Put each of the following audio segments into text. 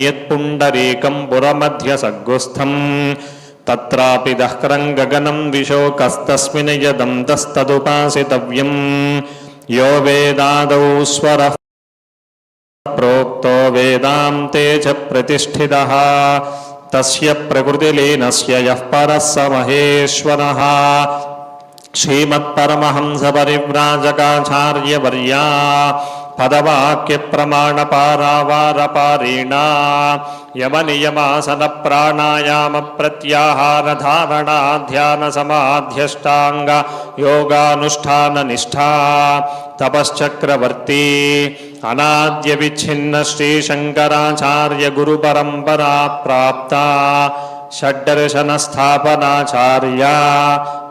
యత్పుండరీకం పురమధ్య సగ్గుస్థం తత్రాపి దహ్కరం గగనం విశోకస్తస్మిన్ యదంతస్తదుపాసితవ్యం యో వేదాదౌ స్వర ప్రోక్తో వేదాంతే చ ప్రతిష్ఠిత తస్య ప్రకృతిలీనస్య యః పరः స మహేశ్వరः శ్రీమత్పరమహంసపరివ్రాజకాచార్యవర్యా पदवाक्यप्रमाणपारावारपारिणा यमनियमासनप्राणायामप्रत्याहारधारणा योगानुष्ठाननिष्ठा तपश्चक्रवर्ती अनाद्यविच्छिन्न श्रीशङ्कराचार्यगुरुपरम्परा प्राप्ता षड्दर्शनस्थापनाचार्या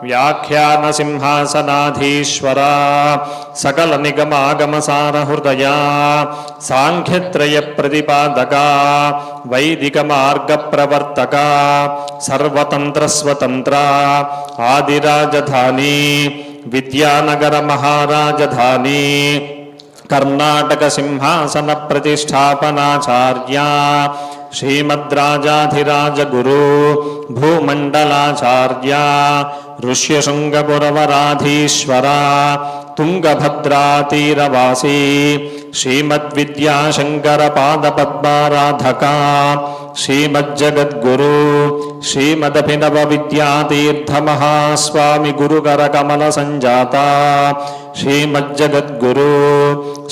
व्याख्यानसिंहासनाधीश्वरा सकलनिगमागमसारहृदया साङ्ख्यत्रयप्रतिपादका वैदिकमार्गप्रवर्तका सर्वतन्त्रस्वतन्त्रा आदिराजधानी विद्यानगरमहाराजधानी कर्णाटकसिंहासनप्रतिष्ठापनाचार्या श्रीमद्राजाधिराजगुरु भूमण्डलाचार्या ऋष्यशृङ्गपुरवराधीश्वरा तुङ्गभद्रातीरवासी श्रीमद्विद्याशङ्करपादपद्माराधका श्रीमज्जगद्गुरु श्रीमदभिनवविद्यातीर्थमहास्वामि गुरुकरकमलसञ्जाता श्रीमज्जगद्गुरु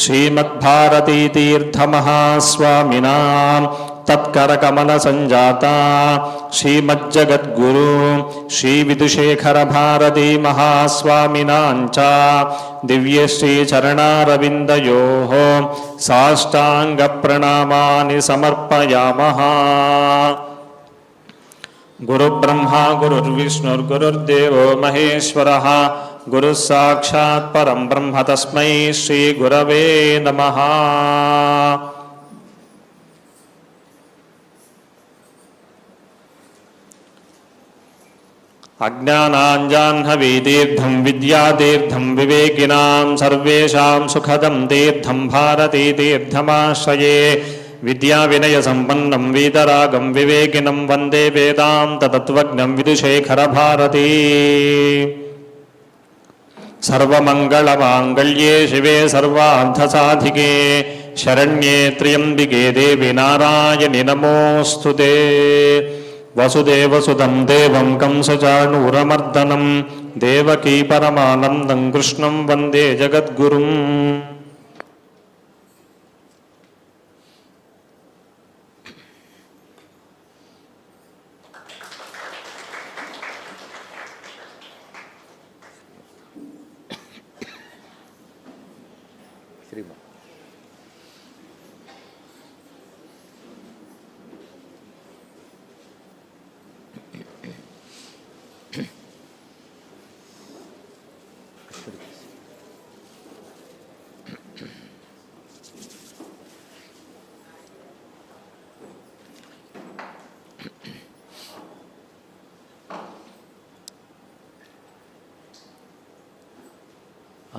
श्रीमद्भारतीतीर्थमहास्वामिनां तत्करकमलसञ्जाता श्रीमज्जगद्गुरु श्रीविदुशेखरभारती महास्वामिनां च दिव्यश्रीचरणारविन्दयोः साष्टाङ्गप्रणामानि समर्पयामः गुरुब्रह्मा गुरुर्विष्णुर्गुरुर्देवो महेश्वरः गुरुः साक्षात् परं ब्रह्म तस्मै श्रीगुरवे नमः अज्ञानाञ्जाह्नवीतीर्थं विद्यातीर्थं विवेकिनां सर्वेषां सुखदं तीर्थं भारतीतीर्थमाश्रये विद्याविनयसम्पन्नं वीतरागं विवेकिनं वन्दे वेदान्ततत्त्वज्ञं विदुशेखरभारती। सर्वमङ्गलमाङ्गल्ये शिवे सर्वार्थसाधिके। शरण्ये त्र्यम्बिके देवि नारायणि नमोऽस्तु ते वसुदेवसुतं देवं कंसचाणूरमर्दनं देवकी परमानन्दं कृष्णं वन्दे जगद्गुरुम्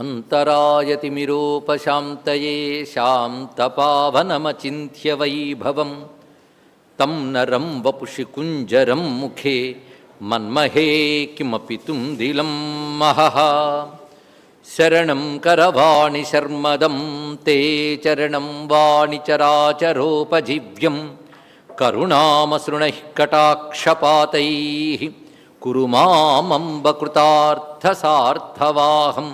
अन्तरायतिमिरोपशान्तये शान्तपावनमचिन्त्य वैभवं तं नरं वपुषि कुञ्जरं मुखे मन्महे किमपि तुन्दिलं महः शरणं करवाणि शर्मदं ते चरणं वाणिचराचरोपजीव्यं करुणामसृणैः कटाक्षपातैः कुरु मामम्बकृतार्थसार्थवाहम्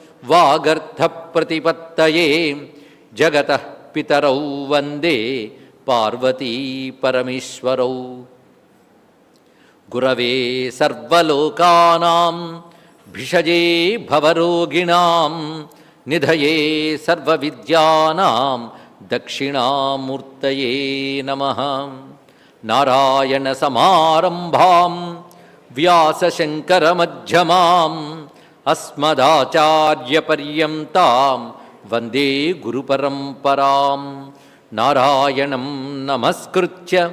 वागर्थप्रतिपत्तये जगतः पितरौ वन्दे पार्वती परमेश्वरौ गुरवे सर्वलोकानां भिषजे भवरोगिणां निधये सर्वविद्यानां दक्षिणामूर्तये नमः नारायणसमारम्भां व्यासशङ्करमध्यमाम् అస్మదాచార్యపర్యంతం వందే గురుపరంపరాం. నారాయణం నమస్కృత్య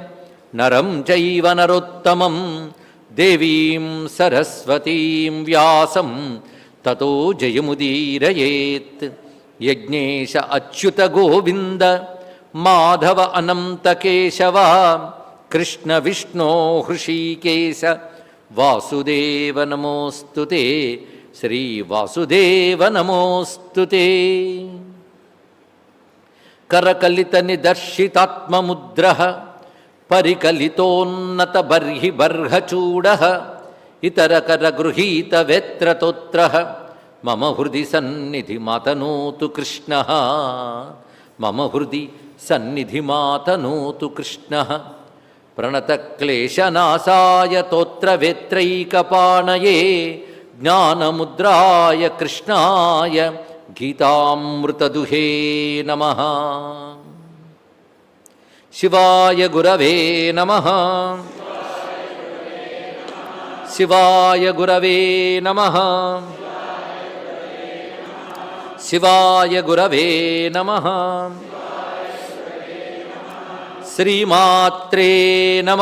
నరం చైవ నరోత్తమం దేవీం సరస్వతీం వ్యాసం తతో జయముదీరయేత్. యజ్ఞేశ అచ్యుత గోవింద మాధవ అనంతకేశవ కృష్ణ విష్ణో హృషీకేశ. వాసుదేవ నమోస్తు శ్రీ వాసుదేవ నమోస్తు కరకలిత నిదర్శితాత్మముద్ర పరికలితోన్నత బర్హి బర్హచూడ ఇతరకర గృహీత వేత్రతోత్ర మమ హృది సన్నిధి మాతనోతు కృష్ణ మమ హృది సన్నిధి మాతనోతు కృష్ణ ప్రణతక్లేశనాశాయ తోత్రవేత్రైకపాణయే జ్ఞానముద్రాయ కృష్ణాయ గీతామృతదుహే నమ. శివాయ గురవే నమ. శివాయ గురవే నమ. శివాయ గురవే నమ. శ్రీమాత్రే నమ.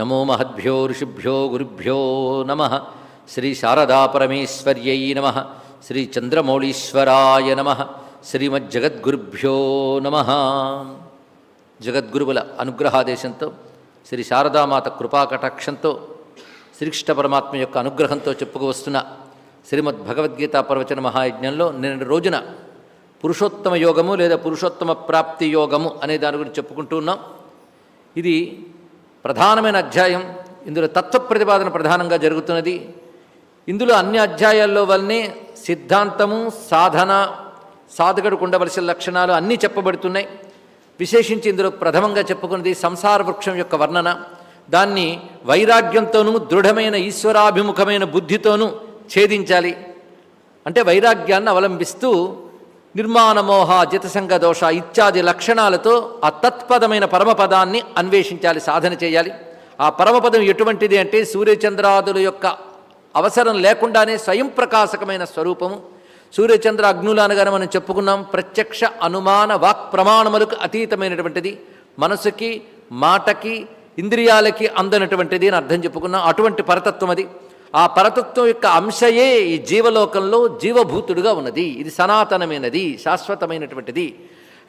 నమో మహద్భ్యో ఋషిభ్యో గురుభ్యో నమ. శ్రీ శారదాపరమేశ్వర్యై నమ. శ్రీ చంద్రమౌళీశ్వరాయ నమ. శ్రీమజ్జగద్గురుభ్యో నమ. జగద్గురువుల అనుగ్రహాదేశంతో శ్రీ శారదామాత కృపాకటాక్షంతో శ్రీకృష్ణ పరమాత్మ యొక్క అనుగ్రహంతో చెప్పుకు వస్తున్న శ్రీమద్ భగవద్గీత ప్రవచన మహాయజ్ఞంలో నిన్న రోజున పురుషోత్తమ యోగము లేదా పురుషోత్తమ ప్రాప్తి యోగము అనే దాని గురించి చెప్పుకుంటూ ఉన్నాం. ఇది ప్రధానమైన అధ్యాయం. ఇందులో తత్వ ప్రతిపాదన ప్రధానంగా జరుగుతున్నది. ఇందులో అన్ని అధ్యాయాల్లో వల్లనే సిద్ధాంతము సాధన సాధకుడికి ఉండవలసిన లక్షణాలు అన్నీ చెప్పబడుతున్నాయి. విశేషించి ఇందులో ప్రథమంగా చెప్పుకున్నది సంసార వృక్షం యొక్క వర్ణన. దాన్ని వైరాగ్యంతోనూ దృఢమైన ఈశ్వరాభిముఖమైన బుద్ధితోనూ ఛేదించాలి. అంటే వైరాగ్యాన్ని అవలంబిస్తూ నిర్మాణమోహ జితసంగ దోష ఇత్యాది లక్షణాలతో ఆ తత్పదమైన పరమపదాన్ని అన్వేషించాలి సాధన చేయాలి. ఆ పరమపదం ఎటువంటిది అంటే సూర్యచంద్రాదుల యొక్క అవసరం లేకుండానే స్వయం ప్రకాశకమైన స్వరూపము. సూర్యచంద్ర అగ్నులు అనగానే మనం చెప్పుకున్నాం ప్రత్యక్ష అనుమాన వాక్ ప్రమాణములకు అతీతమైనటువంటిది. మనసుకి మాటకి ఇంద్రియాలకి అందనటువంటిది అని అర్థం చెప్పుకున్నాం. అటువంటి పరతత్వం అది. ఆ పరతత్వం యొక్క అంశయే ఈ జీవలోకంలో జీవభూతుడుగా ఉన్నది. ఇది సనాతనమైనది శాశ్వతమైనటువంటిది.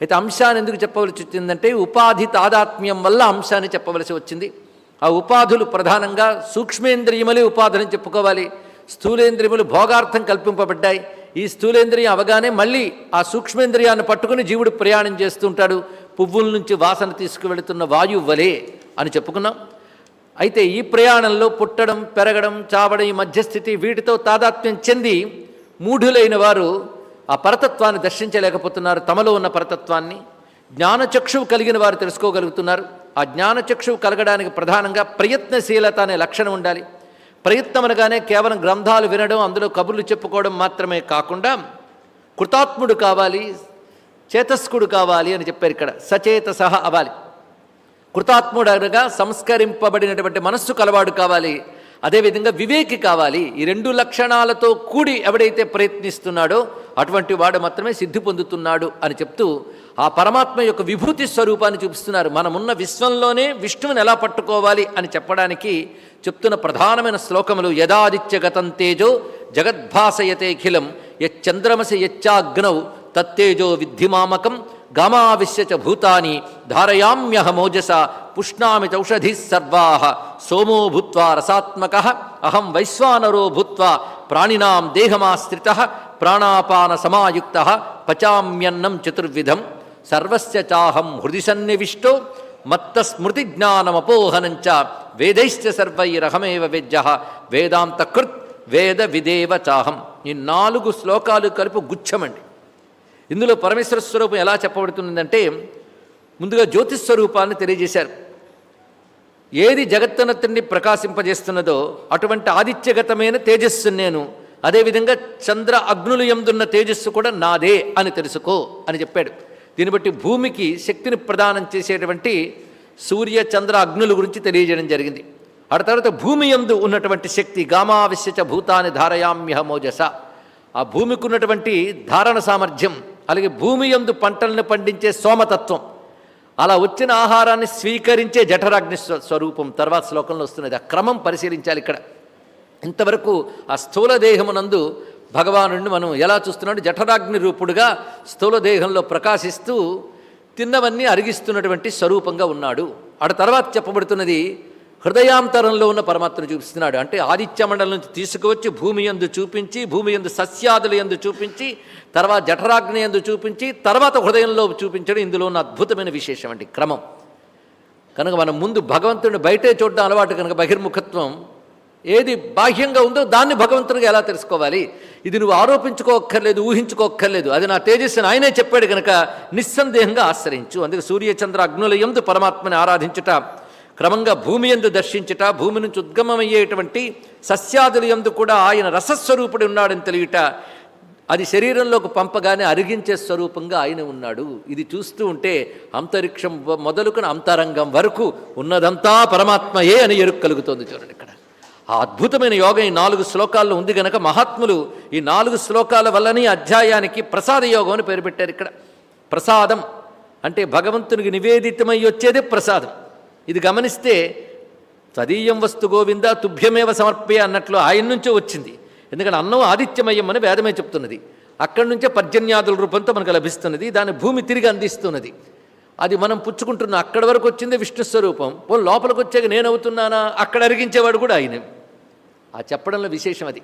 అయితే అంశాన్ని ఎందుకు చెప్పవలసి వచ్చిందంటే ఉపాధి తాదాత్మ్యం వల్ల అంశాన్ని చెప్పవలసి వచ్చింది. ఆ ఉపాధులు ప్రధానంగా సూక్ష్మేంద్రియములే ఉపాధులని చెప్పుకోవాలి. స్థూలేంద్రియములు భోగార్థం కల్పింపబడ్డాయి. ఈ స్థూలేంద్రియం అవగానే మళ్ళీ ఆ సూక్ష్మేంద్రియాన్ని పట్టుకుని జీవుడు ప్రయాణం చేస్తుంటాడు పువ్వుల నుంచి వాసన తీసుకువెళుతున్న వాయువు వలే అని చెప్పుకున్నాం. అయితే ఈ ప్రయాణంలో పుట్టడం పెరగడం చావడం ఈ మధ్యస్థితి వీటితో తాదాత్మ్యం చెంది మూఢులైన వారు ఆ పరతత్వాన్ని దర్శించలేకపోతున్నారు. తమలో ఉన్న పరతత్వాన్ని జ్ఞానచక్షువు కలిగిన వారు తెలుసుకోగలుగుతున్నారు. ఆ జ్ఞానచక్షువు కలగడానికి ప్రధానంగా ప్రయత్నశీలత అనే లక్షణం ఉండాలి. ప్రయత్నం అనగానే కేవలం గ్రంథాలు వినడం అందులో కబుర్లు చెప్పుకోవడం మాత్రమే కాకుండా కృతాత్ముడు కావాలి చేతస్కుడు కావాలి అని చెప్పారు ఇక్కడ. సచేత అవ్వాలి. కృతాత్ముడగా సంస్కరింపబడినటువంటి మనస్సు కలవాడు కావాలి. అదేవిధంగా వివేకి కావాలి. ఈ రెండు లక్షణాలతో కూడి ఎవడైతే ప్రయత్నిస్తున్నాడో అటువంటి వాడు మాత్రమే సిద్ధి పొందుతున్నాడు అని చెప్తూ ఆ పరమాత్మ యొక్క విభూతి స్వరూపాన్ని చూపిస్తున్నారు. మనమున్న విశ్వంలోనే విష్ణువుని ఎలా పట్టుకోవాలి అని చెప్పడానికి చెప్తున్న ప్రధానమైన శ్లోకములు యదాదిత్యగతం తేజో జగద్భాసయతేఖిలం యచ్చంద్రమసి యచ్చాగ్నౌ తత్తేజో విద్ధిమామకం గమావిశ్యచ చ భూతాని ధారయామ్యహమోజస పుష్ణామి చౌషధి సర్వా సోమో భూత్వా రసాత్మక అహం వైశ్వానరో భూత్వా ప్రాణినాం దేహమాశ్రిత ప్రాణాపాన సమాయుక్త పచామ్యన్నం చతుర్విధం సర్వస్య చాహం హృది సన్నివిష్టో మత్త జ్ఞానమపోహనంచ వేదైశ్చ సర్వైరహమేవ వేద్య వేదాంతకృత్ వేద విదేవ చాహం ఈ నాలుగు శ్లోకాలు కలుపు గుచ్చమండి. ఇందులో పరమేశ్వర స్వరూపం ఎలా చెప్పబడుతుందంటే ముందుగా జ్యోతిస్వరూపాన్ని తెలియజేశారు. ఏది జగత్తనత్తుని ప్రకాశింపజేస్తున్నదో అటువంటి ఆదిత్యగతమైన తేజస్సు నేను అదేవిధంగా చంద్ర అగ్నులు ఎందున్న తేజస్సు కూడా నాదే అని తెలుసుకో అని చెప్పాడు. దీన్ని బట్టి భూమికి శక్తిని ప్రదానం చేసేటువంటి సూర్య చంద్ర అగ్నుల గురించి తెలియజేయడం జరిగింది. ఆ తర్వాత భూమి యందు ఉన్నటువంటి శక్తి గామావిశ్యచ భూతాన్ని ధారయామ్యహ మోజస. ఆ భూమికి ఉన్నటువంటి ధారణ సామర్థ్యం అలాగే భూమి యందు పంటలను పండించే సోమతత్వం. అలా వచ్చిన ఆహారాన్ని స్వీకరించే జఠరాగ్ని స్వ- స్వరూపం. తర్వాత శ్లోకంలో వస్తున్నది. ఆ క్రమం పరిశీలించాలి ఇక్కడ. ఇంతవరకు ఆ స్థూల దేహమునందు భగవానుడిని మనం ఎలా చూస్తున్నాడు జఠరాగ్ని రూపుడుగా స్థూల దేహంలో ప్రకాశిస్తూ తిన్నవన్నీ అరిగిస్తున్నటువంటి స్వరూపంగా ఉన్నాడు. ఆడ తర్వాత చెప్పబడుతున్నది హృదయాంతరంలో ఉన్న పరమాత్మను చూపిస్తున్నాడు. అంటే ఆదిత్య మండలం నుంచి తీసుకువచ్చి భూమి యందు చూపించి భూమి యందు సస్యాదుల యందు చూపించి తర్వాత జఠరాగ్ని యందు చూపించి తర్వాత హృదయంలో చూపించడం ఇందులో ఉన్న అద్భుతమైన విశేషం అండి క్రమం. కనుక మనం ముందు భగవంతుడిని బయటే చూడడం అలవాటు కనుక బహిర్ముఖత్వం ఏది బాహ్యంగా ఉందో దాన్ని భగవంతునిగా ఎలా తెలుసుకోవాలి? ఇది నువ్వు ఆరోపించుకోక్కర్లేదు ఊహించుకోక్కర్లేదు. అది నా తేజస్సుని ఆయనే చెప్పాడు కనుక నిస్సందేహంగా ఆశ్రయించు. అందుకే సూర్యచంద్ర అగ్నుల యందు పరమాత్మని ఆరాధించుట క్రమంగా భూమి యందు దర్శించుట భూమి నుంచి ఉద్గమమయ్యేటువంటి సస్యాదులు ఎందు కూడా ఆయన రసస్వరూపుడు ఉన్నాడని తెలియట. అది శరీరంలోకి పంపగానే అరిగించే స్వరూపంగా ఆయన ఉన్నాడు. ఇది చూస్తూ ఉంటే అంతరిక్షం వ- మొదలుకుని అంతరంగం వరకు ఉన్నదంతా పరమాత్మయే అని ఎరుకు కలుగుతోంది చూడండి ఇక్కడ. ఆ అద్భుతమైన యోగం ఈ నాలుగు శ్లోకాల్లో ఉంది గనక మహాత్ములు ఈ నాలుగు శ్లోకాల వల్లనే అధ్యాయానికి ప్రసాద యోగం అని పేరు పెట్టారు ఇక్కడ. ప్రసాదం అంటే భగవంతునికి నివేదితమై వచ్చేదే ప్రసాదం. ఇది గమనిస్తే తదీయం వస్తు గోవింద తుభ్యమేవ సమర్పే అన్నట్లు ఆయన నుంచే వచ్చింది. ఎందుకంటే అన్నం ఆదిత్యమయం అని వేదమే చెప్తున్నది. అక్కడి నుంచే పర్జన్యాదుల రూపంతో మనకు లభిస్తున్నది. దాన్ని భూమి తిరిగి అందిస్తున్నది. అది మనం పుచ్చుకుంటున్న అక్కడి వరకు వచ్చింది విష్ణు స్వరూపం. పో లోపలికి వచ్చాక నేను అవుతున్నానా? అక్కడ అరిగించేవాడు కూడా ఆయనే. ఆ చెప్పడంలో విశేషం అది.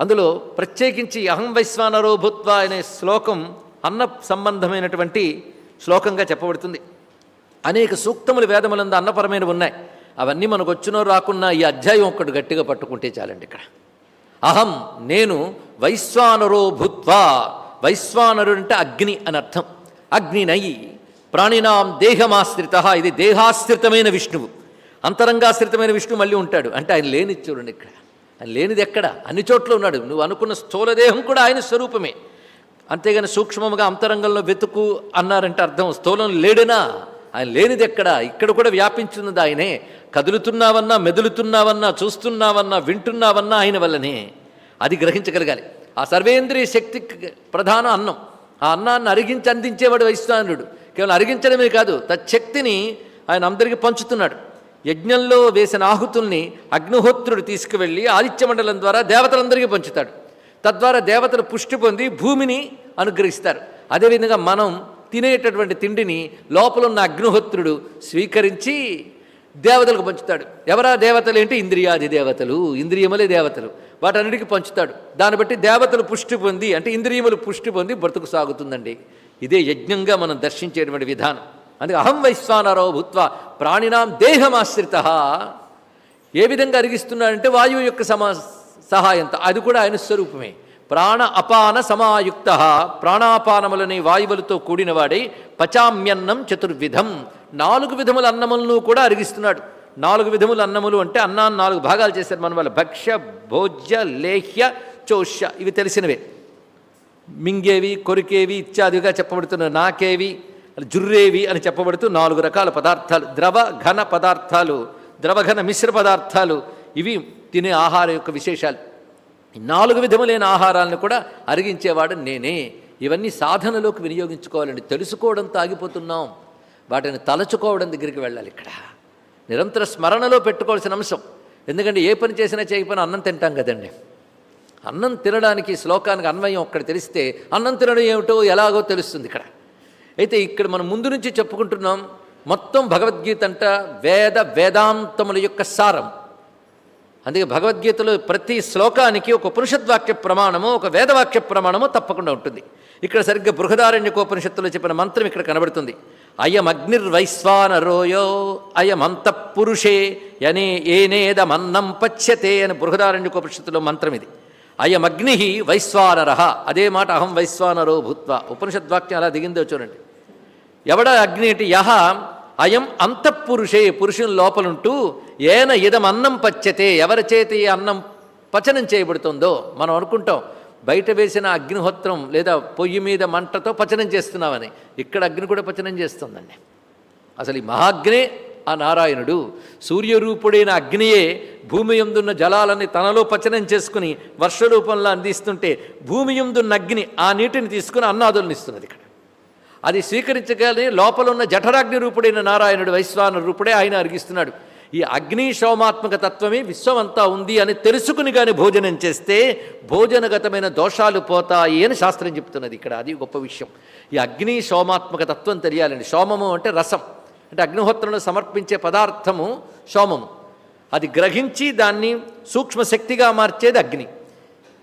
అందులో ప్రత్యేకించి అహం వైశ్వానరో భూత్వ అనే శ్లోకం అన్న సంబంధమైనటువంటి శ్లోకంగా చెప్పబడుతుంది. అనేక సూక్తములు వేదములందు అన్నపరమైన ఉన్నాయి. అవన్నీ మనకు వచ్చినో రాకున్నా ఈ అధ్యాయం ఒక్కటి గట్టిగా పట్టుకుంటే చాలండి ఇక్కడ. అహం నేను వైశ్వానరో భూత్వా. వైశ్వానరుడు అంటే అగ్ని అని అర్థం. అగ్నినయి ప్రాణినాం దేహమాశ్రిత. ఇది దేహాశ్రితమైన విష్ణువు. అంతరంగాశ్రితమైన విష్ణువు మళ్ళీ ఉంటాడు. అంటే ఆయన లేని చూడండి ఇక్కడ. ఆయన లేనిది ఎక్కడ? అన్ని చోట్ల ఉన్నాడు. నువ్వు అనుకున్న స్థూలదేహం కూడా ఆయన స్వరూపమే. అంతేగాని సూక్ష్మముగా అంతరంగంలో వెతుకు అన్నారంటే అర్థం. స్థూలం లేడనా? ఆయన లేనిది ఎక్కడ? ఇక్కడ కూడా వ్యాపించున్నది ఆయనే. కదులుతున్నావన్నా మెదులుతున్నావన్నా చూస్తున్నావన్నా వింటున్నావన్నా ఆయన వల్లనే. అది గ్రహించగలగాలి. ఆ సర్వేంద్రియ శక్తి ప్రధాన అన్నం. ఆ అన్నాన్ని అరిగించి అందించేవాడు వైశ్వానుడు. కేవలం అరిగించడమే కాదు తచ్చక్తిని ఆయన అందరికీ పంచుతున్నాడు. యజ్ఞంలో వేసిన ఆహుతుల్ని అగ్నిహోత్రుడు తీసుకువెళ్ళి ఆదిత్య మండలం ద్వారా దేవతలందరికీ పంచుతాడు. తద్వారా దేవతలు పుష్టి పొంది భూమిని అనుగ్రహిస్తారు. అదేవిధంగా మనం తినేటటువంటి తిండిని లోపల ఉన్న అగ్నిహోత్రుడు స్వీకరించి దేవతలకు పంచుతాడు. ఎవరా దేవతలు ఏంటి ఇంద్రియాది దేవతలు ఇంద్రియములే దేవతలు. వాటన్నిటికీ పంచుతాడు. దాన్ని బట్టి దేవతలు పుష్టి పొంది అంటే ఇంద్రియములు పుష్టి పొంది బ్రతుకు సాగుతుందండి. ఇదే యజ్ఞంగా మనం దర్శించేటువంటి విధానం. అందుకే అహం వైశ్వానరో భూత్వ ప్రాణినాం దేహమాశ్రిత. ఏ విధంగా అరిగిస్తున్నాడంటే వాయువు యొక్క సమా సహాయంతో. అది కూడా ఆయన స్వరూపమే. ప్రాణ అపాన సమాయుక్త. ప్రాణాపానములని వాయువులతో కూడినవాడై పచామ్యన్నం చతుర్విధం. నాలుగు విధముల అన్నములను కూడా అరిగిస్తున్నాడు. నాలుగు విధముల అన్నములు అంటే అన్నాన్ని నాలుగు భాగాలు చేశారు మన వాళ్ళు. భక్ష్య భోజ్య లేహ్య చోష్య. ఇవి తెలిసినవే. మింగేవి కొరికేవి ఇత్యాదిగా చెప్పబడుతున్న నాకేవి జుర్రేవి అని చెప్పబడుతూ నాలుగు రకాల పదార్థాలు. ద్రవ ఘన పదార్థాలు ద్రవఘన మిశ్ర పదార్థాలు. ఇవి తినే ఆహార యొక్క విశేషాలు. నాలుగు విధములైన ఆహారాలను కూడా అరిగించేవాడు నేనే. ఇవన్నీ సాధనలోకి వినియోగించుకోవాలండి. తెలుసుకోవడంతో ఆగిపోతున్నాం వాటిని తలచుకోవడం దగ్గరికి వెళ్ళాలి ఇక్కడ. నిరంతర స్మరణలో పెట్టుకోవాల్సిన అంశం. ఎందుకంటే ఏ పని చేసినా చేయకపోయినా అన్నం తింటాం కదండి. అన్నం తినడానికి శ్లోకానికి అన్వయం ఒక్కడ తెలిస్తే అన్నం తినడం ఏమిటో ఎలాగో తెలుస్తుంది ఇక్కడ. అయితే ఇక్కడ మనం ముందు నుంచి చెప్పుకుంటున్నాం మొత్తం భగవద్గీత అంట వేద వేదాంతముల యొక్క సారం. అందుకే భగవద్గీతలో ప్రతి శ్లోకానికి ఒక ఉపనిషద్వాక్య ప్రమాణము ఒక వేదవాక్య ప్రమాణము తప్పకుండా ఉంటుంది. ఇక్కడ సరిగ్గా బృహదారణ్యకోపనిషత్తులో చెప్పిన మంత్రం ఇక్కడ కనబడుతుంది. అయం అగ్నిర్వైశ్వానరోయో అయం అంతఃపురుషే యనే ఏనేదమన్నం పచ్యతే అని బృహదారణ్యకోపనిషత్తులో మంత్రం ఇది. అయం అగ్ని వైశ్వానర. అదే మాట అహం వైశ్వానరో భూత్వ. ఉపనిషద్వాక్యం అలా దిగిందో చూడండి. ఎవడ అగ్ని అంటే యహ? అయం అంతఃపురుషే పురుషుని లోపలుంటూ ఏన ఇదం అన్నం పచ్చతే ఎవరి చేత ఈ అన్నం పచనం చేయబడుతుందో మనం అనుకుంటాం. బయట వేసిన అగ్నిహోత్రం లేదా పొయ్యి మీద మంటతో పచనం చేస్తున్నామని. ఇక్కడ అగ్ని కూడా పచనం చేస్తుందండి. అసలు ఈ మహాగ్నే ఆ నారాయణుడు సూర్యరూపుడైన అగ్నియే భూమి ఎందున్న జలాలని తనలో పచనం చేసుకుని వర్షరూపంలో అందిస్తుంటే భూమి ఎందున్న అగ్ని ఆ నీటిని తీసుకుని అన్నాదులను ఇస్తున్నది ఇక్కడ. అది స్వీకరించగలని లోపల ఉన్న జఠరాగ్ని రూపుడైన నారాయణుడు వైశ్వాన రూపుడే ఆయన అరిగిస్తున్నాడు. ఈ అగ్ని సోమాత్మక తత్వమే విశ్వమంతా ఉంది అని తెలుసుకుని కానీ భోజనం చేస్తే భోజనగతమైన దోషాలు పోతాయి అని శాస్త్రం చెప్తున్నది ఇక్కడ. అది గొప్ప విషయం. ఈ అగ్ని సోమాత్మక తత్వం తెలియాలండి. సోమము అంటే రసం. అంటే అగ్నిహోత్రంలో సమర్పించే పదార్థము సోమము అది గ్రహించి దాన్ని సూక్ష్మ శక్తిగా మార్చేది అగ్ని.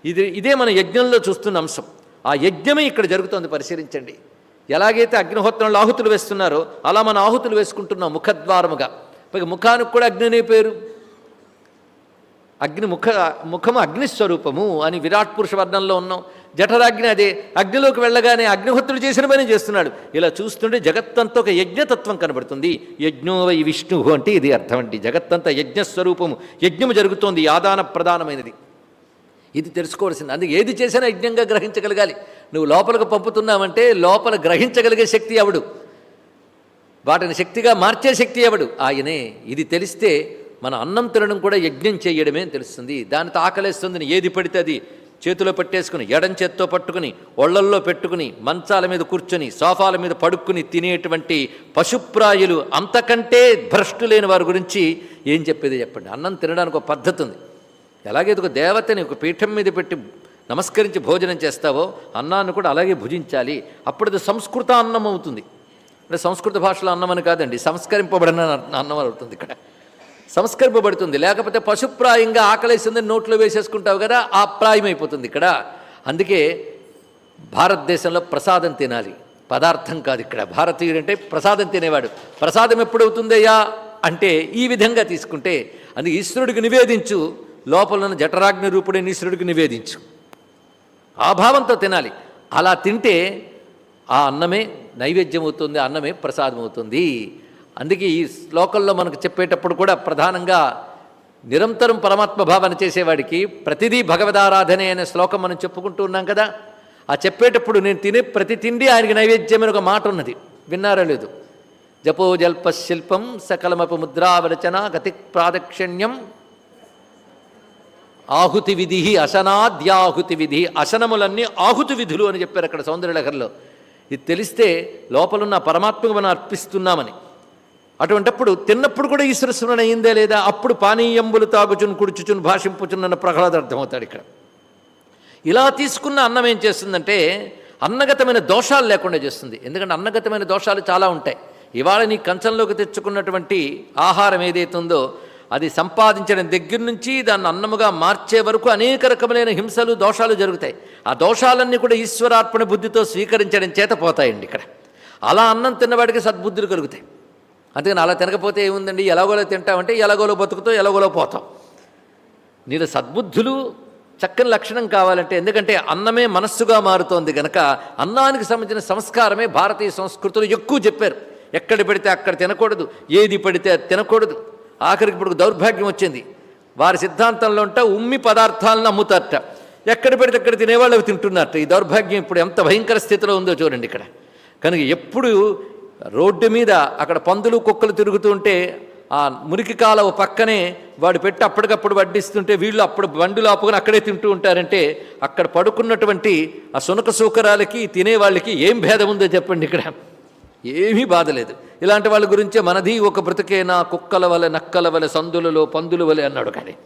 ఇది ఇదే మన యజ్ఞంలో చూస్తున్న అంశం. ఆ యజ్ఞమే ఇక్కడ జరుగుతోంది పరిశీలించండి. ఎలాగైతే అగ్నిహోత్రంలో ఆహుతులు వేస్తున్నారో అలా మన ఆహుతులు వేసుకుంటున్నాం ముఖద్వారముగా. పైగా ముఖానికి కూడా అగ్నినే పేరు. అగ్ని ముఖ ముఖము అగ్నిస్వరూపము అని విరాట్ పురుష వర్ణంలో ఉన్నాం. జఠరాగ్ని అదే అగ్నిలోకి వెళ్ళగానే అగ్నిహోత్రుడు చేసిన పని చేస్తున్నాడు. ఇలా చూస్తుంటే జగత్తంతా ఒక యజ్ఞతత్వం కనబడుతుంది. యజ్ఞోవై విష్ణువు విష్ణు అంటే ఇది అర్థం అండి. జగత్తంతా యజ్ఞస్వరూపము యజ్ఞము జరుగుతోంది. ఆదాన ప్రధానమైనది. ఇది తెలుసుకోవాల్సింది. అందుకే ఏది చేసినా యజ్ఞంగా గ్రహించగలగాలి. నువ్వు లోపలికి పంపుతున్నావంటే లోపల గ్రహించగలిగే శక్తి ఎవడు? వాటిని శక్తిగా మార్చే శక్తి ఎవడు? ఆయనే. ఇది తెలిస్తే మన అన్నం తినడం కూడా యజ్ఞం చేయడమే తెలుస్తుంది. దానితో ఆకలేస్తుంది ఏది పడితే అది. చేతిలో పెట్టేసుకుని ఎడం చేత్తో పట్టుకుని ఒళ్ళల్లో పెట్టుకుని మంచాల మీద కూర్చొని సోఫాల మీద పడుక్కుని తినేటువంటి పశుప్రాయులు అంతకంటే భ్రష్టు లేని వారి గురించి ఏం చెప్పేది చెప్పండి. అన్నం తినడానికి ఒక పద్ధతి ఉంది. ఎలాగైతే ఒక దేవతని ఒక పీఠం మీద పెట్టి నమస్కరించి భోజనం చేస్తావో అన్నాన్ని కూడా అలాగే భుజించాలి. అప్పుడు అది సంస్కృత అన్నం అవుతుంది. అంటే సంస్కృత భాషలో అన్నం అని కాదండి సంస్కరింపబడిన అన్నం అవుతుంది ఇక్కడ. సంస్కరింపబడుతుంది లేకపోతే పశుప్రాయంగా ఆకలేసింది నోట్లో వేసేసుకుంటావు కదా ఆ ప్రాయం అయిపోతుంది ఇక్కడ. అందుకే భారతదేశంలో ప్రసాదం తినాలి. పదార్థం కాదు ఇక్కడ. భారతీయుడు అంటే ప్రసాదం తినేవాడు. ప్రసాదం ఎప్పుడవుతుందయ్యా? అంటే ఈ విధంగా తీసుకుంటే అందుకే ఈశ్వరుడికి నివేదించు. లోపల ఉన్న జఠరాగ్ని రూపుడైన ఈశ్వరుడికి నివేదించు. ఆ భావంతో తినాలి. అలా తింటే ఆ అన్నమే నైవేద్యం అవుతుంది అన్నమే ప్రసాదం అవుతుంది అందుకే ఈ శ్లోకంలో మనకు చెప్పేటప్పుడు కూడా ప్రధానంగా నిరంతరం పరమాత్మ భావన చేసేవాడికి ప్రతిదీ భగవదారాధనే అనే శ్లోకం మనం చెప్పుకుంటూ ఉన్నాం కదా. ఆ చెప్పేటప్పుడు నేను తినే ప్రతి తిండి ఆయనకి నైవేద్యమైన ఒక మాట ఉన్నది. విన్నారా లేదు. జపో జల్ప శిల్పం సకలమపు ముద్రావరచన గతి ప్రాదక్షిణ్యం ఆహుతి విధి అశనాద్యాహుతి విధి అశనములన్నీ ఆహుతి విధులు అని చెప్పారు అక్కడ సౌందర్యలహరిలో. ఇది తెలిస్తే లోపలున్న పరమాత్మకు మనం అర్పిస్తున్నామని. అటువంటప్పుడు తిన్నప్పుడు కూడా ఈశ్వర స్మరణ అయిందే లేదా? అప్పుడు పానీయంబులు తాగుచుని కుడుచుచును భాషింపుచున్న ప్రహ్లాద అర్థమవుతాడు ఇక్కడ. ఇలా తీసుకున్న అన్నం ఏం చేస్తుందంటే అన్నగతమైన దోషాలు లేకుండా చేస్తుంది. ఎందుకంటే అన్నగతమైన దోషాలు చాలా ఉంటాయి. ఇవాళ నీ కంచంలోకి తెచ్చుకున్నటువంటి ఆహారం ఏదైతుందో ఉందో అది సంపాదించడం దగ్గర నుంచి దాన్ని అన్నముగా మార్చే వరకు అనేక రకములైన హింసలు దోషాలు జరుగుతాయి. ఆ దోషాలన్నీ కూడా ఈశ్వరార్పణ బుద్ధితో స్వీకరించడం చేత పోతాయండి ఇక్కడ. అలా అన్నం తిన్నవాడికి సద్బుద్ధులు కలుగుతాయి. అందుకని అలా తినకపోతే ఏముందండి? ఎలాగోలో తింటామంటే ఎలాగోలో బతుకుతో ఎలాగోలో పోతాం. నీళ్ళ సద్బుద్ధులు చక్కని లక్షణం కావాలంటే ఎందుకంటే అన్నమే మనస్సుగా మారుతోంది గనక అన్నానికి సంబంధించిన సంస్కారమే భారతీయ సంస్కృతులు ఎక్కువ చెప్పారు. ఎక్కడ పెడితే అక్కడ తినకూడదు ఏది పడితే అది తినకూడదు. ఆఖరికి ఇప్పుడు దౌర్భాగ్యం వచ్చింది. వారి సిద్ధాంతంలో ఉంట ఉమ్మి పదార్థాలను అమ్ముతారట. ఎక్కడ పెడితే అక్కడ తినేవాళ్ళు అవి తింటున్నారట. ఈ దౌర్భాగ్యం ఇప్పుడు ఎంత భయంకర స్థితిలో ఉందో చూడండి ఇక్కడ. కనుక ఎప్పుడు రోడ్డు మీద అక్కడ పందులు కుక్కలు తిరుగుతూ ఉంటే ఆ మురికి కాలవు పక్కనే వాడు పెట్టి అప్పటికప్పుడు వడ్డిస్తుంటే వీళ్ళు అప్పుడు బండులు ఆపుకొని అక్కడే తింటూ ఉంటారంటే అక్కడ పడుకున్నటువంటి ఆ సునక సూకరాలకి తినేవాళ్ళకి ఏం భేదం ఉందో చెప్పండి ఇక్కడ. ఏమీ బాధలేదు ఇలాంటి వాళ్ళ గురించే మనది ఒక బ్రతికేనా? కుక్కల వలె నక్కల వలె సందులలో పందుల వలె అన్నాడు కానీ.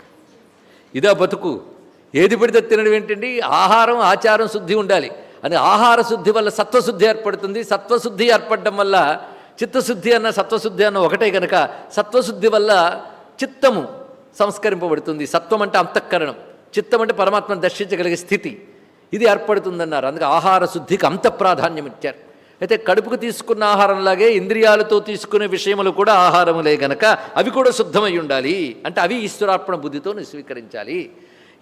ఇదా బతుకు. ఏది పడితే తినడం ఏంటండి? ఆహారం ఆచారం శుద్ధి ఉండాలి. అని ఆహార శుద్ధి వల్ల సత్వశుద్ధి ఏర్పడుతుంది. సత్వశుద్ధి ఏర్పడడం వల్ల చిత్తశుద్ధి అన్న సత్వశుద్ధి అన్న ఒకటే కనుక సత్వశుద్ధి వల్ల చిత్తము సంస్కరింపబడుతుంది. సత్వం అంటే అంతఃకరణం. చిత్తం అంటే పరమాత్మను దర్శించగలిగే స్థితి. ఇది ఏర్పడుతుందన్నారు. అందుకే ఆహార శుద్ధికి అంత ప్రాధాన్యం ఇచ్చారు. అయితే కడుపుకు తీసుకున్న ఆహారంలాగే ఇంద్రియాలతో తీసుకునే విషయములు కూడా ఆహారములే గనక అవి కూడా శుద్ధమై ఉండాలి. అంటే అవి ఈశ్వరార్పణ బుద్ధితో స్వీకరించాలి.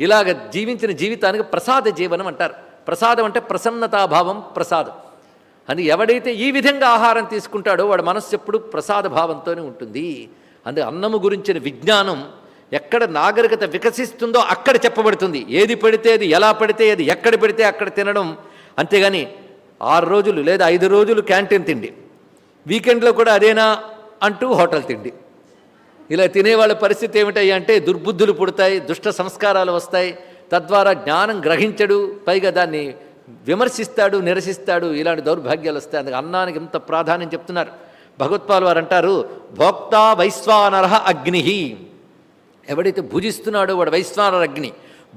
ఇలాగ జీవించిన జీవితానికి ప్రసాద జీవనం అంటారు. ప్రసాదం అంటే ప్రసన్నతాభావం ప్రసాదం. అని ఎవడైతే ఈ విధంగా ఆహారం తీసుకుంటాడో వాడి మనస్సు ఎప్పుడు ప్రసాద భావంతోనే ఉంటుంది. అందు అన్నము గురించిన విజ్ఞానం ఎక్కడ నాగరికత వికసిస్తుందో అక్కడ చెప్పబడుతుంది. ఏది పెడితే అది ఎలా పెడితే అది ఎక్కడ పెడితే అక్కడ తినడం. అంతేగాని ఆరు రోజులు లేదా ఐదు రోజులు క్యాంటీన్ తిండి. వీకెండ్లో కూడా అదేనా అంటూ హోటల్ తిండి. ఇలా తినేవాళ్ళ పరిస్థితి ఏమిటాయి అంటే దుర్బుద్ధులు పుడతాయి దుష్ట సంస్కారాలు వస్తాయి తద్వారా జ్ఞానం గ్రహించడు పైగా దాన్ని విమర్శిస్తాడు నిరసిస్తాడు ఇలాంటి దౌర్భాగ్యాలు వస్తాయి. అందుకే అన్నానికి ఎంత ప్రాధాన్యం చెప్తున్నారు. భగవత్పాల్ వారు అంటారు భోక్తా వైశ్వానర అగ్ని. ఎవడైతే భుజిస్తున్నాడో వాడు వైశ్వానర అగ్ని.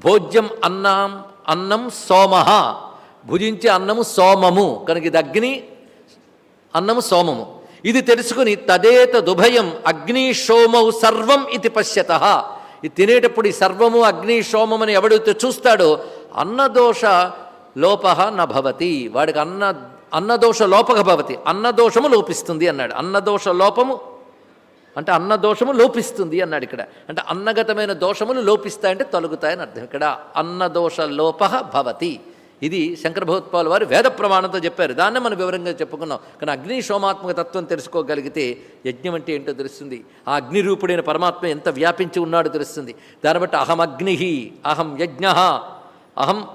భోజ్యం అన్నం అన్నం సోమః. భుజించే అన్నము సోమము. కనుక ఇది అగ్ని అన్నము సోమము. ఇది తెలుసుకుని తదేత దుభయం అగ్ని సోమౌ సర్వం ఇది పశ్యత. ఇది తినేటప్పుడు ఈ సర్వము అగ్ని అని ఎవడైతే చూస్తాడో అన్నదోష లోప నభవతి వాడికి అన్న అన్నదోష లోపక భవతి. అన్నదోషము లోపిస్తుంది అన్నాడు. అన్నదోష లోపము అంటే అన్న దోషము లోపిస్తుంది అన్నాడు ఇక్కడ. అంటే అన్నగతమైన దోషములు లోపిస్తాయంటే తొలగుతాయని అర్థం. ఇక్కడ అన్నదోష లోప భవతి. ఇది శంకర భగవత్పాల్ వారు వేద ప్రమాణంతో చెప్పారు. దాన్నే మనం వివరంగా చెప్పుకున్నాం. కానీ అగ్ని సోమాత్మక తత్వం తెలుసుకోగలిగితే యజ్ఞం అంటే ఏంటో తెలుస్తుంది. ఆ అగ్ని రూపుడైన పరమాత్మ ఎంత వ్యాపించి ఉన్నాడో తెలుస్తుంది. దాన్ని బట్టి అహం అగ్ని అహం యజ్ఞ అహం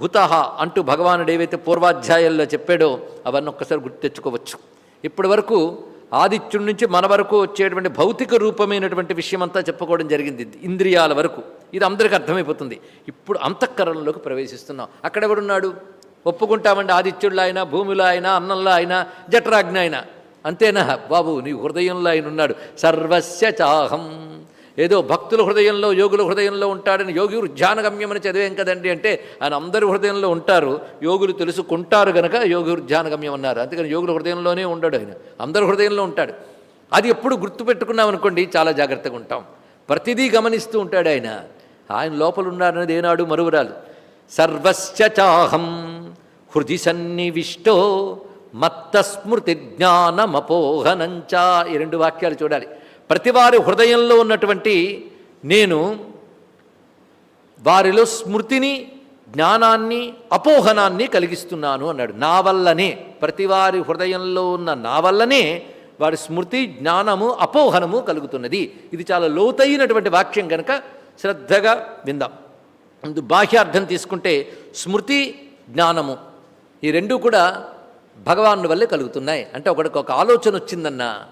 హుత అంటూ భగవానుడు ఏవైతే పూర్వాధ్యాయాల్లో చెప్పాడో అవన్నీ ఒక్కసారి గుర్తు తెచ్చుకోవచ్చు. ఇప్పటి వరకు ఆదిత్యుడి నుంచి మన వరకు వచ్చేటువంటి భౌతిక రూపమైనటువంటి విషయం అంతా చెప్పుకోవడం జరిగింది. ఇంద్రియాల వరకు. ఇది అందరికీ అర్థమైపోతుంది. ఇప్పుడు అంతఃకరణలోకి ప్రవేశిస్తున్నాం. అక్కడెవడున్నాడు ఒప్పుకుంటామండి ఆదిత్యుల్లో అయినా భూమిలో అయినా అన్నంలో అయినా జఠరాగ్ని అయినా అంతేనా? బాబు నీ హృదయంలో ఆయన ఉన్నాడు. సర్వస్య చాహం. ఏదో భక్తుల హృదయంలో యోగుల హృదయంలో ఉంటాడని యోగి వృద్ధ్యానగమ్యం అని చదివేం కదండి అంటే ఆయన అందరి హృదయంలో ఉంటారు. యోగులు తెలుసుకుంటారు గనక యోగి వృద్ధ్యానగమ్యం అన్నారు. అందుకని యోగుల హృదయంలోనే ఉండడు ఆయన. అందరి హృదయంలో ఉంటాడు. అది ఎప్పుడు గుర్తుపెట్టుకున్నాం అనుకోండి చాలా జాగ్రత్తగా ఉంటాం. ప్రతిదీ గమనిస్తూ ఉంటాడు ఆయన. ఆయన లోపల ఉన్నారనేది ఏనాడు మరువురాలు సర్వస్య చాహం హృది సన్నివిష్టో మత్తస్మృతి జ్ఞానమపోహనంచా. ఈ రెండు వాక్యాలు చూడాలి. ప్రతివారి హృదయంలో ఉన్నటువంటి నేను వారిలో స్మృతిని జ్ఞానాన్ని అపోహనాన్ని కలిగిస్తున్నాను అన్నాడు. నా వల్లనే ప్రతివారి హృదయంలో ఉన్న నా వల్లనే వారి స్మృతి జ్ఞానము అపోహనము కలుగుతున్నది. ఇది చాలా లోతైనటువంటి వాక్యం కనుక శ్రద్ధగా విందాం. ముందు బాహ్యార్థం తీసుకుంటే స్మృతి జ్ఞానము. ఈ రెండూ కూడా భగవాను వల్లే కలుగుతున్నాయి. అంటే ఒకడికి ఒక ఆలోచన వచ్చిందన్నా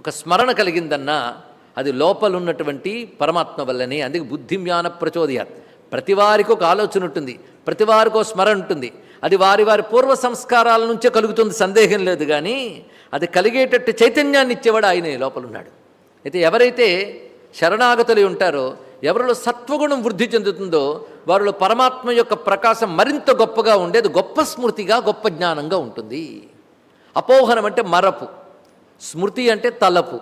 ఒక స్మరణ కలిగిందన్నా అది లోపలున్నటువంటి పరమాత్మ వల్లనే అందుకే బుద్ధిమ్యాన ప్రచోదయాత్. ప్రతి వారికి ఒక ఆలోచన ఉంటుంది ప్రతి వారికి ఒక స్మరణ ఉంటుంది. అది వారి వారి పూర్వ సంస్కారాల నుంచే కలుగుతుంది సందేహం లేదు కానీ అది కలిగేటట్టు చైతన్యాన్ని ఇచ్చేవాడు ఆయనే లోపల ఉన్నాడు అయితే ఎవరైతే శరణాగతులు ఉంటారో ఎవరిలో సత్వగుణం వృద్ధి చెందుతుందో వారిలో పరమాత్మ యొక్క ప్రకాశం మరింత గొప్పగా ఉండేది గొప్ప స్మృతిగా గొప్ప జ్ఞానంగా ఉంటుంది. అపోహనం అంటే మరపు. స్మృతి అంటే తలపు.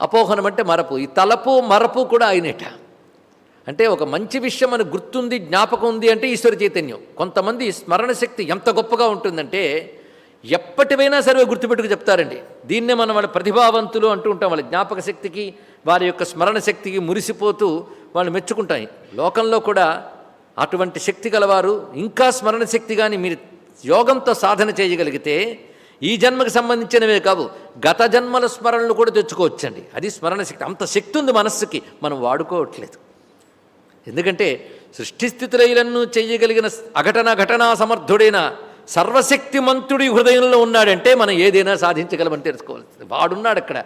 అపోహనం అంటే మరపు. ఈ తలపు మరపు కూడా ఆయనేట అంటే ఒక మంచి విషయం మనకు గుర్తుంది జ్ఞాపకం ఉంది అంటే ఈశ్వర చైతన్యం. కొంతమంది స్మరణ శక్తి ఎంత గొప్పగా ఉంటుందంటే ఎప్పటివైనా సరే గుర్తుపెట్టుకు చెప్తారండి. దీన్నే మనం వాళ్ళ ప్రతిభావంతులు అంటూ ఉంటాం వాళ్ళ జ్ఞాపక శక్తికి వారి యొక్క స్మరణ శక్తికి మురిసిపోతూ వాళ్ళు మెచ్చుకుంటాయి. లోకంలో కూడా అటువంటి శక్తి గలవారు ఇంకా స్మరణ శక్తి కానీ మీరు యోగంతో సాధన చేయగలిగితే ఈ జన్మకు సంబంధించినవే కావు. గత జన్మల స్మరణలు కూడా తెచ్చుకోవచ్చండి. అది స్మరణ శక్తి. అంత శక్తి ఉంది మనస్సుకి. మనం వాడుకోవట్లేదు. ఎందుకంటే సృష్టిస్థితులైలను చేయగలిగిన అఘటన ఘటనా సమర్థుడైన సర్వశక్తిమంతుడి హృదయంలో ఉన్నాడంటే మనం ఏదైనా సాధించగలమని తెలుసుకోవాలి. వాడున్నాడు అక్కడ.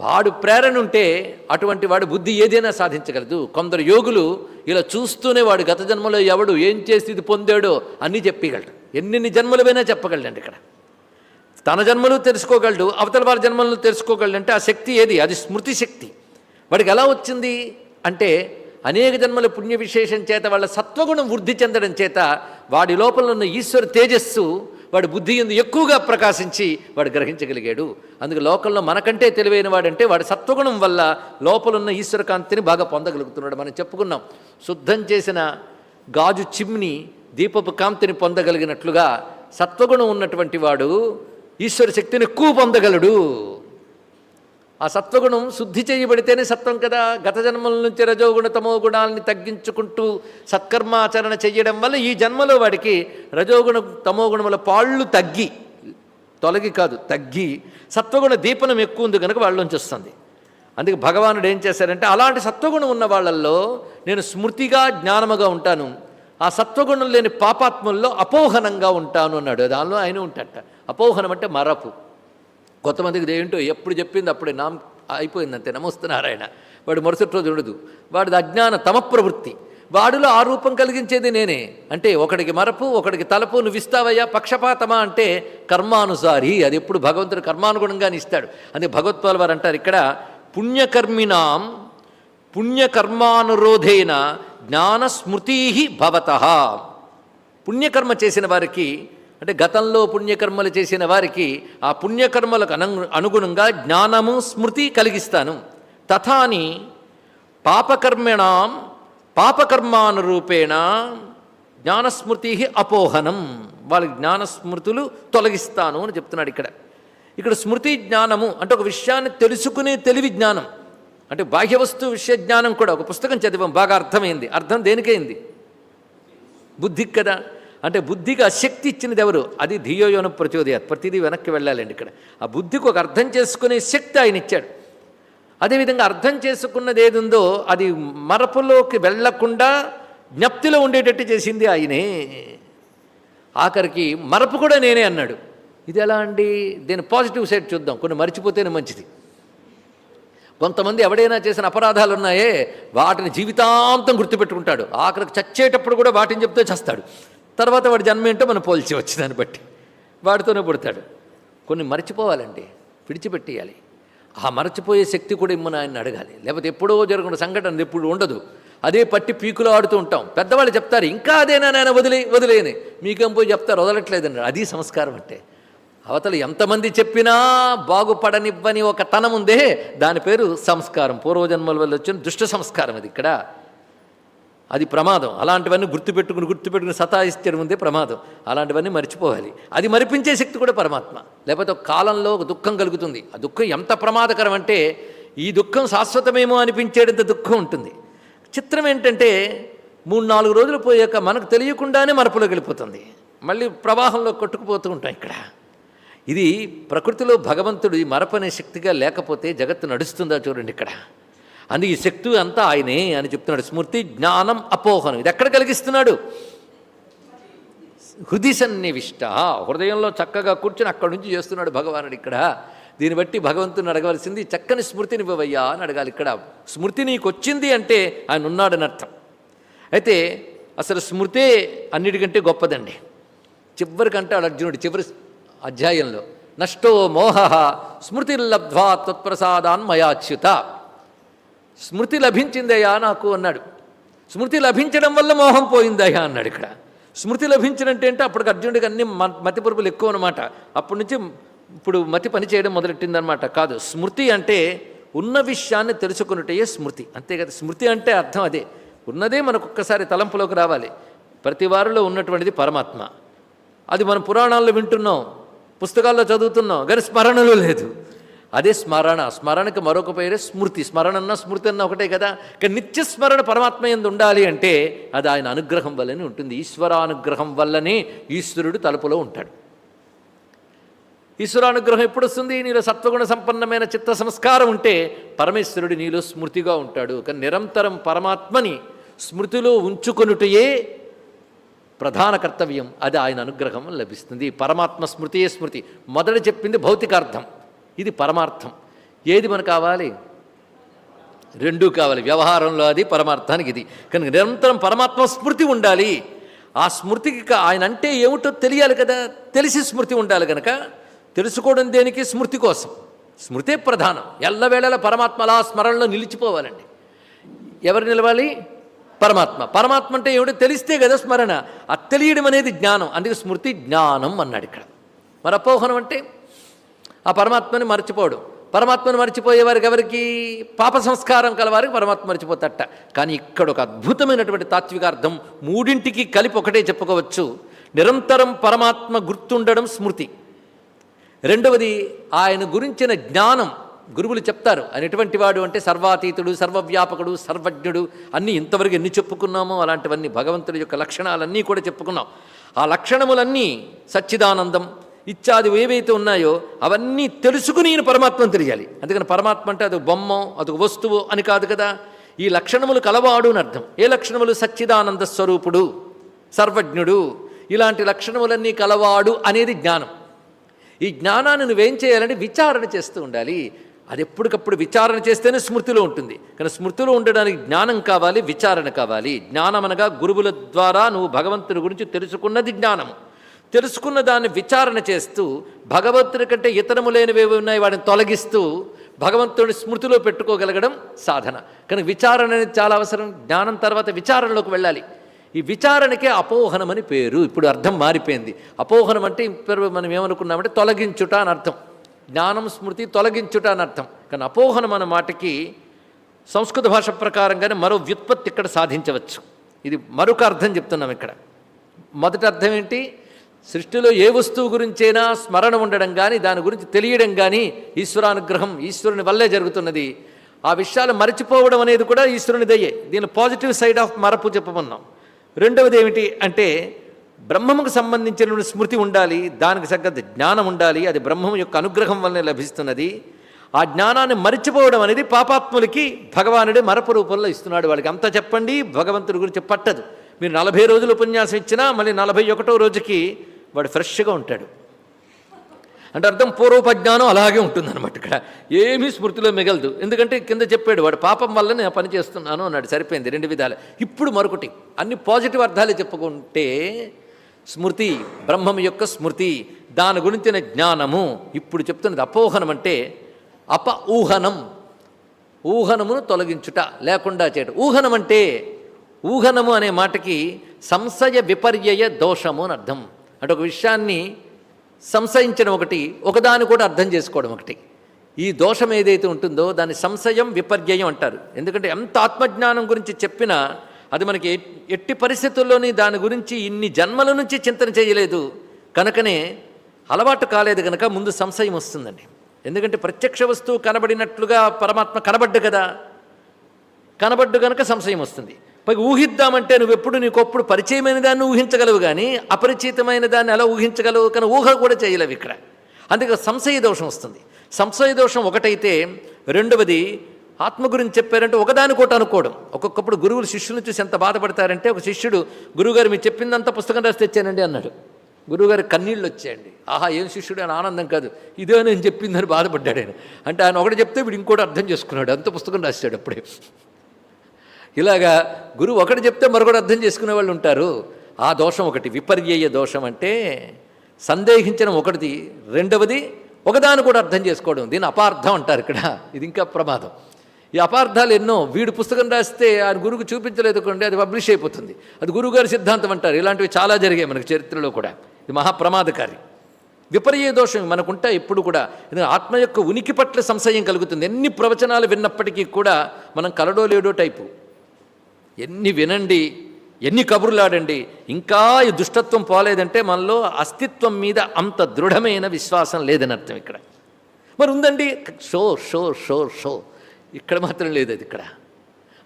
వాడు ప్రేరణ ఉంటే అటువంటి వాడు బుద్ధి ఏదైనా సాధించగలదు. కొందరు యోగులు ఇలా చూస్తూనే వాడు గత జన్మలో ఎవడు ఏం చేసి ఇది పొందాడో అన్నీ చెప్పగలడు. ఎన్నెన్ని జన్మలవైనా చెప్పగలడండి ఇక్కడ. తన జన్మలు తెలుసుకోగలడు అవతల వారి జన్మలను తెలుసుకోగలడు అంటే ఆ శక్తి ఏది? అది స్మృతి శక్తి. వాడికి ఎలా వచ్చింది? అంటే అనేక జన్మల పుణ్య విశేషం చేత వాళ్ళ సత్వగుణం వృద్ధి చెందడం చేత వాడి లోపల ఉన్న ఈశ్వర తేజస్సు వాడి బుద్ధి ఎందు ఎక్కువగా ప్రకాశించి వాడు గ్రహించగలిగాడు. అందుకే లోకంలో మనకంటే తెలివైన వాడంటే వాడి సత్వగుణం వల్ల లోపలున్న ఈశ్వరకాంతిని బాగా పొందగలుగుతున్నాడు. మనం చెప్పుకున్నాం శుద్ధం చేసిన గాజు చిమ్ని దీపపు కాంతిని పొందగలిగినట్లుగా సత్వగుణం ఉన్నటువంటి వాడు ఈశ్వర శక్తిని ఎక్కువ పొందగలడు. ఆ సత్వగుణం శుద్ధి చేయబడితేనే సత్వం కదా. గత జన్మల నుంచి రజోగుణ తమో గుణాలని తగ్గించుకుంటూ సత్కర్మాచరణ చేయడం వల్ల ఈ జన్మలో వాడికి రజోగుణ తమో గుణముల పాళ్ళు తగ్గి తొలగి కాదు తగ్గి సత్వగుణ దీపనం ఎక్కువ ఉంది కనుక వాళ్ళలోంచి వస్తుంది. అందుకే భగవానుడు ఏం చేశారంటే అలాంటి సత్వగుణం ఉన్న వాళ్ళల్లో నేను స్మృతిగా జ్ఞానముగా ఉంటాను. ఆ సత్వగుణం లేని పాపాత్ముల్లో అపోహనంగా ఉంటాను అన్నాడు. దానిలో ఆయన ఉంటాట అపోహనం అంటే మరపు. కొంతమందికి ఏంటో ఎప్పుడు చెప్పింది అప్పుడే నామ్ అయిపోయింది అంతే నారాయణ. వాడు మరుసటి రోజు ఉండదు. వాడిది అజ్ఞాన తమ ప్రవృత్తి. వాడిలో ఆ రూపం కలిగించేది నేనే. అంటే ఒకడికి మరపు ఒకడికి తలపు నువ్వు ఇస్తావయ్యా పక్షపాతమా అంటే కర్మానుసారి. అది ఎప్పుడు భగవంతుడు కర్మానుగుణంగానే ఇస్తాడు అందుకే భగవత్పాల్ వారు అంటారు ఇక్కడ పుణ్యకర్మినాం పుణ్యకర్మానురోధేన జ్ఞానస్మృతి భవత. పుణ్యకర్మ చేసిన వారికి అంటే గతంలో పుణ్యకర్మలు చేసిన వారికి ఆ పుణ్యకర్మలకు అను అనుగుణంగా జ్ఞానము స్మృతి కలిగిస్తాను. తథాని పాపకర్మణం పాపకర్మానురూపేణ జ్ఞానస్మృతి అపోహనం. వాళ్ళకి జ్ఞానస్మృతులు తొలగిస్తాను అని చెప్తున్నాడు ఇక్కడ. ఇక్కడ స్మృతి జ్ఞానము అంటే ఒక విషయాన్ని తెలుసుకునే తెలివి జ్ఞానం. అంటే బాహ్య వస్తు విషయ జ్ఞానం కూడా ఒక పుస్తకం చదివాం బాగా అర్థమైంది. అర్థం దేనికైంది? బుద్ధికి కదా. అంటే బుద్ధికి ఆ శక్తి ఇచ్చినది ఎవరు? అది ధియోయోన ప్రచోదయాత్. ప్రతిదీ వెనక్కి వెళ్ళాలండి ఇక్కడ. ఆ బుద్ధికి ఒక అర్థం చేసుకునే శక్తి ఆయన ఇచ్చాడు. అదేవిధంగా అర్థం చేసుకున్నది ఏది ఉందో అది మరపులోకి వెళ్ళకుండా జ్ఞప్తిలో ఉండేటట్టు చేసింది ఆయనే. ఆఖరికి మరపు కూడా నేనే అన్నాడు. ఇది ఎలా అండి? దీని పాజిటివ్ సైడ్ చూద్దాం. కొన్ని మర్చిపోతేనే మంచిది. కొంతమంది ఎవడైనా చేసిన అపరాధాలు ఉన్నాయే వాటిని జీవితాంతం గుర్తుపెట్టుకుంటాడు. ఆఖరికి చచ్చేటప్పుడు కూడా వాటిని చెప్తే చేస్తాడు. తర్వాత వాడి జన్మ ఏంటో మనం పోల్చి వచ్చి దాన్ని బట్టి. వాడితోనే పుడతాడు. కొన్ని మర్చిపోవాలండి. విడిచిపెట్టేయాలి. ఆ మరచిపోయే శక్తి కూడా ఇమ్మని ఆయన అడగాలి. లేకపోతే ఎప్పుడో జరుగుతున్న సంఘటన ఎప్పుడు ఉండదు. అదే పట్టి పీకులు ఆడుతూ ఉంటాం. పెద్దవాళ్ళు చెప్తారు ఇంకా అదేనా నాయన వదిలే వదిలేని మీకేం పోయి చెప్తారు? వదలట్లేదండి అది సంస్కారం అంటే. అవతల ఎంతమంది చెప్పినా బాగుపడనివ్వని ఒక తనం ఉందే. దాని పేరు సంస్కారం. పూర్వజన్మల వల్ల వచ్చిన దుష్ట సంస్కారం అది ఇక్కడ. అది ప్రమాదం. అలాంటివన్నీ గుర్తుపెట్టుకుని గుర్తుపెట్టుకుని సతాయిస్తే ఉందే ప్రమాదం. అలాంటివన్నీ మర్చిపోవాలి. అది మరిపించే శక్తి కూడా పరమాత్మ. లేకపోతే ఒక కాలంలో ఒక దుఃఖం కలుగుతుంది. ఆ దుఃఖం ఎంత ప్రమాదకరం అంటే ఈ దుఃఖం శాశ్వతమేమో అనిపించేటంత దుఃఖం ఉంటుంది. చిత్రం ఏంటంటే మూడు నాలుగు రోజులు పోయాక మనకు తెలియకుండానే మరపులోకి వెళ్ళిపోతుంది. మళ్ళీ ప్రవాహంలో కొట్టుకుపోతూ ఉంటాం ఇక్కడ. ఇది ప్రకృతిలో భగవంతుడు ఈ మరపనే శక్తిగా లేకపోతే జగత్తు నడుస్తుందా చూడండి ఇక్కడ. అందుకే ఈ శక్తి అంతా ఆయనే అని చెప్తున్నాడు. స్మృతి జ్ఞానం అపోహనం. ఇది ఎక్కడ కలిగిస్తున్నాడు? హృది సన్నివిష్ట. హృదయంలో చక్కగా కూర్చుని అక్కడి నుంచి చేస్తున్నాడు భగవానుడు ఇక్కడ. దీన్ని బట్టి భగవంతుని అడగవలసింది చక్కని స్మృతిని ఇవ్వవయ్యా అని అడగాలి ఇక్కడ. స్మృతి నీకు వచ్చింది అంటే ఆయన ఉన్నాడని అర్థం. అయితే అసలు స్మృతే అన్నిటికంటే గొప్పదండి. చివరికంటే అర్జునుడు చివరి అధ్యాయంలో నష్టో మోహ స్మృతి లబ్ధ్వా త్వత్ప్రసాదాన్ మయాచ్యుత స్మృతి లభించిందయ్యా నాకు అన్నాడు. స్మృతి లభించడం వల్ల మోహం పోయిందయ్యా అన్నాడు ఇక్కడ. స్మృతి లభించినంటే అంటే అప్పటికి అర్జునుడికి అన్ని మ- మతిపరుపులు ఎక్కువ అనమాట అప్పటి నుంచి ఇప్పుడు మతి పని చేయడం మొదలెట్టిందనమాట కాదు. స్మృతి అంటే ఉన్న విషయాన్ని తెలుసుకున్నట్టయే స్మృతి. అంతే కదా. స్మృతి అంటే అర్థం అదే. ఉన్నదే మనకు ఒక్కసారి తలంపులోకి రావాలి. ప్రతి వారిలో ఉన్నటువంటిది పరమాత్మ. అది మనం పురాణాల్లో వింటున్నాం పుస్తకాల్లో చదువుతున్నాం కానీ స్మరణలో లేదు. అదే స్మరణ. స్మరణకు మరొక పేరే స్మృతి. స్మరణ అన్న స్మృతి అన్న ఒకటే కదా. ఇక నిత్య స్మరణ పరమాత్మ ఎందు ఉండాలి అంటే అది ఆయన అనుగ్రహం వల్లనే ఉంటుంది. ఈశ్వరానుగ్రహం వల్లనే ఈశ్వరుడు తలుపులో ఉంటాడు. ఈశ్వరానుగ్రహం ఎప్పుడు వస్తుంది నీలో సత్వగుణ సంపన్నమైన చిత్త సంస్కారం ఉంటే పరమేశ్వరుడు నీలో స్మృతిగా ఉంటాడు. కానీ నిరంతరం పరమాత్మని స్మృతిలో ఉంచుకొనుటయే ప్రధాన కర్తవ్యం. అది ఆయన అనుగ్రహం లభిస్తుంది. పరమాత్మ స్మృతియే స్మృతి. మొదట చెప్పింది భౌతికార్థం. ఇది పరమార్థం. ఏది మనకు కావాలి? రెండూ కావాలి. వ్యవహారంలో అది పరమార్థానికి ఇది. కనుక నిరంతరం పరమాత్మ స్మృతి ఉండాలి. ఆ స్మృతికి ఆయన అంటే ఏమిటో తెలియాలి కదా. తెలిసి స్మృతి ఉండాలి కనుక తెలుసుకోవడం దేనికి? స్మృతి కోసం. స్మృతే ప్రధానం. ఎల్లవేళలా పరమాత్మ అలా స్మరణలో నిలిచిపోవాలండి. ఎవరు నిలవాలి? పరమాత్మ. పరమాత్మ అంటే ఏమిటో తెలిస్తే కదా స్మరణ. ఆ తెలియడం అనేది జ్ఞానం. అందుకే స్మృతి జ్ఞానం అన్నాడు ఇక్కడ. మరి అపోహనం అంటే? ఆ పరమాత్మని మర్చిపోవడం పరమాత్మను మర్చిపోయే వారికి ఎవరికి? పాప సంస్కారం కలవారికి పరమాత్మ మర్చిపోతట కానీ ఇక్కడ ఒక అద్భుతమైనటువంటి తాత్వికార్థం మూడింటికి కలిపి ఒకటే చెప్పుకోవచ్చు. నిరంతరం పరమాత్మ గుర్తుండడం స్మృతి. రెండవది ఆయన గురించిన జ్ఞానం. గురువులు చెప్తారు ఆయన ఎటువంటి వాడు అంటే సర్వాతీతుడు సర్వవ్యాపకుడు సర్వజ్ఞుడు అన్నీ ఇంతవరకు ఎన్ని చెప్పుకున్నామో అలాంటివన్నీ భగవంతుడి యొక్క లక్షణాలన్నీ కూడా చెప్పుకున్నాం. ఆ లక్షణములన్నీ సచ్చిదానందం ఇత్యాది ఏవైతే ఉన్నాయో అవన్నీ తెలుసుకుని ఈయన పరమాత్మను తెలియాలి. అందుకని పరమాత్మ అంటే అది బొమ్మ అది వస్తువు అని కాదు కదా. ఈ లక్షణములు కలవాడు అని అర్థం. ఏ లక్షణములు? సచ్చిదానంద స్వరూపుడు సర్వజ్ఞుడు. ఇలాంటి లక్షణములన్నీ కలవాడు అనేది జ్ఞానం. ఈ జ్ఞానాన్ని నువ్వేం చేయాలంటే విచారణ చేస్తూ ఉండాలి. అది ఎప్పటికప్పుడు విచారణ చేస్తేనే స్మృతిలో ఉంటుంది. కానీ స్మృతిలో ఉండడానికి జ్ఞానం కావాలి విచారణ కావాలి. జ్ఞానం అనగా గురువుల ద్వారా నువ్వు భగవంతుని గురించి తెలుసుకున్నది జ్ఞానము. తెలుసుకున్న దాన్ని విచారణ చేస్తూ భగవంతుని కంటే ఇతరము లేనివేవి ఉన్నాయి వాటిని తొలగిస్తూ భగవంతుని స్మృతిలో పెట్టుకోగలగడం సాధన. కానీ విచారణ అనేది చాలా అవసరం. జ్ఞానం తర్వాత విచారణలోకి వెళ్ళాలి. ఈ విచారణకే అపోహనం అని పేరు. ఇప్పుడు అర్థం మారిపోయింది. అపోహనం అంటే ఇప్పుడు మనం ఏమనుకున్నామంటే తొలగించుట అని అర్థం. జ్ఞానం స్మృతి తొలగించుట అని అర్థం. కానీ అపోహనం అన్న మాటకి సంస్కృత భాష ప్రకారంగానే మరో వ్యుత్పత్తి ఇక్కడ సాధించవచ్చు. ఇది మరొక అర్థం చెప్తున్నాం ఇక్కడ. మొదటి అర్థం ఏంటి? సృష్టిలో ఏ వస్తువు గురించైనా స్మరణ ఉండడం కానీ దాని గురించి తెలియడం కానీ ఈశ్వరానుగ్రహం ఈశ్వరుని వల్లే జరుగుతున్నది. ఆ విషయాలు మరచిపోవడం అనేది కూడా ఈశ్వరుని దయ్యే దీని పాజిటివ్ సైడ్ ఆఫ్ మరపు చెప్పమన్నాం. రెండవది ఏమిటి అంటే బ్రహ్మముకు సంబంధించిన స్మృతి ఉండాలి దానికి తగ్గ జ్ఞానం ఉండాలి అది బ్రహ్మం యొక్క అనుగ్రహం వల్లనే లభిస్తున్నది. ఆ జ్ఞానాన్ని మరిచిపోవడం అనేది పాపాత్ములకి భగవానుడే మరపు రూపంలో ఇస్తున్నాడు. వాళ్ళకి అంత చెప్పండి భగవంతుడి గురించి పట్టదు. మీరు నలభై రోజులు ఉపన్యాసం ఇచ్చినా మళ్ళీ నలభై ఒకటో రోజుకి వాడు ఫ్రెష్గా ఉంటాడు. అంటే అర్థం పూర్వపజ్ఞానం అలాగే ఉంటుందన్నమాట ఇక్కడ. ఏమీ స్మృతిలో మిగలదు. ఎందుకంటే కింద చెప్పాడు వాడు పాపం వల్ల నేను పని చేస్తున్నాను అన్నాడు. సరిపోయింది రెండు విధాలు. ఇప్పుడు మరొకటి అన్ని పాజిటివ్ అర్థాలే చెప్పుకుంటే స్మృతి బ్రహ్మం యొక్క స్మృతి దాని గురించిన జ్ఞానము ఇప్పుడు చెప్తున్నది అపోహనం అంటే అప ఊహనం ఊహనమును తొలగించుట లేకుండా చేయటం. ఊహనం అంటే ఊహనము అనే మాటకి సంశయ విపర్యయ దోషము అని అర్థం. అంటే ఒక విషయాన్ని సంశయించడం ఒకటి ఒకదాని కూడా అర్థం చేసుకోవడం ఒకటి. ఈ దోషం ఏదైతే ఉంటుందో దాన్ని సంశయం విపర్యయం అంటారు. ఎందుకంటే ఎంత ఆత్మజ్ఞానం గురించి చెప్పినా అది మనకి ఎట్టి పరిస్థితుల్లోని దాని గురించి ఇన్ని జన్మల నుంచి చింతన చేయలేదు. కనుకనే అలవాటు కాలేదు కనుక ముందు సంశయం వస్తుందండి. ఎందుకంటే ప్రత్యక్ష వస్తువు కనబడినట్లుగా పరమాత్మ కనబడ్డు కదా. కనబడ్డు కనుక సంశయం వస్తుంది. పైగా ఊహిద్దామంటే నువ్వు ఎప్పుడు నీకొప్పుడు పరిచయమైన దాన్ని ఊహించగలవు కానీ అపరిచితమైన దాన్ని ఎలా ఊహించగలవు కానీ ఊహ కూడా చేయలేవు ఇక్కడ. అందుకే సంశయ దోషం వస్తుంది. సంశయ దోషం ఒకటైతే రెండవది ఆత్మ గురించి చెప్పారంటే ఒకదానికోటి అనుకోవడం. ఒక్కొక్కప్పుడు గురువులు శిష్యులను చూసి ఎంత బాధపడతారంటే ఒక శిష్యుడు గురువుగారు మీరు చెప్పిందంతా పుస్తకం రాసి తెచ్చానండి అన్నాడు. గురువుగారు కన్నీళ్ళు వచ్చాయండి. ఆహా ఏం శిష్యుడు? అని ఆనందం కాదు. ఇదే నేను చెప్పిందని బాధపడ్డాడు ఆయన. అంటే ఆయన ఒకటి చెప్తే వీడు ఇంకోటి అర్థం చేసుకున్నాడు. అంత పుస్తకం రాశాడు అప్పుడే. ఇలాగా గురువు ఒకటి చెప్తే మరొకటి అర్థం చేసుకునే వాళ్ళు ఉంటారు. ఆ దోషం ఒకటి విపర్యయ దోషం అంటే సందేహించడం ఒకటిది రెండవది ఒకదాని కూడా అర్థం చేసుకోవడం. దీన్ని అపార్థం అంటారు ఇక్కడ. ఇది ఇంకా ప్రమాదం. ఈ అపార్థాలు ఎన్నో. వీడు పుస్తకం రాస్తే ఆ గురువుకు చూపించలేదు కొండి అది పబ్లిష్ అయిపోతుంది. అది గురువుగారి సిద్ధాంతం అంటారు. ఇలాంటివి చాలా జరిగాయి మనకి చరిత్రలో కూడా. ఇది మహాప్రమాదకారి విపర్య దోషం మనకుంటా ఎప్పుడు కూడా. ఆత్మ యొక్క ఉనికి పట్ల సంశయం కలుగుతుంది. ఎన్ని ప్రవచనాలు విన్నప్పటికీ కూడా మనం కలడో లేడో టైపు. ఎన్ని వినండి ఎన్ని కబుర్లాడండి ఇంకా ఈ దుష్టత్వం పోలేదంటే మనలో అస్తిత్వం మీద అంత దృఢమైన విశ్వాసం లేదని అర్థం ఇక్కడ. మరి ఉందండి? Show show show show. ఇక్కడ మాత్రం లేదు అది ఇక్కడ.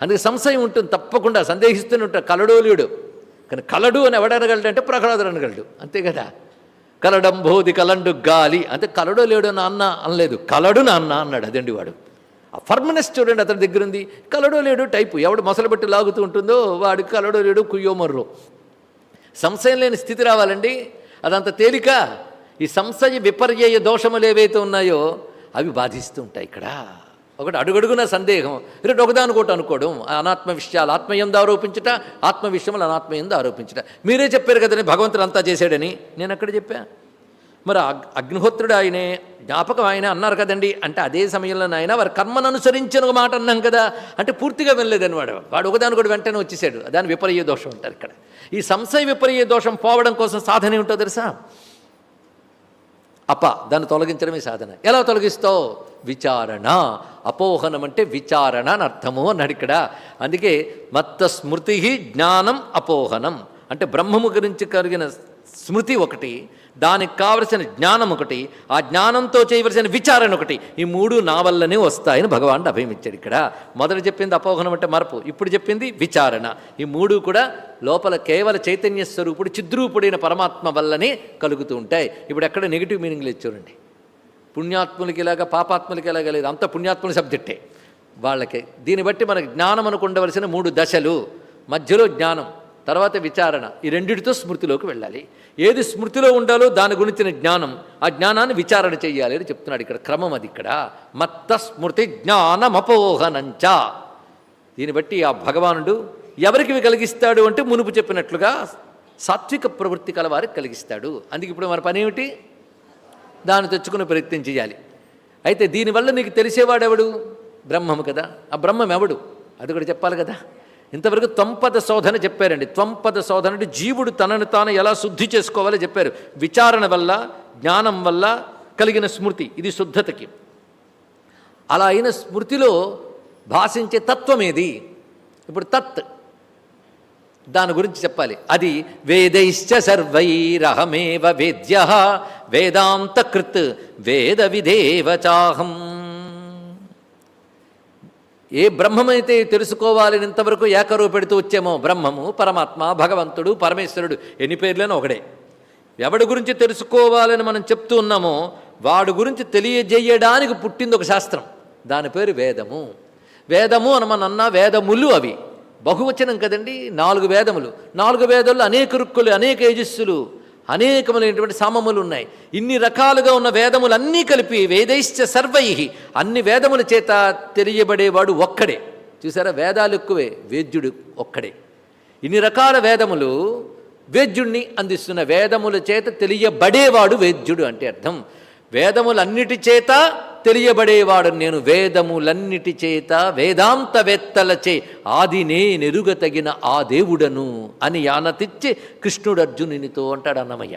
అందుకే సంశయం ఉంటుంది తప్పకుండా సందేహిస్తూనే ఉంటాడు కలడోలియుడు కానీ కలడు అని ఎవడనగలడు అంటే ప్రహ్లాదుడు అనగలడు అంతే కదా? కలడం బోధి కలండు గాలి. అంటే కలడో లేడు నాన్న అనలేదు కలడు నాన్న అన్నాడు అదండి వాడు. పర్మనెంట్ ఫర్మనెస్ అతని దగ్గర ఉంది కలడో లేడు టైపు. ఎవడు మొసలుబట్టి లాగుతూ ఉంటుందో వాడు కలడో లేడు కుయ్యోమర్రు. సంశయం లేని స్థితి రావాలండి. అదంత తేలిక. ఈ సంశయ విపర్యయ దోషములు ఏవైతే ఉన్నాయో అవి బాధిస్తూ ఉంటాయి ఇక్కడ. ఒకటి అడుగడుగున సందేహం. రెండు ఒకదానికోట అనుకోవడం. అనాత్మ విషయాలు ఆత్మయందు ఆరోపించట ఆత్మ విషయములు అనాత్మయందు ఆరోపించట. మీరే చెప్పారు కదండి భగవంతుడు అంతా చేశాడని. నేను అక్కడ చెప్పా? మరి అగ్- అగ్నిహోత్రుడు ఆయనే జ్ఞాపకం ఆయన అన్నారు కదండి. అంటే అదే సమయంలో ఆయన వారి కర్మను అనుసరించిన ఒక మాట అన్నాం కదా. అంటే పూర్తిగా వినలేదని వాడు వాడు ఒకదాని కూడా వెంటనే వచ్చేసాడు. దాని విపరీయ దోషం అంటారు ఇక్కడ. ఈ సంశయ విపరీయ దోషం పోవడం కోసం సాధన ఏమిటో తెలుసా? అప దాన్ని తొలగించడమే సాధన. ఎలా తొలగిస్తావు? విచారణ. అపోహనం అంటే విచారణ అని అర్థము అన్నాడు ఇక్కడ. అందుకే మత్త స్మృతి జ్ఞానం అపోహనం. అంటే బ్రహ్మము గురించి కలిగిన స్మృతి ఒకటి దానికి కావలసిన జ్ఞానం ఒకటి ఆ జ్ఞానంతో చేయవలసిన విచారణ ఒకటి. ఈ మూడు నా వల్లనే వస్తాయని భగవానుడు అభయమిచ్చాడు ఇక్కడ. మొదట చెప్పింది అపోహనం అంటే మరపు ఇప్పుడు చెప్పింది విచారణ. ఈ మూడు కూడా లోపల కేవల చైతన్య స్వరూపుడు చిద్రూపుడైన పరమాత్మ వల్లనే కలుగుతూ ఉంటాయి. ఇప్పుడు ఎక్కడ నెగిటివ్ మీనింగ్లు ఇచ్చారండి చూడండి. పుణ్యాత్ములకి ఇలాగా పాపాత్ములకి ఇలాగా లేదు. అంత పుణ్యాత్ముల సబ్జెక్టే వాళ్ళకి. దీన్ని బట్టి మనకు జ్ఞానం ఉండవలసిన మూడు దశలు. మధ్యలో జ్ఞానం. తర్వాత విచారణ. ఈ రెండిటితో స్మృతిలోకి వెళ్ళాలి. ఏది స్మృతిలో ఉండాలో దాని గురించిన జ్ఞానం ఆ జ్ఞానాన్ని విచారణ చేయాలి అని చెప్తున్నాడు ఇక్కడ. క్రమం అది ఇక్కడ. మత్త స్మృతి జ్ఞానమపోహనంచ. దీన్ని బట్టి ఆ భగవానుడు ఎవరికి కలిగిస్తాడు అంటే మునుపు చెప్పినట్లుగా సాత్విక ప్రవృత్తి కలవారికి కలిగిస్తాడు. అందుకే ఇప్పుడు మన పని ఏమిటి? దాన్ని తెచ్చుకునే ప్రయత్నం చేయాలి. అయితే దీనివల్ల నీకు తెలిసేవాడెవడు? బ్రహ్మము కదా. ఆ బ్రహ్మం ఎవడు? అది కూడా చెప్పాలి కదా. ఇంతవరకు త్వంపద శోధన చెప్పారండి. త్వంపద శోధన అంటే జీవుడు తనను తాను ఎలా శుద్ధి చేసుకోవాలో చెప్పారు. విచారణ వల్ల జ్ఞానం వల్ల కలిగిన స్మృతి ఇది శుద్ధతకి. అలా అయిన స్మృతిలో భాషించే తత్వం ఏది? ఇప్పుడు తత్. దాని గురించి చెప్పాలి. అది వేదైశ్చ సర్వైరహమేవ వేద్య వేదాంతకృత్ వేద విదేవ చాహం. ఏ బ్రహ్మమైతే తెలుసుకోవాలని ఇంతవరకు ఏకరువు పెడుతూ వచ్చామో బ్రహ్మము పరమాత్మ భగవంతుడు పరమేశ్వరుడు ఎన్ని పేర్లైనా ఒకడే. ఎవడి గురించి తెలుసుకోవాలని మనం చెప్తూ ఉన్నామో వాడి గురించి తెలియజేయడానికి పుట్టింది ఒక శాస్త్రం. దాని పేరు వేదము. వేదము అని మన అన్న వేదములు అవి. బహువచనం కదండి నాలుగు వేదములు. నాలుగు వేదములు అనేక రుక్కులు అనేక యజస్సులు అనేకములైనటువంటి సామములు ఉన్నాయి ఇన్ని రకాలుగా ఉన్న వేదములు అన్నీ కలిపి వేదైశ్చ సర్వై. అన్ని వేదముల చేత తెలియబడేవాడు ఒక్కడే. చూసారా? వేదాలు ఎక్కువే వేద్యుడు ఒక్కడే. ఇన్ని రకాల వేదములు వేద్యుణ్ణి అందిస్తున్న వేదముల చేత తెలియబడేవాడు వేద్యుడు అంటే అర్థం. వేదములన్నిటి చేత తెలియబడేవాడు నేను వేదములన్నిటి చేత వేదాంతవేత్తలచే ఆది నేనెరుగ నెరుగతగిన ఆ దేవుడను అని యానతిచ్చి కృష్ణుడు అర్జునునితో అంటాడు అన్నమయ్య.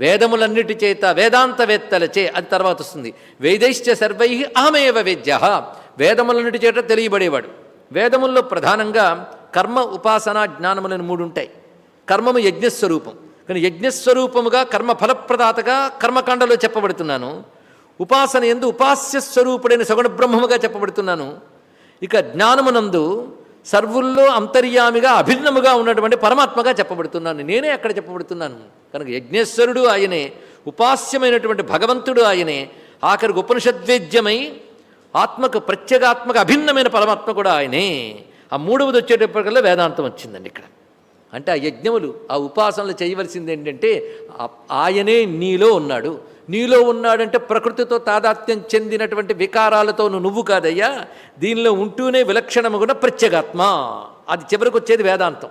వేదములన్నిటి చేత వేదాంతవేత్తలచే అది తర్వాత వస్తుంది. వేదైశ్చ సర్వై అహమేవ వేద్య. వేదములన్నిటి చేత తెలియబడేవాడు. వేదముల్లో ప్రధానంగా కర్మ ఉపాసన జ్ఞానములను మూడు ఉంటాయి. కర్మము యజ్ఞస్వరూపం. కానీ యజ్ఞస్వరూపముగా కర్మ ఫలప్రదాతగా కర్మకాండలో చెప్పబడుతున్నాను. ఉపాసన ఎందు ఉపాస్య స్వరూపుడైన సగుణ బ్రహ్మముగా చెప్పబడుతున్నాను. ఇక జ్ఞానమునందు సర్వుల్లో అంతర్యామిగా అభిన్నముగా ఉన్నటువంటి పరమాత్మగా చెప్పబడుతున్నాను. నేనే అక్కడ చెప్పబడుతున్నాను. కనుక యజ్ఞేశ్వరుడు ఆయనే ఉపాస్యమైనటువంటి భగవంతుడు ఆయనే ఆఖరికి ఉపనిషద్వేద్యమై ఆత్మకు ప్రత్యేగాత్మక అభిన్నమైన పరమాత్మ కూడా ఆయనే. ఆ మూడవది వచ్చేటప్పటికల్లా వేదాంతం వచ్చిందండి ఇక్కడ. అంటే ఆ యజ్ఞములు ఆ ఉపాసనలు చేయవలసింది ఏంటంటే ఆయనే నీలో ఉన్నాడు. నీలో ఉన్నాడంటే ప్రకృతితో తాదాత్మ్యం చెందినటువంటి వికారాలతో నువ్వు కాదయ్యా. దీనిలో ఉంటూనే విలక్షణము కూడా ప్రత్యేగాత్మ. అది చివరికి వచ్చేది వేదాంతం.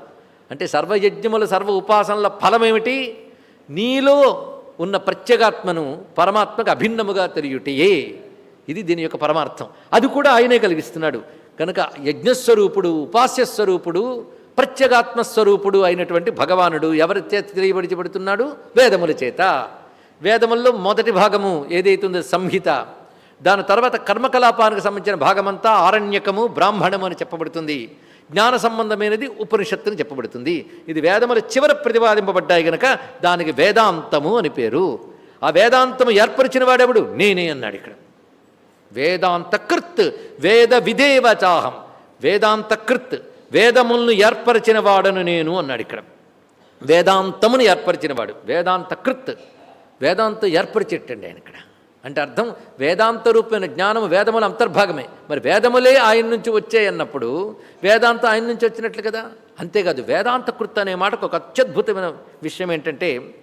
అంటే సర్వయజ్ఞముల సర్వ ఉపాసనల ఫలమేమిటి? నీలో ఉన్న ప్రత్యేగాత్మను పరమాత్మకు అభిన్నముగా తెలియుటయే. ఇది దీని యొక్క పరమార్థం. అది కూడా ఆయనే కలిగిస్తున్నాడు. కనుక యజ్ఞస్వరూపుడు ఉపాస్యస్వరూపుడు ప్రత్యేగాత్మస్వరూపుడు అయినటువంటి భగవానుడు ఎవరి చేత తెలియబడిచబడుతున్నాడు? వేదముల చేత. వేదముల్లో మొదటి భాగము ఏదైతుందో సంహిత. దాని తర్వాత కర్మకలాపానికి సంబంధించిన భాగమంతా ఆరణ్యకము బ్రాహ్మణము అని చెప్పబడుతుంది. జ్ఞాన సంబంధమైనది ఉపనిషత్తుని చెప్పబడుతుంది. ఇది వేదముల చివర ప్రతిపాదింపబడ్డాయి గనక దానికి వేదాంతము అని పేరు. ఆ వేదాంతము ఏర్పరిచిన వాడెవడు? నేనే అన్నాడు ఇక్కడ. వేదాంతకృత్ వేద విదేవచాహం వేదాంతకృత్ వేదములను ఏర్పరిచిన వాడను నేను అన్నాడు ఇక్కడ. వేదాంతమును ఏర్పరిచిన వాడు వేదాంతకృత్ వేదాంతం ఏర్పరిచేటండి ఆయన ఇక్కడ. అంటే అర్థం వేదాంత రూపమైన జ్ఞానము వేదముల అంతర్భాగమే. మరి వేదములే ఆయన నుంచి వచ్చాయి అన్నప్పుడు వేదాంతం ఆయన నుంచి వచ్చినట్లు కదా? అంతేకాదు వేదాంత కృత్ అనే మాటకు ఒక అత్యద్భుతమైన విషయం ఏంటంటే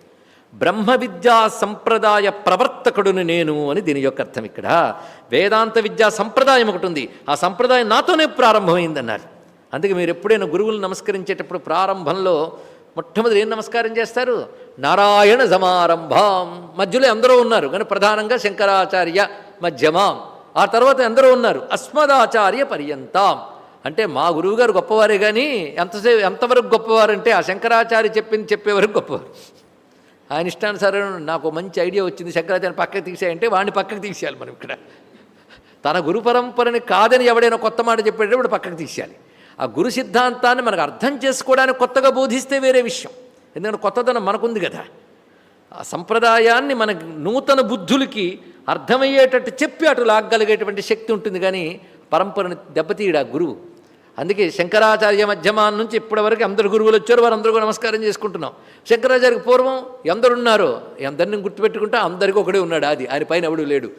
బ్రహ్మ విద్యా సంప్రదాయ ప్రవర్తకుడును నేను అని దీని యొక్క అర్థం ఇక్కడ. వేదాంత విద్యా సంప్రదాయం ఒకటి ఉంది. ఆ సంప్రదాయం నాతోనే ప్రారంభమైందన్నారు. అందుకే మీరు ఎప్పుడైనా గురువులు నమస్కరించేటప్పుడు ప్రారంభంలో మొట్టమొదటి ఏం నమస్కారం చేస్తారు? నారాయణ సమారంభం. మధ్యలో ఎందరో ఉన్నారు. కానీ ప్రధానంగా శంకరాచార్య మధ్యమాం. ఆ తర్వాత ఎందరో ఉన్నారు. అస్మదాచార్య పర్యంతం. అంటే మా గురువుగారు గొప్పవారే కానీ ఎంతసేపు ఎంతవరకు గొప్పవారంటే ఆ శంకరాచార్య చెప్పింది చెప్పే వరకు గొప్పవారు. ఆయన ఇష్టానుసారం నాకు మంచి ఐడియా వచ్చింది. శంకరాచార్య పక్కకి తీసేయంటే వాడిని పక్కకి తీసేయాలి మనం ఇక్కడ. తన గురు పరంపరని కాదని ఎవడైనా కొత్త మాట చెప్పేటప్పుడు పక్కకు తీసేయాలి. ఆ గురు సిద్ధాంతాన్ని మనకు అర్థం చేసుకోవడానికి కొత్తగా బోధిస్తే వేరే విషయం. ఎందుకంటే కొత్తదనం మనకుంది కదా. ఆ సంప్రదాయాన్ని మన నూతన బుద్ధులకి అర్థమయ్యేటట్టు చెప్పి అటు లాగ్గలిగేటువంటి శక్తి ఉంటుంది కానీ పరంపరని దెబ్బతీయడు ఆ గురువు. అందుకే శంకరాచార్య మధ్యమాన్ నుంచి ఇప్పటివరకు అందరు గురువులు వచ్చారు వారు నమస్కారం చేసుకుంటున్నాం. శంకరాచార్యకి పూర్వం ఎందరున్నారో ఎందరిని గుర్తుపెట్టుకుంటే అందరికీ ఒకడే ఉన్నాడు అది ఆయన పైన ఎవడు లేడు.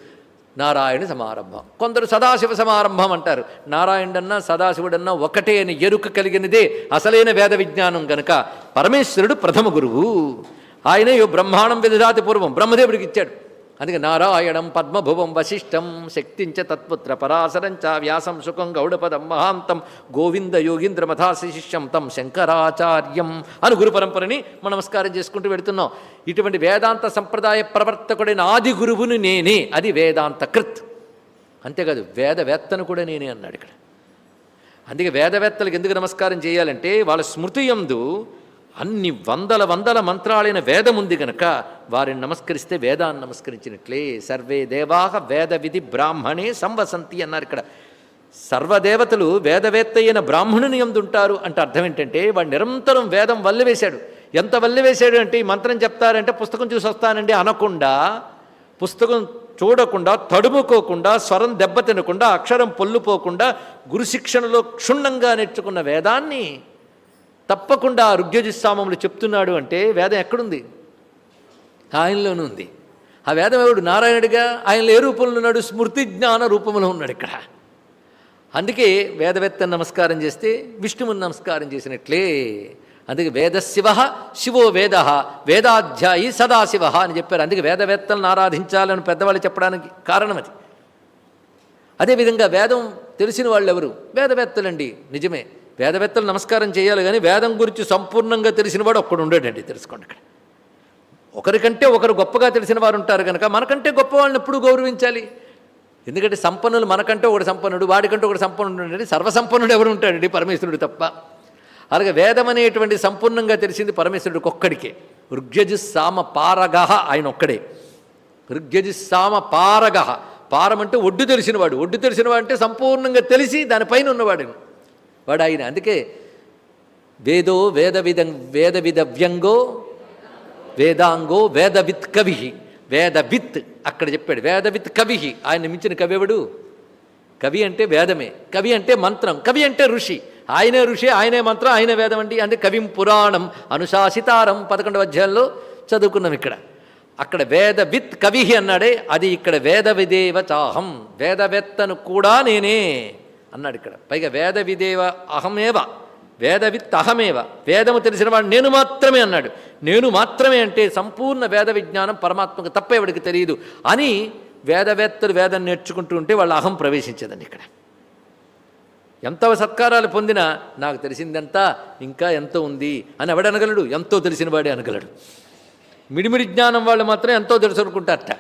నారాయణ సమారంభం. కొందరు సదాశివ సమారంభం అంటారు. నారాయణుడన్నా సదాశివుడన్నా ఒకటే అని ఎరుక కలిగినదే అసలైన వేద విజ్ఞానం గనక. పరమేశ్వరుడు ప్రథమ గురువు. ఆయనే యో బ్రహ్మాండం విదధాతి పూర్వం బ్రహ్మదేవుడికి ఇచ్చాడు. అందుకే నారాయణం పద్మభువం వశిష్టం శక్తించ తత్పుత్ర పరాశరంచ వ్యాసం సుఖం గౌడపదం మహాంతం గోవింద యోగీంద్ర మథాశిష్యం తం శంకరాచార్యం అని గురు పరంపరని మనం నమస్కారం చేసుకుంటూ వెడుతున్నాం ఇటువంటి వేదాంత సంప్రదాయ ప్రవర్తకుడైన ఆది గురువును నేనే అది వేదాంత కృత్ అంతేకాదు వేదవేత్తను కూడా నేనే అన్నాడు ఇక్కడ. అందుకే వేదవేత్తలకు ఎందుకు నమస్కారం చేయాలంటే వాళ్ళ స్మృతి ఎందు అన్ని వందల వందల మంత్రాలైన వేదం ఉంది గనక వారిని నమస్కరిస్తే వేదాన్ని నమస్కరించినట్లే. సర్వే దేవాహ వేద విధి బ్రాహ్మణే సంవసంతి అన్నారు ఇక్కడ. సర్వదేవతలు వేదవేత్త అయిన బ్రాహ్మణుని ఎందుంటారు అంటే అర్థం ఏంటంటే వాడు నిరంతరం వేదం వల్లివేశాడు ఎంత వల్లివేశాడు అంటే ఈ మంత్రం చెప్తారంటే పుస్తకం చూసి వస్తానండి అనకుండా పుస్తకం చూడకుండా తడుముకోకుండా స్వరం దెబ్బతినకుండా అక్షరం పొల్లుపోకుండా గురుశిక్షణలో క్షుణ్ణంగా నేర్చుకున్న వేదాన్ని తప్పకుండా ఆ ఋగ్యజుస్సామములు చెప్తున్నాడు అంటే వేదం ఎక్కడుంది? ఆయనలోనూ ఉంది. ఆ వేదం ఎవడు? నారాయణుడిగా ఆయనలో ఏ రూపంలో ఉన్నాడు? స్మృతి జ్ఞాన రూపంలో ఉన్నాడు ఇక్కడ. అందుకే వేదవేత్త నమస్కారం చేస్తే విష్ణువుని నమస్కారం చేసినట్లే. అందుకే వేదశివ శివో వేద వేదాధ్యాయి సదాశివ అని చెప్పారు. అందుకే వేదవేత్తలను ఆరాధించాలని పెద్దవాళ్ళు చెప్పడానికి కారణం అది. అదేవిధంగా వేదం తెలిసిన వాళ్ళు ఎవరు వేదవేత్తలండి. నిజమే. వేదవేత్తలు నమస్కారం చేయాలి కానీ వేదం గురించి సంపూర్ణంగా తెలిసినవాడు ఒక్కడు ఉండేటండి తెలుసుకోండి అక్కడ. ఒకరికంటే ఒకరు గొప్పగా తెలిసిన వారు ఉంటారు కనుక మనకంటే గొప్ప వాళ్ళని ఎప్పుడు గౌరవించాలి? ఎందుకంటే సంపన్నులు మనకంటే ఒకటి సంపన్నుడు వాడికంటే ఒకటి సంపన్నుడు అంటే సర్వసంపన్నుడు ఎవరు ఉంటాడండి పరమేశ్వరుడు తప్ప. అలాగే వేదం అనేటువంటి సంపూర్ణంగా తెలిసింది పరమేశ్వరుడికి ఒక్కడికే. ఋగ్యజు సామ పారగహ ఆయన ఒక్కడే. ఋగ్యజు సామ పారగహ. పారం అంటే ఒడ్డు తెలిసినవాడు. ఒడ్డు తెలిసినవాడు అంటే సంపూర్ణంగా తెలిసి దానిపైన ఉన్నవాడు వాడు ఆయన అందుకే వేదో వేద విధ వేద విధవ్యంగో వేదాంగో వేదవిత్ కవి వేదవిత్ అక్కడ చెప్పాడు. వేదవిత్ కవి ఆయన మించిన కవి ఎవడు? కవి అంటే వేదమే. కవి అంటే మంత్రం. కవి అంటే ఋషి. ఆయనే ఋషి ఆయనే మంత్రం ఆయనే వేదం అండి. అంటే కవిం పురాణం అనుశాసితారం పదకొండవ అధ్యాయంలో చదువుకున్నాం ఇక్కడ. అక్కడ వేదవిత్ కవి అన్నాడే అది ఇక్కడ వేద విదేవ చాహం వేదవేత్తను కూడా నేనే. అన్నాడు ఇక్కడ. పైగా వేద విదేవ అహమేవ వేదవిత్ అహమేవ వేదము తెలిసినవాడు నేను మాత్రమే అన్నాడు. నేను మాత్రమే అంటే సంపూర్ణ వేద విజ్ఞానం పరమాత్మకు తప్ప ఎవడికి తెలియదు అని వేదవేత్తలు వేదం నేర్చుకుంటూ ఉంటే వాళ్ళ అహం ప్రవేశించేదండి ఇక్కడ. ఎంత సత్కారాలు పొందినా నాకు తెలిసిందంతా ఇంకా ఎంతో ఉంది అని ఎవడనగలడు? ఎంతో తెలిసినవాడే అనగలడు. మిడిమిడి జ్ఞానం వాళ్ళు మాత్రం ఎంతో తెలుసు అనుకుంటారట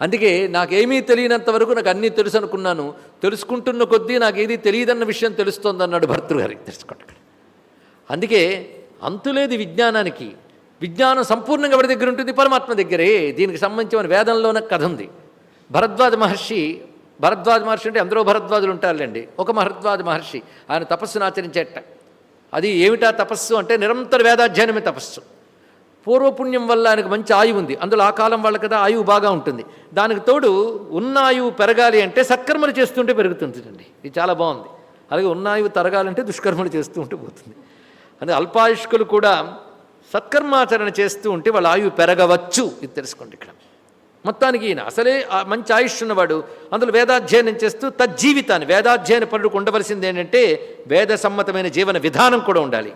అందుకే నాకేమీ తెలియనంత వరకు నాకు అన్నీ తెలుసు అనుకున్నాను. తెలుసుకుంటున్న కొద్దీ నాకు ఏది తెలియదన్న విషయం తెలుస్తోంది అన్నాడు భర్తృహరి తెలుసుకోండి అందుకే అంతులేదు విజ్ఞానానికి. విజ్ఞానం సంపూర్ణంగా ఎవరి దగ్గర ఉంటుంది? పరమాత్మ దగ్గరే. దీనికి సంబంధించిన వేదంలోన కథ ఉంది. భరద్వాజ మహర్షి భరద్వాజ మహర్షి అంటే అందరూ భరద్వాజులు ఉంటారులేండి. ఒక భరద్వాజ మహర్షి ఆయన తపస్సును ఆచరించేట. అది ఏమిటా తపస్సు అంటే నిరంతర వేదాధ్యయనమే తపస్సు. పూర్వపుణ్యం వల్ల ఆయనకు మంచి ఆయువు ఉంది. అందులో ఆ కాలం వాళ్ళ కదా ఆయువు బాగా ఉంటుంది. దానికి తోడు ఉన్న ఆయువు పెరగాలి అంటే సత్కర్మలు చేస్తుంటే పెరుగుతుంటుందండి. ఇది చాలా బాగుంది. అలాగే ఉన్న ఆయువు తరగాలంటే దుష్కర్మలు చేస్తూ ఉంటే పోతుంది. అంటే అల్పాయుష్కులు కూడా సత్కర్మాచరణ చేస్తూ ఉంటే వాళ్ళ ఆయువు పెరగవచ్చు. ఇది తెలుసుకోండి ఇక్కడ. మొత్తానికి ఈయన అసలే మంచి ఆయుష్ ఉన్నవాడు. అందులో వేదాధ్యయనం చేస్తూ తజ్జీవితాన్ని వేదాధ్యయన పనులకు ఉండవలసింది ఏంటంటే వేద సమ్మతమైన జీవన విధానం కూడా ఉండాలి.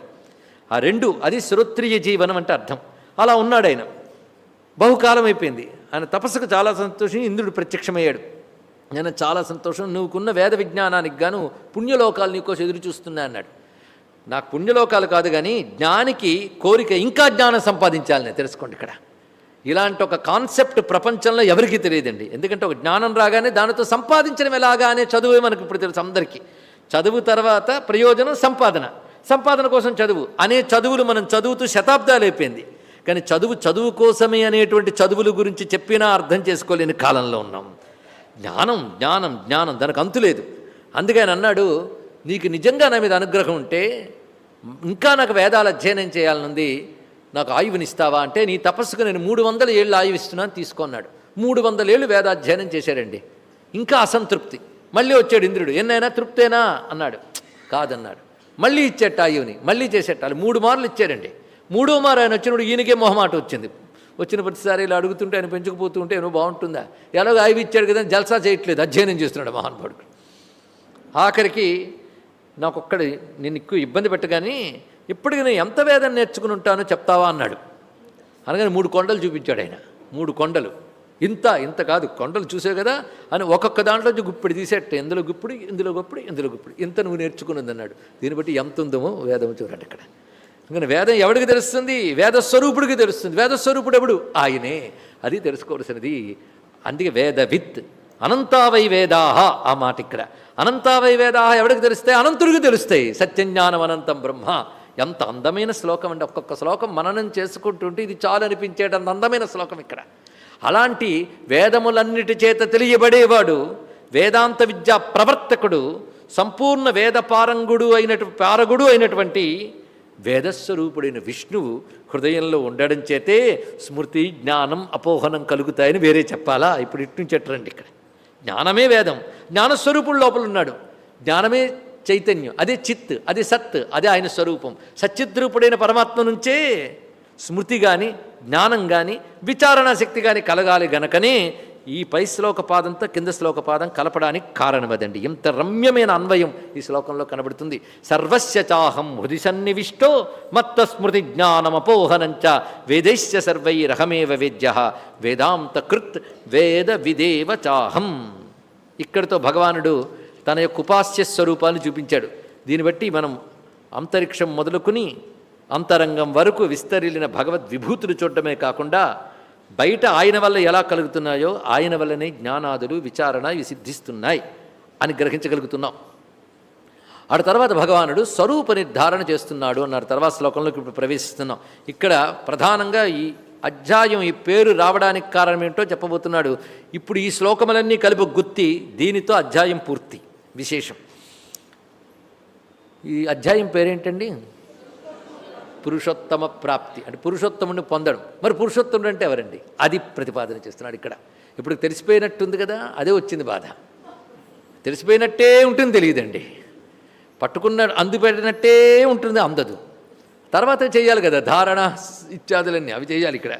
ఆ రెండు అది శ్రోత్రియ జీవనం అంటే అర్థం. అలా ఉన్నాడు ఆయన. బహుకాలం అయిపోయింది. ఆయన తపస్సుకు చాలా సంతోషం ఇంద్రుడు ప్రత్యక్షమయ్యాడు. నేను చాలా సంతోషం. నువ్వుకున్న వేద విజ్ఞానానికి గాను పుణ్యలోకాలు నీకోసం ఎదురు చూస్తున్నా అన్నాడు. నాకు పుణ్యలోకాలు కాదు కానీ జ్ఞానికి కోరిక ఇంకా జ్ఞానం సంపాదించాలని తెలుసుకోండి ఇక్కడ. ఇలాంటి ఒక కాన్సెప్ట్ ప్రపంచంలో ఎవరికీ తెలియదండి. ఎందుకంటే ఒక జ్ఞానం రాగానే దానితో సంపాదించడం ఎలాగా అనే చదువే మనకు ఇప్పుడు తెలుసు అందరికీ. చదువు తర్వాత ప్రయోజనం సంపాదన. సంపాదన కోసం చదువు. అనే చదువులు మనం చదువుతూ శతాబ్దాలు అయిపోయింది. కానీ చదువు చదువు కోసమే అనేటువంటి చదువుల గురించి చెప్పినా అర్థం చేసుకోలేని కాలంలో ఉన్నాం. జ్ఞానం జ్ఞానం జ్ఞానం దానికి అంతు లేదు. అందుకే ఆయన అన్నాడు నీకు నిజంగా నా మీద అనుగ్రహం ఉంటే ఇంకా నాకు వేదాలు అధ్యయనం చేయాలనుంది నాకు ఆయువునిస్తావా అంటే నీ తపస్సుకు నేను మూడు వందల ఏళ్ళు ఆయువిస్తున్నాను తీసుకున్నాడు మూడు వందల ఏళ్ళు వేదాధ్యయనం చేశాడండి. ఇంకా అసంతృప్తి. మళ్ళీ వచ్చాడు ఇంద్రుడు. ఎన్నైనా తృప్తేనా? అన్నాడు. కాదన్నాడు. మళ్ళీ ఇచ్చేట ఆయువుని మళ్ళీ చేసేట మూడు మార్లు ఇచ్చారండి మూడో మారు ఆయన వచ్చినప్పుడు ఈయనకే మొహమాట వచ్చింది. వచ్చిన ప్రతిసారి ఇలా అడుగుతుంటే ఆయన పెంచుకుపోతూ ఉంటే నువ్వు బాగుంటుందా? ఎలాగో ఆయువు ఇచ్చాడు కదా అని జల్సా చేయట్లేదు అధ్యయనం చేస్తున్నాడు మహానుభావుడు. ఆఖరికి నాకు ఒక్కడి నేను ఎక్కువ ఇబ్బంది పెట్టగాని ఇప్పటికి నేను ఎంత వేదన నేర్చుకుని ఉంటానో చెప్తావా అన్నాడు. అనగానే మూడు కొండలు చూపించాడు ఆయన. మూడు కొండలు. ఇంత ఇంత కాదు కొండలు చూసావు కదా అని ఒక్కొక్క దాంట్లో గుప్పిడి తీసేట ఇందులో గుప్పిడి ఇందులో గుప్పిడి ఇందులో గుప్పిడి. ఇంత నువ్వు నేర్చుకున్నది అన్నాడు. దీన్ని బట్టి ఎంత ఉందో వేదం చూడండి ఇక్కడ. అందుకని వేదం ఎవడికి తెలుస్తుంది? వేద స్వరూపుడికి తెలుస్తుంది. వేద స్వరూపుడు ఎవడు? ఆయనే. అది తెలుసుకోవాల్సినది. అందుకే వేదవిత్ అనంతావై వేదాహ ఆ మాట ఇక్కడ. అనంతావై వేదాహ ఎవడికి తెలుస్తాయి? అనంతుడికి తెలుస్తాయి. సత్యజ్ఞానం అనంతం బ్రహ్మ. ఎంత అందమైన శ్లోకం అండి. ఒక్కొక్క శ్లోకం మననం చేసుకుంటుంటే ఇది చాలు అనిపించేటంత అందమైన శ్లోకం ఇక్కడ. అలాంటి వేదములన్నిటి చేత తెలియబడేవాడు వేదాంత విద్యా ప్రవర్తకుడు సంపూర్ణ వేద పారంగుడు అయినటు పారగుడు అయినటువంటి వేదస్వరూపుడైన విష్ణువు హృదయంలో ఉండడం చేతే స్మృతి జ్ఞానం అపోహనం కలుగుతాయని వేరే చెప్పాలా? ఇప్పుడు ఇటు నుంచి ఎట్టరండి ఇక్కడ. జ్ఞానమే వేదం. జ్ఞానస్వరూపుడు లోపల ఉన్నాడు. జ్ఞానమే చైతన్యం. అదే చిత్ అదే సత్ అదే ఆయన స్వరూపం. సచ్చిద్రూపుడైన పరమాత్మ నుంచే స్మృతి కానీ జ్ఞానం కానీ విచారణా శక్తి కానీ కలగాలి గనకనే ఈ పై శ్లోక పాదంతో కింద శ్లోక పాదం కలపడానికి కారణమదండి. ఇంత ఎంత రమ్యమైన అన్వయం ఈ శ్లోకంలో కనబడుతుంది. సర్వస్య చాహం హృది సన్నివిష్టో మత్త స్మృతి జ్ఞానమపోహనంచ వేదైశ్య సర్వైరహమేవ వేద్య వేదాంత కృత్ వేద విదేవ చాహం. ఇక్కడితో భగవానుడు తన యొక్క ఉపాస్య స్వరూపాన్ని చూపించాడు. దీన్ని బట్టి మనం అంతరిక్షం మొదలుకుని అంతరంగం వరకు విస్తరిలిన భగవద్ విభూతులు చూడటమే కాకుండా బయట ఆయన వల్ల ఎలా కలుగుతున్నాయో ఆయన వల్లనే జ్ఞానాదులు విచారణ ఇవి సిద్ధిస్తున్నాయి అని గ్రహించగలుగుతున్నాం. ఆ తర్వాత భగవానుడు స్వరూప నిర్ధారణ చేస్తున్నాడు అన్నారు. తర్వాత శ్లోకంలోకి ఇప్పుడు ప్రవేశిస్తున్నాం. ఇక్కడ ప్రధానంగా ఈ అధ్యాయం ఈ పేరు రావడానికి కారణం ఏంటో చెప్పబోతున్నాడు. ఇప్పుడు ఈ శ్లోకములన్నీ కలిపి గుత్తి దీనితో అధ్యాయం పూర్తి విశేషం. ఈ అధ్యాయం పేరేంటండి? పురుషోత్తమ ప్రాప్తి. అంటే పురుషోత్తముని పొందడం. మరి పురుషోత్తముడు అంటే ఎవరండి? అది ప్రతిపాదన చేస్తున్నాడు ఇక్కడ. ఇప్పుడు తెలిసిపోయినట్టుంది కదా అదే వచ్చింది బాధ. తెలిసిపోయినట్టే ఉంటుంది తెలియదండి. పట్టుకున్న అందుపెట్టినట్టే ఉంటుంది అందదు. తర్వాత చేయాలి కదా ధారణ ఇత్యాదులన్నీ అవి చేయాలి ఇక్కడ.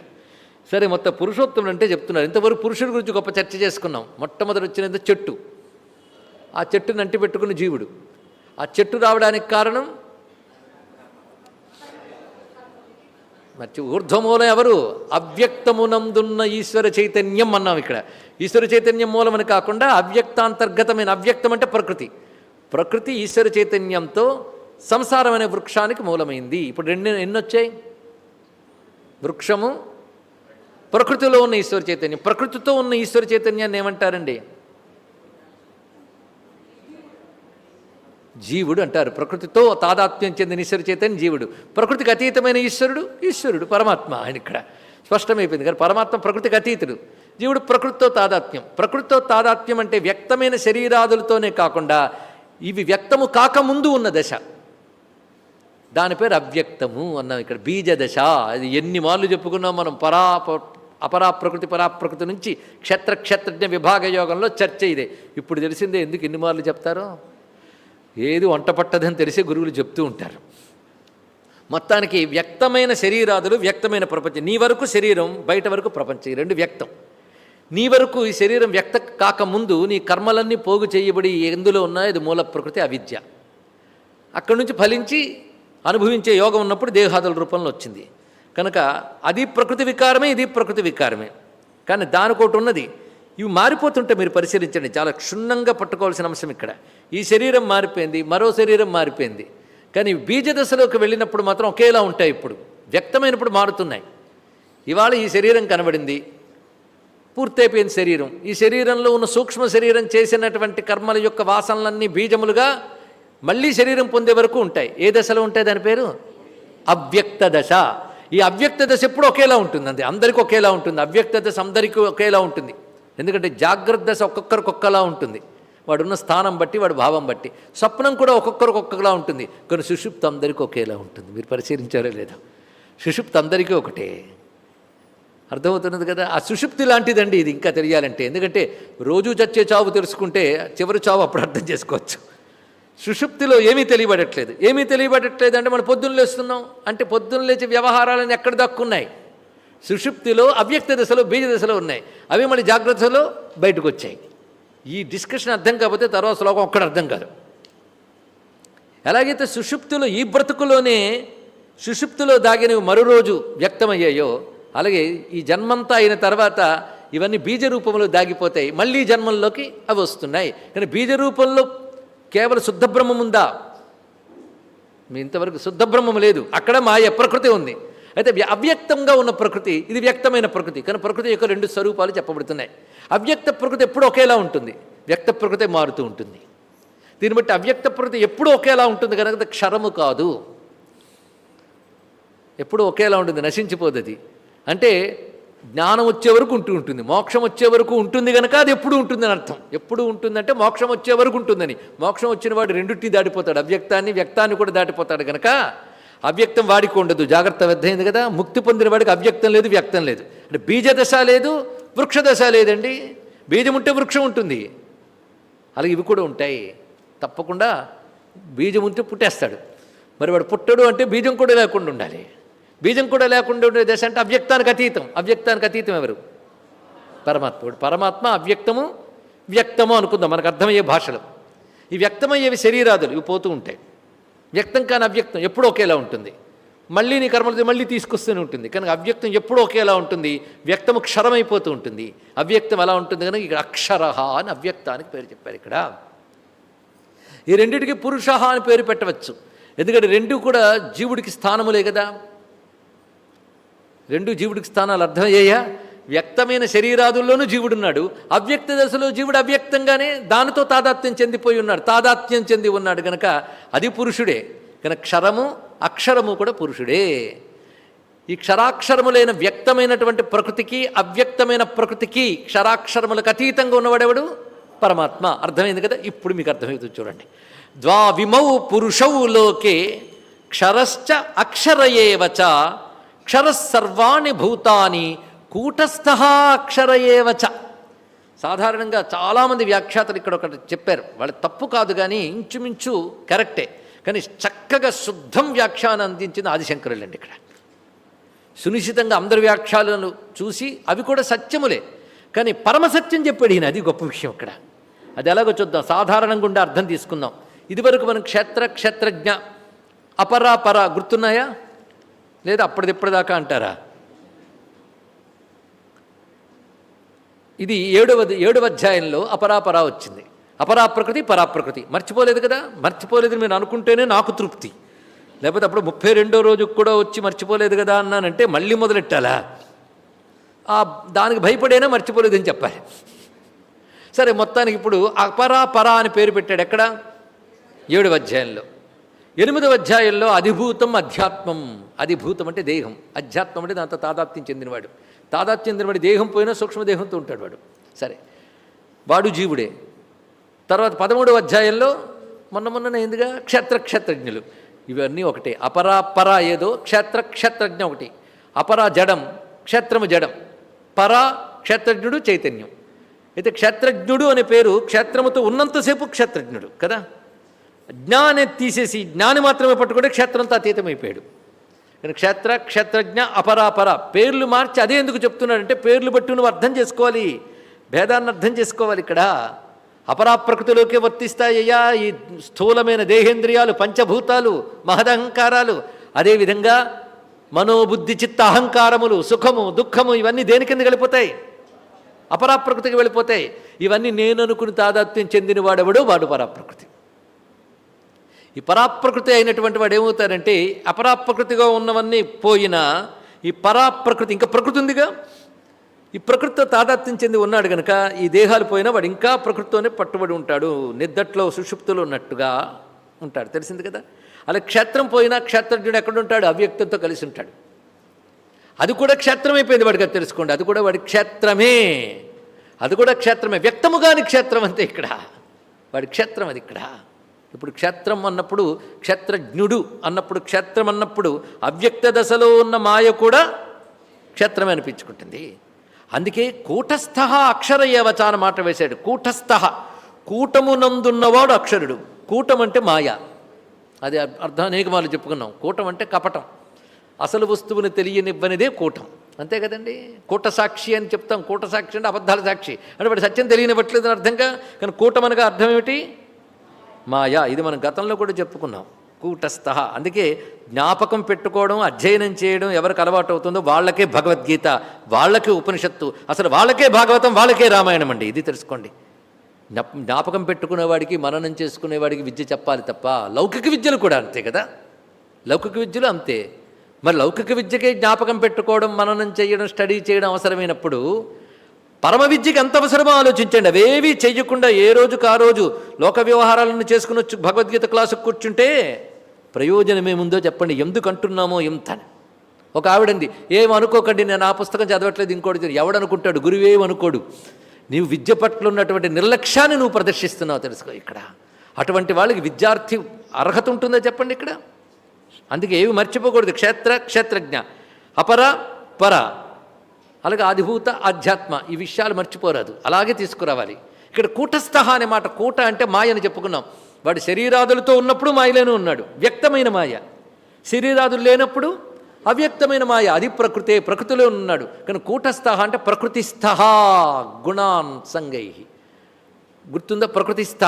సరే మొత్తం పురుషోత్తముడు అంటే చెప్తున్నారు. ఇంతవరకు పురుషుడి గురించి గొప్ప చర్చ చేసుకున్నాం. మొట్టమొదటి వచ్చినంత చెట్టు. ఆ చెట్టుని అంటి పెట్టుకున్న జీవుడు. ఆ చెట్టు రావడానికి కారణం మర్చి ఊర్ధ్వమూలం ఎవరు? అవ్యక్తమునందున్న ఈశ్వర చైతన్యం అన్నాం ఇక్కడ. ఈశ్వర చైతన్యం మూలమని కాకుండా అవ్యక్తాంతర్గతమైన అవ్యక్తం అంటే ప్రకృతి. ప్రకృతి ఈశ్వర చైతన్యంతో సంసారం అనే వృక్షానికి మూలమైంది. ఇప్పుడు రెండు ఎన్నొచ్చాయి వృక్షము ప్రకృతిలో ఉన్న ఈశ్వర చైతన్యం. ప్రకృతితో ఉన్న ఈశ్వర చైతన్యాన్ని ఏమంటారండి? జీవుడు అంటారు. ప్రకృతితో తాదాత్మ్యం చెందిన ఈశ్వరు చైతన్యం జీవుడు. ప్రకృతికి అతీతమైన ఈశ్వరుడు ఈశ్వరుడు పరమాత్మ ఆయన ఇక్కడ. స్పష్టమైపోయింది కానీ పరమాత్మ ప్రకృతికి అతీతుడు. జీవుడు ప్రకృతితో తాదాత్మ్యం. ప్రకృతితో తాదాత్మ్యం అంటే వ్యక్తమైన శరీరాదులతోనే కాకుండా ఇవి వ్యక్తము కాకముందు ఉన్న దశ. దాని పేరు అవ్యక్తము అన్నాం ఇక్కడ బీజ దశ. అది ఎన్ని మార్లు చెప్పుకున్నాం మనం? పరా అపరా ప్రకృతి పరాప్రకృతి నుంచి క్షేత్ర క్షేత్రజ్ఞ విభాగ యోగంలో చర్చ ఇదే. ఇప్పుడు తెలిసిందే ఎందుకు ఎన్ని మార్లు చెప్తారో? ఏది వంట పట్టదని తెలిసే గురువులు చెప్తూ ఉంటారు. మొత్తానికి వ్యక్తమైన శరీరాదులు వ్యక్తమైన ప్రపంచం. నీ వరకు శరీరం బయట వరకు ప్రపంచం. ఈ రెండు వ్యక్తం. నీ వరకు ఈ శరీరం వ్యక్త కాకముందు నీ కర్మలన్నీ పోగు చేయబడి ఎందులో ఉన్నా ఇది మూల ప్రకృతి అవిద్య. అక్కడి నుంచి ఫలించి అనుభవించే యోగం ఉన్నప్పుడు దేహాదుల రూపంలో వచ్చింది. కనుక అది ప్రకృతి వికారమే ఇది ప్రకృతి వికారమే. కానీ దానికోటి ఉన్నది. ఇవి మారిపోతుంటే మీరు పరిశీలించండి. చాలా క్షుణ్ణంగా పట్టుకోవాల్సిన అంశం ఇక్కడ. ఈ శరీరం మారిపోయింది మరో శరీరం మారిపోయింది. కానీ బీజ దశలోకి వెళ్ళినప్పుడు మాత్రం ఒకేలా ఉంటాయి ఇప్పుడు. వ్యక్తమైనప్పుడు మారుతున్నాయి. ఇవాళ ఈ శరీరం కనబడింది. పూర్తయిపోయిన శరీరం. ఈ శరీరంలో ఉన్న సూక్ష్మ శరీరం చేసినటువంటి కర్మల యొక్క వాసనలన్నీ బీజములుగా మళ్ళీ శరీరం పొందే వరకు ఉంటాయి. ఏ దశలో ఉంటాయి దాని పేరు? అవ్యక్త దశ. ఈ అవ్యక్త దశ ఎప్పుడు ఒకేలా ఉంటుంది అంతే అందరికీ ఒకేలా ఉంటుంది. అవ్యక్త దశ అందరికీ ఒకేలా ఉంటుంది. ఎందుకంటే జాగ్రత్త దశ ఒక్కొక్కరికొక్కలా ఉంటుంది. వాడున్న స్థానం బట్టి వాడి భావం బట్టి. స్వప్నం కూడా ఒక్కొక్కరికి ఒక్కొక్కలా ఉంటుంది. కానీ సుషుప్తి అందరికీ ఒకేలా ఉంటుంది. మీరు పరిశీలించారో లేదా. సుషుప్తి అందరికీ ఒకటే. అర్థమవుతున్నది కదా? ఆ సుషుప్తి లాంటిదండి ఇది ఇంకా తెలియాలంటే. ఎందుకంటే రోజు చచ్చే చావు తెలుసుకుంటే చివరి చావు అప్పుడు అర్థం చేసుకోవచ్చు. సుషుప్తిలో ఏమీ తెలియబడట్లేదు. ఏమీ తెలియబడట్లేదు అంటే మనం పొద్దున్న లేస్తున్నాం. అంటే పొద్దున్న లేచి వ్యవహారాలను ఎక్కడ దక్కున్నాయి? సుషుప్తిలో అవ్యక్త దశలో బీజ దశలో ఉన్నాయి. అవి మళ్ళీ జాగ్రత్తలో బయటకు వచ్చాయి. ఈ డిస్కషన్ అర్థం కాకపోతే తర్వాత శ్లోకం ఒక్కడ అర్థం కాదు. ఎలాగైతే సుషుప్తులు ఈ బ్రతుకులోనే సుషుప్తులో దాగినవి మరో రోజు వ్యక్తమయ్యాయో అలాగే ఈ జన్మంతా అయిన తర్వాత ఇవన్నీ బీజ రూపంలో దాగిపోతాయి మళ్ళీ జన్మంలోకి అవి వస్తున్నాయి. కానీ బీజ రూపంలో కేవలం శుద్ధ బ్రహ్మం ఉందా? మీ ఇంతవరకు శుద్ధబ్రహ్మం లేదు. అక్కడ మాయ ప్రకృతి ఉంది. అయితే అవ్యక్తంగా ఉన్న ప్రకృతి ఇది వ్యక్తమైన ప్రకృతి. కానీ ప్రకృతి యొక్క రెండు స్వరూపాలు చెప్పబడుతున్నాయి. అవ్యక్త ప్రకృతి ఎప్పుడు ఒకేలా ఉంటుంది. వ్యక్త ప్రకృతి మారుతూ ఉంటుంది. దీన్ని బట్టి అవ్యక్త ప్రకృతి ఎప్పుడూ ఒకేలా ఉంటుంది కనుక క్షరము కాదు. ఎప్పుడూ ఒకేలా ఉంటుంది నశించిపోదు అది. అంటే జ్ఞానం వచ్చే వరకు ఉంటూ ఉంటుంది. మోక్షం వచ్చే వరకు ఉంటుంది కనుక అది ఎప్పుడు ఉంటుందని అర్థం. ఎప్పుడు ఉంటుందంటే మోక్షం వచ్చే వరకు ఉంటుందని. మోక్షం వచ్చిన వాడు రెండుటిని దాటిపోతాడు. అవ్యక్తాన్ని వ్యక్తాన్ని కూడా దాటిపోతాడు కనుక అవ్యక్తం వాడికి ఉండదు. జాగ్రత్త అర్థమైంది కదా? ముక్తి పొందిన వాడికి అవ్యక్తం లేదు వ్యక్తం లేదు. అంటే బీజదశ లేదు వృక్షదశ లేదండి. బీజం ఉంటే వృక్షం ఉంటుంది. అలాగే ఇవి కూడా ఉంటాయి. తప్పకుండా బీజం ఉంటే పుట్టేస్తాడు. మరి వాడు పుట్టడు అంటే బీజం కూడా లేకుండా ఉండాలి. బీజం కూడా లేకుండా ఉండే దశ అంటే అవ్యక్తానికి అతీతం. అవ్యక్తానికి అతీతం ఎవరు? పరమాత్మ. వాడు పరమాత్మ అవ్యక్తము వ్యక్తము అనుకుందాం. మనకు అర్థమయ్యే భాషలు. ఈ వ్యక్తమయ్యేవి శరీరాదులు. ఇవి పోతూ ఉంటాయి. వ్యక్తం కాని అవ్యక్తం ఎప్పుడూ ఒకేలా ఉంటుంది. మళ్ళీ నీ కర్మలు మళ్ళీ తీసుకొస్తూనే ఉంటుంది. కనుక అవ్యక్తం ఎప్పుడూ ఒకేలా ఉంటుంది. వ్యక్తము క్షరమైపోతూ ఉంటుంది. అవ్యక్తం ఎలా ఉంటుంది కనుక ఇక్కడ అక్షర అని అవ్యక్తానికి పేరు చెప్పారు ఇక్కడ. ఈ రెండింటికి పురుష అని పేరు పెట్టవచ్చు. ఎందుకంటే రెండు కూడా జీవుడికి స్థానములే కదా. రెండు జీవుడికి స్థానాలు అర్థమయ్యాయా? వ్యక్తమైన శరీరాదుల్లోనూ జీవుడున్నాడు. అవ్యక్త దశలో జీవుడు అవ్యక్తంగానే దానితో తాదాత్మ్యం చెందిపోయి ఉన్నాడు. తాదాత్మ్యం చెంది ఉన్నాడు గనక అది పురుషుడే. కనుక క్షరము అక్షరము కూడా పురుషుడే. ఈ క్షరాక్షరములైన వ్యక్తమైనటువంటి ప్రకృతికి అవ్యక్తమైన ప్రకృతికి క్షరాక్షరములకు అతీతంగా ఉన్నవాడెవడు పరమాత్మ. అర్థమైంది కదా? ఇప్పుడు మీకు అర్థమవుతుంది చూడండి. ద్వావిమౌ పురుషౌ లోకే క్షరశ్చ అక్షరయేవచ క్షరస్సర్వాణి భూతాని కూటస్థ ఏవచ సాధారణంగా చాలామంది వ్యాఖ్యాతలు ఇక్కడ ఒకటి చెప్పారు. వాళ్ళు తప్పు కాదు కానీ ఇంచుమించు కరెక్టే. కానీ చక్కగా శుద్ధం వ్యాఖ్యానం అందించింది ఆదిశంకరులండి ఇక్కడ. సునిశ్చితంగా అందరి వ్యాఖ్యాలను చూసి అవి కూడా సత్యములే. కానీ పరమసత్యం చెప్పాడు ఈయన. అది గొప్ప విషయం ఇక్కడ. అది ఎలాగో చూద్దాం. సాధారణంగా ఉండే అర్థం తీసుకుందాం. ఇదివరకు మనం క్షేత్ర క్షేత్రజ్ఞ అపరాపర గుర్తున్నాయా? లేదా అప్పటిదిప్పటిదాకా అంటారా? ఇది ఏడవ ఏడవ అధ్యాయంలో అపరాపరా వచ్చింది. అపరాప్రకృతి పరాప్రకృతి. మర్చిపోలేదు కదా? మర్చిపోలేదు మీరు అనుకుంటేనే నాకు తృప్తి. లేకపోతే అప్పుడు ముప్పై రెండో రోజుకు కూడా వచ్చి మర్చిపోలేదు కదా అన్నానంటే మళ్ళీ మొదలెట్టాలా? ఆ దానికి భయపడేనా మర్చిపోలేదని చెప్పాలి. సరే మొత్తానికి ఇప్పుడు అపరా పరా అని పేరు పెట్టాడు ఎక్కడ? ఏడవ అధ్యాయంలో. ఎనిమిదవ అధ్యాయంలో అధిభూతం అధ్యాత్మం. అధిభూతం అంటే దేహం. అధ్యాత్మం అంటే దాంతో తాదాత్మ్యం చెందినవాడు. తాదాత్మ్యం దేహం పోయినా సూక్ష్మదేహంతో ఉంటాడు వాడు. సరే. వాడు జీవుడే. తర్వాత పదమూడవ అధ్యాయంలో మొన్న మొన్న ఎందుగా? క్షేత్ర క్షేత్రజ్ఞులు ఇవన్నీ ఒకటే. అపరా పరా ఏదో? క్షేత్ర క్షేత్రజ్ఞ ఒకటి. అపరా జడం క్షేత్రము జడం. పరా క్షేత్రజ్ఞుడు చైతన్యం. అయితే క్షేత్రజ్ఞుడు అనే పేరు క్షేత్రముతో ఉన్నంతసేపు క్షేత్రజ్ఞుడు కదా? జ్ఞానే తీసేసి జ్ఞాని మాత్రమే పట్టుకుంటే క్షేత్రంతో అతీతమైపోయాడు. క్షేత్ర క్షేత్రజ్ఞ అపరాపర. పేర్లు మార్చి అదే ఎందుకు చెప్తున్నాడంటే పేర్లు బట్టి నువ్వు అర్థం చేసుకోవాలి. భేదాన్ని అర్థం చేసుకోవాలి ఇక్కడ. అపరాప్రకృతిలోకే వర్తిస్తాయ్యా ఈ స్థూలమైన దేహేంద్రియాలు పంచభూతాలు మహదహంకారాలు. అదేవిధంగా మనోబుద్ధి చిత్త అహంకారములు సుఖము దుఃఖము ఇవన్నీ దేని కింద వెళ్ళిపోతాయి? అపరాప్రకృతికి వెళ్ళిపోతాయి. ఇవన్నీ నేను అనుకుని తాదాత్మ్యం చెందిన వాడెవడో వాడు పరాప్రకృతి. ఈ పరాప్రకృతి అయినటువంటి వాడు ఏమవుతారంటే అపరాప్రకృతిగా ఉన్నవన్నీ పోయినా ఈ పరాప్రకృతి ఇంకా ప్రకృతి ఉందిగా? ఈ ప్రకృతితో తాదాత్మ్యం చెంది ఉన్నాడు కనుక ఈ దేహాలు పోయినా వాడు ఇంకా ప్రకృతితోనే పట్టుబడి ఉంటాడు నిద్దట్లో సుషుప్తులు ఉన్నట్టుగా ఉంటాడు. తెలిసింది కదా? అలా క్షేత్రం పోయినా క్షేత్రజ్ఞుడు ఎక్కడ ఉంటాడు అవ్యక్తంతో కలిసి ఉంటాడు. అది కూడా క్షేత్రం అయిపోయింది వాడికి అది తెలుసుకోండి. అది కూడా వాడి క్షేత్రమే. అది కూడా క్షేత్రమే. వ్యక్తము కాని క్షేత్రం అంతే ఇక్కడ. వాడి క్షేత్రం అది ఇక్కడ. ఇప్పుడు క్షేత్రం అన్నప్పుడు క్షేత్రజ్ఞుడు అన్నప్పుడు క్షేత్రం అన్నప్పుడు అవ్యక్త దశలో ఉన్న మాయ కూడా క్షేత్రమే అనిపించుకుంటుంది. అందుకే కూటస్థ అక్షర ఏవచాన మాట వేశాడు. కూటస్థ కూటమునందున్నవాడు అక్షరుడు. కూటం అంటే మాయ. అది అర్థం అనేక మార్లు చెప్పుకున్నాం. కూటం అంటే కపటం. అసలు వస్తువుని తెలియనివ్వనిదే కూటం. అంతే కదండి? కూట సాక్షి అని చెప్తాం. కూట సాక్షి అంటే అబద్ధాల సాక్షి. అంటే వాడు సత్యం తెలియనివ్వట్లేదు అని అర్థంగా కానీ కూటం అనగా అర్థం ఏమిటి? మాయా. ఇది మనం గతంలో కూడా చెప్పుకున్నాం. కూటస్థ. అందుకే జ్ఞాపకం పెట్టుకోవడం అధ్యయనం చేయడం ఎవరికి అలవాటు అవుతుందో వాళ్ళకే భగవద్గీత వాళ్ళకే ఉపనిషత్తు. అసలు వాళ్ళకే భాగవతం వాళ్ళకే రామాయణం అండి. ఇది తెలుసుకోండి. జ్ఞాపకం పెట్టుకునేవాడికి మననం చేసుకునేవాడికి విద్య చెప్పాలి తప్ప లౌకిక విద్యలు కూడా అంతే కదా? లౌకిక విద్యలు అంతే. మరి లౌకిక విద్యకే జ్ఞాపకం పెట్టుకోవడం మననం చేయడం స్టడీ చేయడం అవసరమైనప్పుడు పరమ విద్యకి ఎంత అవసరమో ఆలోచించండి. అవేవి చేయకుండా ఏ రోజుకు ఆ రోజు లోక వ్యవహారాలను చేసుకుని వచ్చి భగవద్గీత క్లాసుకు కూర్చుంటే ప్రయోజనం ఏముందో చెప్పండి. ఎందుకు అంటున్నామో ఎంత అని. ఒక ఆవిడంది ఏమనుకోకండి అనుకోకండి నేను ఆ పుస్తకం చదవట్లేదు ఇంకోటి చదివి." ఎవడనుకుంటాడు గురువేమనుకోడు నీవు విద్య పట్ల ఉన్నటువంటి నిర్లక్ష్యాన్ని నువ్వు ప్రదర్శిస్తున్నావు తెలుసుకో ఇక్కడ. అటువంటి వాళ్ళకి విద్యార్థి అర్హత ఉంటుందో చెప్పండి ఇక్కడ. అందుకే ఏవి మర్చిపోకూడదు. క్షేత్ర క్షేత్రజ్ఞ. అపర పర. అలాగే ఆదిభూత ఆధ్యాత్మ ఈ విషయాలు మర్చిపోరాదు. అలాగే తీసుకురావాలి. ఇక్కడ కూటస్థ అనే మాట కూట అంటే మాయ అని చెప్పుకున్నాం. వాడు శరీరాదులతో ఉన్నప్పుడు మాయలోనే ఉన్నాడు. వ్యక్తమైన మాయ. శరీరాదులు లేనప్పుడు అవ్యక్తమైన మాయ. అది ప్రకృతే ప్రకృతిలో ఉన్నాడు. కానీ కూటస్థ అంటే ప్రకృతిస్థ గుణాన్ సంగై గుర్తుందా? ప్రకృతిస్థ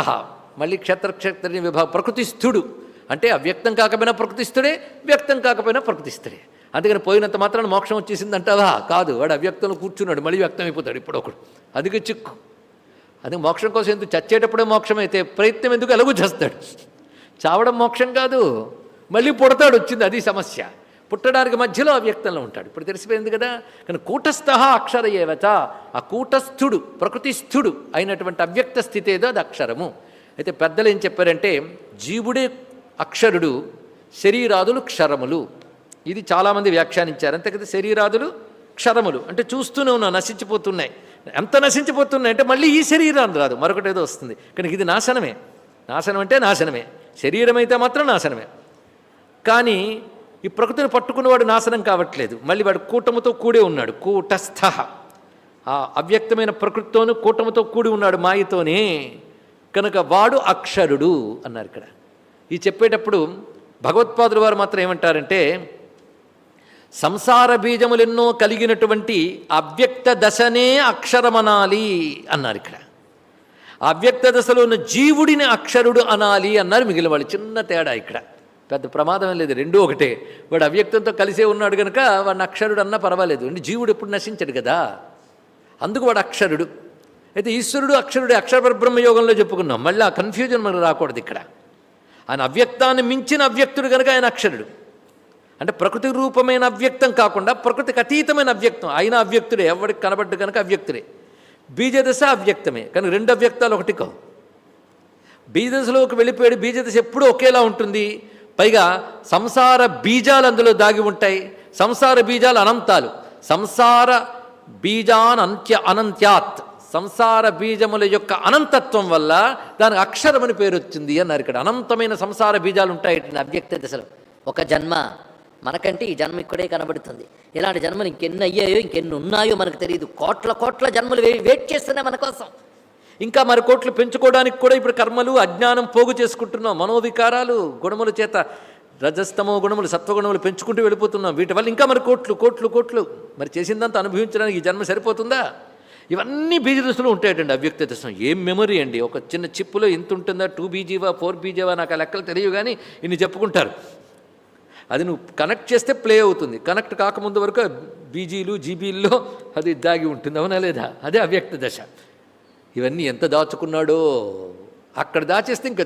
మళ్ళీ క్షేత్రక్షేత్ర విభాగం ప్రకృతిస్థుడు. అంటే అవ్యక్తం కాకపోయినా ప్రకృతిస్థుడే వ్యక్తం కాకపోయినా ప్రకృతిస్థుడే. అందుకని పోయినంత మాత్రాన మోక్షం వచ్చేసిందంటావా? కాదు. వాడు అవ్యక్తంలో కూర్చున్నాడు. మళ్ళీ వ్యక్తం అయిపోతాడు ఇప్పుడు ఒకడు. అదిగా చిక్కు. అది మోక్షం కోసం ఎందుకు చచ్చేటప్పుడే మోక్షం అయితే ప్రయత్నం ఎందుకు ఎలాగూ చేస్తాడు? చావడం మోక్షం కాదు. మళ్ళీ పుడతాడు వచ్చింది. అది సమస్య. పుట్టడానికి మధ్యలో అవ్యక్తంలో ఉంటాడు. ఇప్పుడు తెలిసిపోయింది కదా? కానీ కూటస్థ అక్షర ఏవత ఆ కూటస్థుడు ప్రకృతిస్థుడు అయినటువంటి అవ్యక్త స్థితి ఏదో అది అక్షరము. అయితే పెద్దలు ఏం చెప్పారంటే జీవుడే అక్షరుడు శరీరాదులు క్షరములు. ఇది చాలామంది వ్యాఖ్యానించారు. అంతే శరీరాదులు క్షరములు. అంటే చూస్తూనే ఉన్నాం నశించిపోతున్నాయి. ఎంత నశించిపోతున్నాయి అంటే మళ్ళీ ఈ శరీరాన్ని రాదు. మరొకటి ఏదో వస్తుంది. కానీ ఇది నాశనమే. నాశనం అంటే నాశనమే. శరీరం అయితే మాత్రం నాశనమే. కానీ ఈ ప్రకృతిని పట్టుకున్నవాడు నాశనం కావట్లేదు. మళ్ళీ వాడు కూటముతో కూడే ఉన్నాడు. కూటస్థ. ఆ అవ్యక్తమైన ప్రకృతితోనూ కూటముతో కూడి ఉన్నాడు మాయతోనే. కనుక వాడు అక్షరుడు అన్నారు ఇక్కడ. ఈ చెప్పేటప్పుడు భగవత్పాదుల వారు మాత్రం ఏమంటారంటే సంసార బీజములెన్నో కలిగినటువంటి అవ్యక్త దశనే అక్షరమనాలి అన్నారు ఇక్కడ. అవ్యక్త దశలో ఉన్న జీవుడిని అక్షరుడు అనాలి అన్నారు మిగిలిన వాళ్ళు. చిన్న తేడా ఇక్కడ. పెద్ద ప్రమాదం లేదు. రెండూ ఒకటే. వాడు అవ్యక్తంతో కలిసే ఉన్నాడు కనుక వాడిని అక్షరుడు అన్నా పర్వాలేదు. అంటే జీవుడు ఎప్పుడు నశించడు కదా. అందుకు వాడు అక్షరుడు. అయితే ఈశ్వరుడు అక్షరుడు అక్షరబ్రహ్మ యోగంలో చెప్పుకున్నాం. మళ్ళీ ఆ కన్ఫ్యూజన్ మనకు రాకూడదు ఇక్కడ. ఆయన అవ్యక్తాన్ని మించిన అవ్యక్తుడు కనుక ఆయన అక్షరుడు. అంటే ప్రకృతి రూపమైన అవ్యక్తం కాకుండా ప్రకృతికి అతీతమైన అవ్యక్తం. ఆయన అవ్యక్తుడే ఎవరికి కనబడ్డు కనుక అవ్యక్తుడే. బీజదశ అవ్యక్తమే కానీ రెండు అవ్యక్తాలు ఒకటి కావు. బీజదశలోకి వెళ్ళిపోయాడు బీజదశ ఎప్పుడూ ఒకేలా ఉంటుంది. పైగా సంసార బీజాలు అందులో దాగి ఉంటాయి. సంసార బీజాలు అనంతాలు. సంసార బీజానంత్య అనంత్యాత్. సంసార బీజముల యొక్క అనంతత్వం వల్ల దానికి అక్షరమని పేరు వచ్చింది అన్నారు ఇక్కడ. అనంతమైన సంసార బీజాలు ఉంటాయి అవ్యక్త దశలో. ఒక జన్మ మనకంటే ఈ జన్మ ఇక్కడే కనబడుతుంది. ఇలాంటి జన్మలు ఇంకెన్ని అయ్యాయో ఇంకెన్ని ఉన్నాయో మనకు తెలియదు కోట్ల కోట్ల జన్మలు వెయిట్ చేస్తున్నాయి మన కోసం. ఇంకా మరి కోట్లు పెంచుకోవడానికి కూడా ఇప్పుడు కర్మలు అజ్ఞానం పోగు చేసుకుంటున్నాం. మనోవికారాలు గుణముల చేత రజస్తమో గుణములు సత్వగుణములు పెంచుకుంటూ వెళ్ళిపోతున్నాం. వీటి వల్ల ఇంకా మరి కోట్లు కోట్లు కోట్లు. మరి చేసిందంతా అనుభవించడానికి ఈ జన్మ సరిపోతుందా? ఇవన్నీ బీజ దశలు ఉంటాయటండి అవ్యక్త దశం ఏం మెమరీ అండి? ఒక చిన్న చిప్పులో ఇంత ఉంటుందా? టూ బీజీవా ఫోర్ బీజీవా నాకు ఆ లెక్కలు తెలియవు కానీ ఇన్ని చెప్పుకుంటారు. అది నువ్వు కనెక్ట్ చేస్తే ప్లే అవుతుంది. కనెక్ట్ కాకముందు వరకు బీజీలు జీబీల్లో అది దాగి ఉంటుంది అవునా లేదా? అదే అవ్యక్త దశ. ఇవన్నీ ఎంత దాచుకున్నాడో అక్కడ దాచేస్తే ఇంకా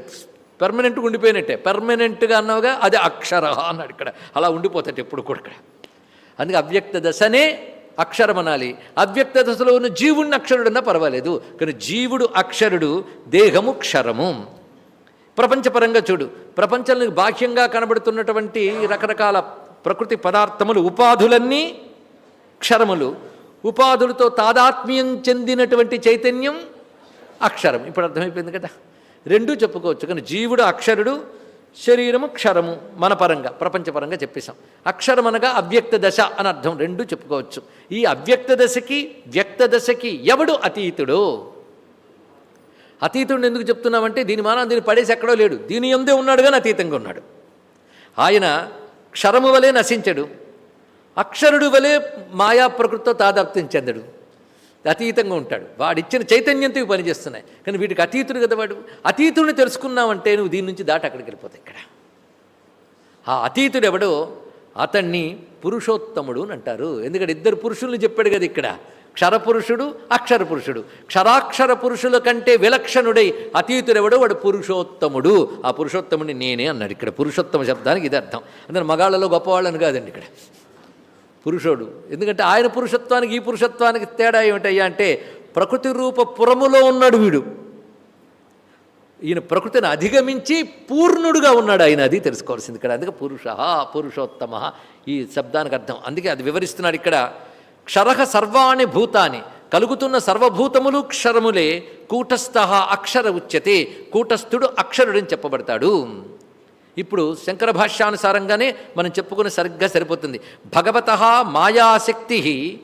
పెర్మనెంట్గా ఉండిపోయినట్టే. పెర్మనెంట్గా అన్నావుగా అది అక్షర అన్నాడు ఇక్కడ. అలా ఉండిపోతాడు ఎప్పుడు కూడా ఇక్కడ. అందుకే అవ్యక్త దశనే అక్షరం అనాలి అవ్యక్త దశలో ఉన్న జీవుడిని అక్షరుడన్నా పర్వాలేదు. కానీ జీవుడు అక్షరుడు దేహము క్షరము. ప్రపంచపరంగా చూడు. ప్రపంచంలో బాహ్యంగా కనబడుతున్నటువంటి రకరకాల ప్రకృతి పదార్థములు ఉపాధులన్నీ క్షరములు. ఉపాధులతో తాదాత్మ్యం చెందినటువంటి చైతన్యం అక్షరం. ఇప్పుడు అర్థమైపోయింది కదా? రెండూ చెప్పుకోవచ్చు కానీ జీవుడు అక్షరుడు శరీరము క్షరము మన పరంగా ప్రపంచపరంగా చెప్పేశాం. అక్షరం అనగా అవ్యక్త దశ అని అర్థం. రెండూ చెప్పుకోవచ్చు. ఈ అవ్యక్త దశకి వ్యక్త దశకి ఎవడు అతీతుడు? అతీతుడిని ఎందుకు చెప్తున్నామంటే దీని మానవ దీన్ని పడేసి ఎక్కడో లేడు. దీని ఎందే ఉన్నాడు కానీ అతీతంగా ఉన్నాడు. ఆయన క్షరము వలె నశించడు. అక్షరుడు వలె మాయా ప్రకృతితో తాదాప్త్యం చెందడు. అతీతంగా ఉంటాడు. వాడిచ్చిన చైతన్యంతో ఇవి పనిచేస్తున్నాయి. కానీ వీటికి అతీతుడు కదా వాడు? అతీతుడిని తెలుసుకున్నావంటే నువ్వు దీని నుంచి దాటి అక్కడికి వెళ్ళిపోతాయి ఇక్కడ. ఆ అతీతుడు ఎవడో అతన్ని పురుషోత్తముడు అని అంటారు. ఎందుకంటే ఇద్దరు పురుషుల్ని చెప్పాడు కదా ఇక్కడ. క్షరపురుషుడు అక్షర పురుషుడు క్షరాక్షర పురుషుల కంటే విలక్షణుడై అతీతుడెవడో వాడు పురుషోత్తముడు. ఆ పురుషోత్తముడిని నేనే అన్నాడు ఇక్కడ. పురుషోత్తమ శబ్దానికి ఇది అర్థం. అందుకని మగాళ్ళలో గొప్పవాళ్ళని కాదండి ఇక్కడ. పురుషుడు. ఎందుకంటే ఆయన పురుషత్వానికి ఈ పురుషత్వానికి తేడా ఏమిటయ్యా అంటే ప్రకృతి రూప పురములో ఉన్నాడు వీడు. ఈయన ప్రకృతిని అధిగమించి పూర్ణుడుగా ఉన్నాడు ఆయన. అది తెలుసుకోవాల్సింది ఇక్కడ. అందుకే పురుష పురుషోత్తమ ఈ శబ్దానికి అర్థం. అందుకే అది వివరిస్తున్నాడు ఇక్కడ. క్షరహ సర్వాణి భూతాని. కలుగుతున్న సర్వభూతములు క్షరములే కూటస్థ అక్షర ఉచ్యతే. కూటస్థుడు అక్షరుడని చెప్పబడతాడు. ఇప్పుడు శంకర భాష్యానుసారంగానే మనం చెప్పుకుని సరిగ్గా సరిపోతుంది. భగవత మాయాశక్తి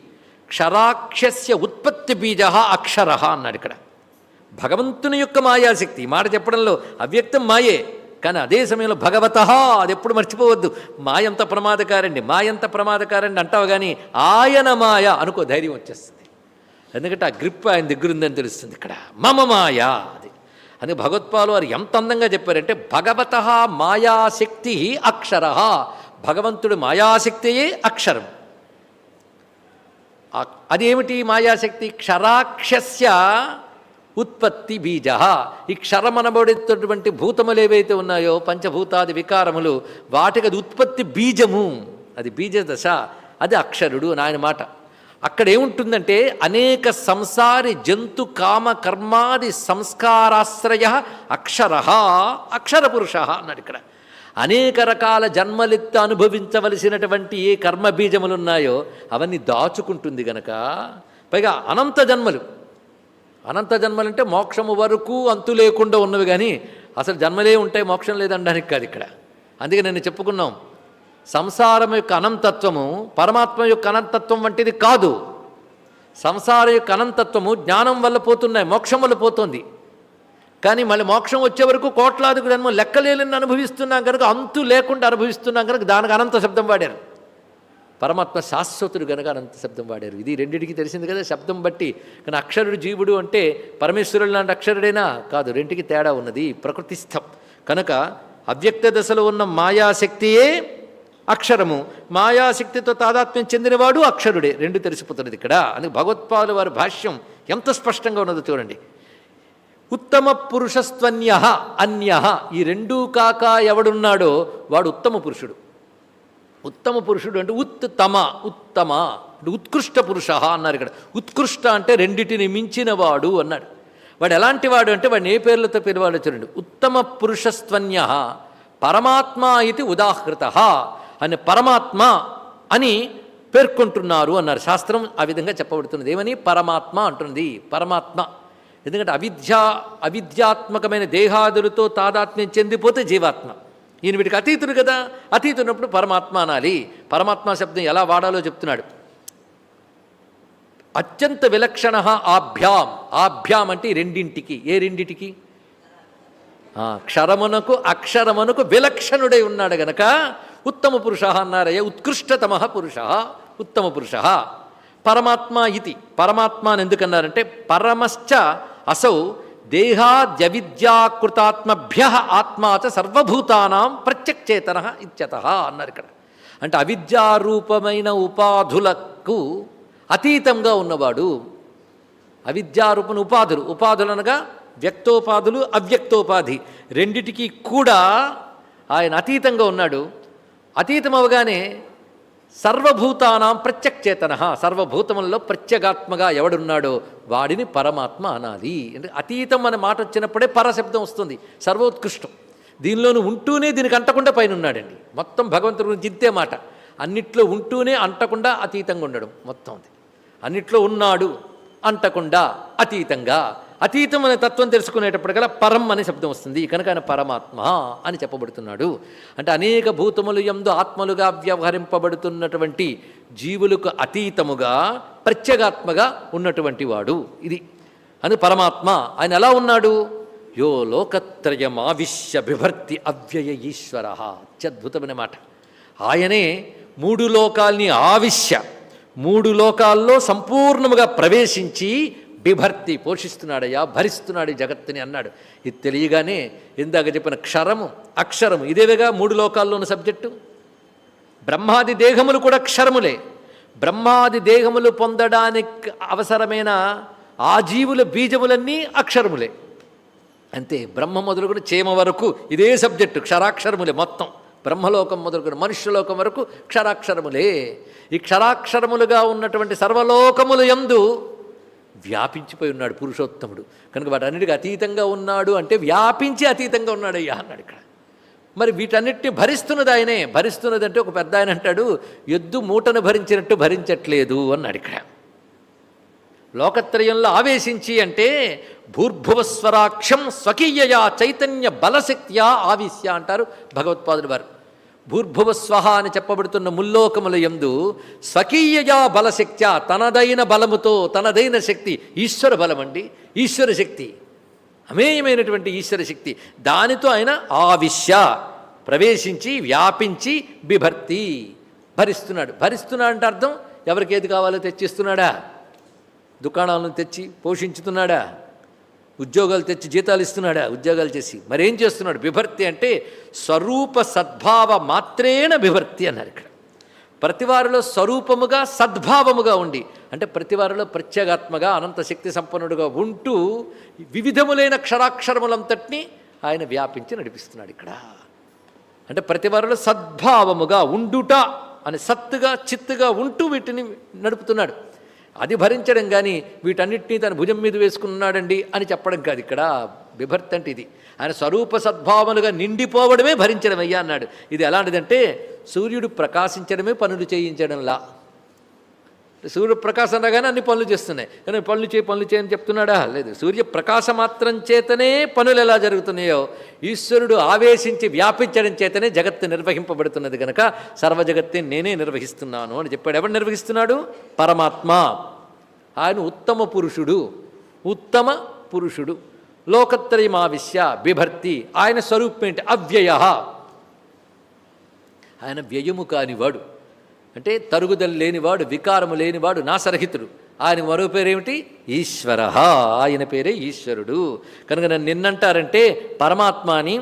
క్షరాక్షస్య ఉత్పత్తి బీజ అక్షర అన్నాడు ఇక్కడ. భగవంతుని యొక్క మాయాశక్తి మాట చెప్పడంలో అవ్యక్తం మాయే. కానీ అదే సమయంలో భగవత అది ఎప్పుడు మర్చిపోవద్దు. మాయంత ప్రమాదకారండి మాయంత ప్రమాదకారండి అంటావు కానీ ఆయన మాయ అనుకో ధైర్యం వచ్చేస్తుంది. ఎందుకంటే ఆ గ్రిప్ ఆయన దగ్గర ఉందని తెలుస్తుంది ఇక్కడ. మమ మాయ అది. అందుకే భగవత్పాలు వారు ఎంత అందంగా చెప్పారంటే భగవత మాయాశక్తి అక్షర భగవంతుడు మాయాశక్తియే అక్షరం. అదేమిటి మాయాశక్తి? క్షరాక్షస్య ఉత్పత్తి బీజ. ఈ క్షరమనబడేటటువంటి భూతములు ఏవైతే ఉన్నాయో పంచభూతాది వికారములు వాటికి అది ఉత్పత్తి బీజము. అది బీజ దశ అది అక్షరుడు అని ఆయన మాట. అక్కడ ఏముంటుందంటే అనేక సంసారి జంతు కామ కర్మాది సంస్కారాశ్రయ అక్షర అక్షర పురుష అన్నాడు ఇక్కడ. అనేక రకాల జన్మలెత్తి అనుభవించవలసినటువంటి ఏ కర్మ బీజములున్నాయో అవన్నీ దాచుకుంటుంది గనక. పైగా అనంత జన్మలు. అనంత జన్మలంటే మోక్షము వరకు అంతు లేకుండా ఉన్నవి కానీ అసలు జన్మలే ఉంటాయి మోక్షం లేదనడానికి కాదు ఇక్కడ. అందుకే నేను చెప్పుకున్నాం సంసారం యొక్క అనంతత్వము పరమాత్మ యొక్క అనంతత్వం వంటిది కాదు. సంసారం యొక్క అనంతత్వము జ్ఞానం వల్ల పోతున్నాయి మోక్షం వల్ల పోతుంది. కానీ మళ్ళీ మోక్షం వచ్చే వరకు కోట్లాది జన్మ లెక్కలేని అనుభవిస్తున్నాం కనుక అంతు లేకుండా అనుభవిస్తున్నాం కనుక దానికి అనంత శబ్దం వాడారు. పరమాత్మ శాశ్వతుడు గనక అనంత శబ్దం వాడారు. ఇది రెండింటికి తెలిసింది కదా శబ్దం బట్టి. కానీ అక్షరుడు జీవుడు అంటే పరమేశ్వరుడు లాంటి అక్షరుడైనా కాదు రెంటికి తేడా ఉన్నది ప్రకృతిస్థం. కనుక అవ్యక్త దశలో ఉన్న మాయాశక్తియే అక్షరము. మాయాశక్తితో తాదాత్మ్యం చెందినవాడు అక్షరుడే. రెండు తెలిసిపోతున్నది ఇక్కడ. అని భగవత్పాలు వారి భాష్యం ఎంత స్పష్టంగా ఉన్నదో చూడండి. ఉత్తమ పురుషస్త్వన్య అన్య. ఈ రెండూ కాక ఎవడున్నాడో వాడు ఉత్తమ పురుషుడు. ఉత్తమ పురుషుడు అంటే ఉత్తమ ఉత్తమ. అంటే ఉత్కృష్ట పురుష అన్నారు ఇక్కడ. ఉత్కృష్ట అంటే రెండిటిని మించినవాడు అన్నాడు. వాడు ఎలాంటి వాడు అంటే వాడిని ఏ పేర్లతో పిలవాడు చూడండి. ఉత్తమ పురుషస్త్వన్య పరమాత్మ ఇది ఉదాహృత అని పరమాత్మ అని పేర్కొంటున్నారు అన్నారు. శాస్త్రం ఆ విధంగా చెప్పబడుతున్నది. ఏమని? పరమాత్మ అంటున్నది. పరమాత్మ. ఎందుకంటే అవిద్యా అవిద్యాత్మకమైన దేహాదులతో తాదాత్మ్యం చెందిపోతే జీవాత్మ. ఈయన వీటికి అతీతుడు కదా. అతీతున్నప్పుడు పరమాత్మ అనాలి. పరమాత్మ శబ్దం ఎలా వాడాలో చెప్తున్నాడు. అత్యంత విలక్షణ ఆభ్యాం. ఆభ్యాం అంటే రెండింటికి. ఏ రెండింటికి? క్షరమునకు అక్షరమునకు విలక్షణుడై ఉన్నాడు గనక ఉత్తమ పురుష అన్నారయ్య ఉత్కృష్టతమ పురుష ఉత్తమ పురుష. పరమాత్మ ఇది. పరమాత్మ అని ఎందుకన్నారంటే పరమశ్చ అసౌ దేహాద్యవిద్యాకృతాత్మభ్య ఆత్మాచ సర్వభూతానాం ప్రత్యక్చేతన ఇత్యత అన్నారు ఇక్కడ. అంటే అవిద్యారూపమైన ఉపాధులకు అతీతంగా ఉన్నవాడు అవిద్యారూపణ ఉపాధులు. ఉపాధులు అనగా వ్యక్తోపాధులు అవ్యక్తోపాధి రెండిటికి కూడా ఆయన అతీతంగా ఉన్నాడు. అతీతం అవగానే సర్వభూతానాం ప్రత్యక్చేతన. సర్వభూతములలో ప్రత్యేగాత్మగా ఎవడున్నాడో వాడిని పరమాత్మ అనాలి. అంటే అతీతం అనే మాట వచ్చినప్పుడే పరశబ్దం వస్తుంది. సర్వోత్కృష్టం. దీనిలోను ఉంటూనే దీనికి అంటకుండా పైన ఉన్నాడండి మొత్తం భగవంతుడి గురించి ఇంతే మాట. అన్నిట్లో ఉంటూనే అంటకుండా అతీతంగా ఉండడం మొత్తం అది. అన్నిట్లో ఉన్నాడు అంటకుండా అతీతంగా. అతీతం అనే తత్వం తెలుసుకునేటప్పటికల్లా పరం అనే శబ్దం వస్తుంది. కనుక ఆయన పరమాత్మ అని చెప్పబడుతున్నాడు. అంటే అనేక భూతములు ఎందు ఆత్మలుగా వ్యవహరింపబడుతున్నటువంటి జీవులకు అతీతముగా ప్రత్యేగాత్మగా ఉన్నటువంటి వాడు ఇది. అని పరమాత్మ ఆయన ఎలా ఉన్నాడు? యో లోకత్రయమావిశ్య బిభర్తి అవ్యయ ఈశ్వర. అత్యద్భుతమైన మాట. ఆయనే మూడు లోకాల్ని ఆవిశ్య మూడు లోకాల్లో సంపూర్ణముగా ప్రవేశించి బిభర్తి పోషిస్తున్నాడయ్యా భరిస్తున్నాడు జగత్తుని అన్నాడు. ఇది తెలియగానే ఇందాక చెప్పిన క్షరము అక్షరము ఇదేవిగా మూడు లోకాల్లో ఉన్న సబ్జెక్టు? బ్రహ్మాది దేహములు కూడా క్షరములే. బ్రహ్మాది దేహములు పొందడానికి అవసరమైన ఆ జీవుల బీజములన్నీ అక్షరములే. అంతే బ్రహ్మ మొదలుకొని చేమ వరకు ఇదే సబ్జెక్టు క్షరాక్షరములే మొత్తం. బ్రహ్మలోకం మొదలుకొని మనుష్యలోకం వరకు క్షరాక్షరములే. ఈ క్షరాక్షరములుగా ఉన్నటువంటి సర్వలోకములు యందు వ్యాపించిపోయి ఉన్నాడు పురుషోత్తముడు. కనుక వాటన్నిటికీ అతీతంగా ఉన్నాడు అంటే వ్యాపించి అతీతంగా ఉన్నాడయ్యా అన్నాడు ఇక్కడ. మరి వీటన్నిటిని భరిస్తున్నది ఆయనే. భరిస్తున్నది అంటే ఒక పెద్ద ఆయన అంటాడు ఎద్దు మూటను భరించినట్టు భరించట్లేదు అన్నాడు ఇక్కడ. లోకత్రయంలో ఆవేశించి అంటే భూర్భువస్వరాక్షం స్వకీయయా చైతన్య బలశక్త్యా ఆవిశ్య అంటారు భగవత్పాదుడు వారు. భూర్భువస్వహ అని చెప్పబడుతున్న ముల్లోకముల యందు స్వకీయయా బలశక్త్యా తనదైన బలముతో తనదైన శక్తి ఈశ్వర బలమండి. ఈశ్వర శక్తి. అమేయమైనటువంటి ఈశ్వర శక్తి. దానితో ఆయన ఆవిశ్య. ప్రవేశించి వ్యాపించి బిభర్తి. భరిస్తున్నాడు. భరిస్తున్నాడు అంటే అర్థం ఎవరికి ఏది కావాలో తెచ్చిస్తున్నాడా? దుకాణాలను తెచ్చి పోషించుతున్నాడా? ఉద్యోగాలు తెచ్చి జీతాలు ఇస్తున్నాడా? ఉద్యోగాలు చేసి. మరేం చేస్తున్నాడు? బిభర్తి అంటే స్వరూప సద్భావ మాత్రేణ బిభర్తి అన్నారు ఇక్కడ. ప్రతివారిలో స్వరూపముగా సద్భావముగా ఉండి అంటే ప్రతివారిలో ప్రత్యేగాత్మగా అనంత శక్తి సంపన్నుడుగా ఉంటూ వివిధములైన క్షరాక్షరములంతటినీ ఆయన వ్యాపించి నడిపిస్తున్నాడు ఇక్కడ. అంటే ప్రతివారిలో సద్భావముగా ఉండుట అని సత్తుగా చిత్తుగా ఉంటూ వీటిని నడుపుతున్నాడు. అది భరించడం కానీ వీటన్నిటినీ తన భుజం మీద వేసుకున్నాడండి అని చెప్పడం కాదు. ఇక్కడ బిభర్త్ అంటే ఇది. ఆయన స్వరూప సద్భావములుగా నిండిపోవడమే భరించడం అయ్యా అన్నాడు. ఇది ఎలాంటిదంటే సూర్యుడు ప్రకాశించడమే పనులు చేయించడంలా. సూర్యప్రకాశం రాగానే అన్ని పనులు చేస్తున్నాయి. కానీ పనులు చేయి పనులు చేయని చెప్తున్నాడా? లేదు. సూర్యప్రకాశం మాత్రం చేతనే పనులు ఎలా జరుగుతున్నాయో ఈశ్వరుడు ఆవేశించి వ్యాపించడం చేతనే జగత్తు నిర్వహింపబడుతున్నది కనుక సర్వజగత్తే నేనే నిర్వహిస్తున్నాను అని చెప్పాడు. ఎవరు నిర్వహిస్తున్నాడు? పరమాత్మ. ఆయన ఉత్తమ పురుషుడు. ఉత్తమ పురుషుడు. లోకత్రయమావిశ్య బిభర్తి. ఆయన స్వరూపం ఏంటి అవ్యయ. ఆయన వ్యయము కానివాడు. అంటే తరుగుదల లేనివాడు వికారము లేనివాడు నాసరహితుడు ఆయన మరో పేరేమిటి? ఈశ్వర ఆయన పేరే ఈశ్వరుడు. కనుక నన్ను నిన్నంటారంటే పరమాత్మ అని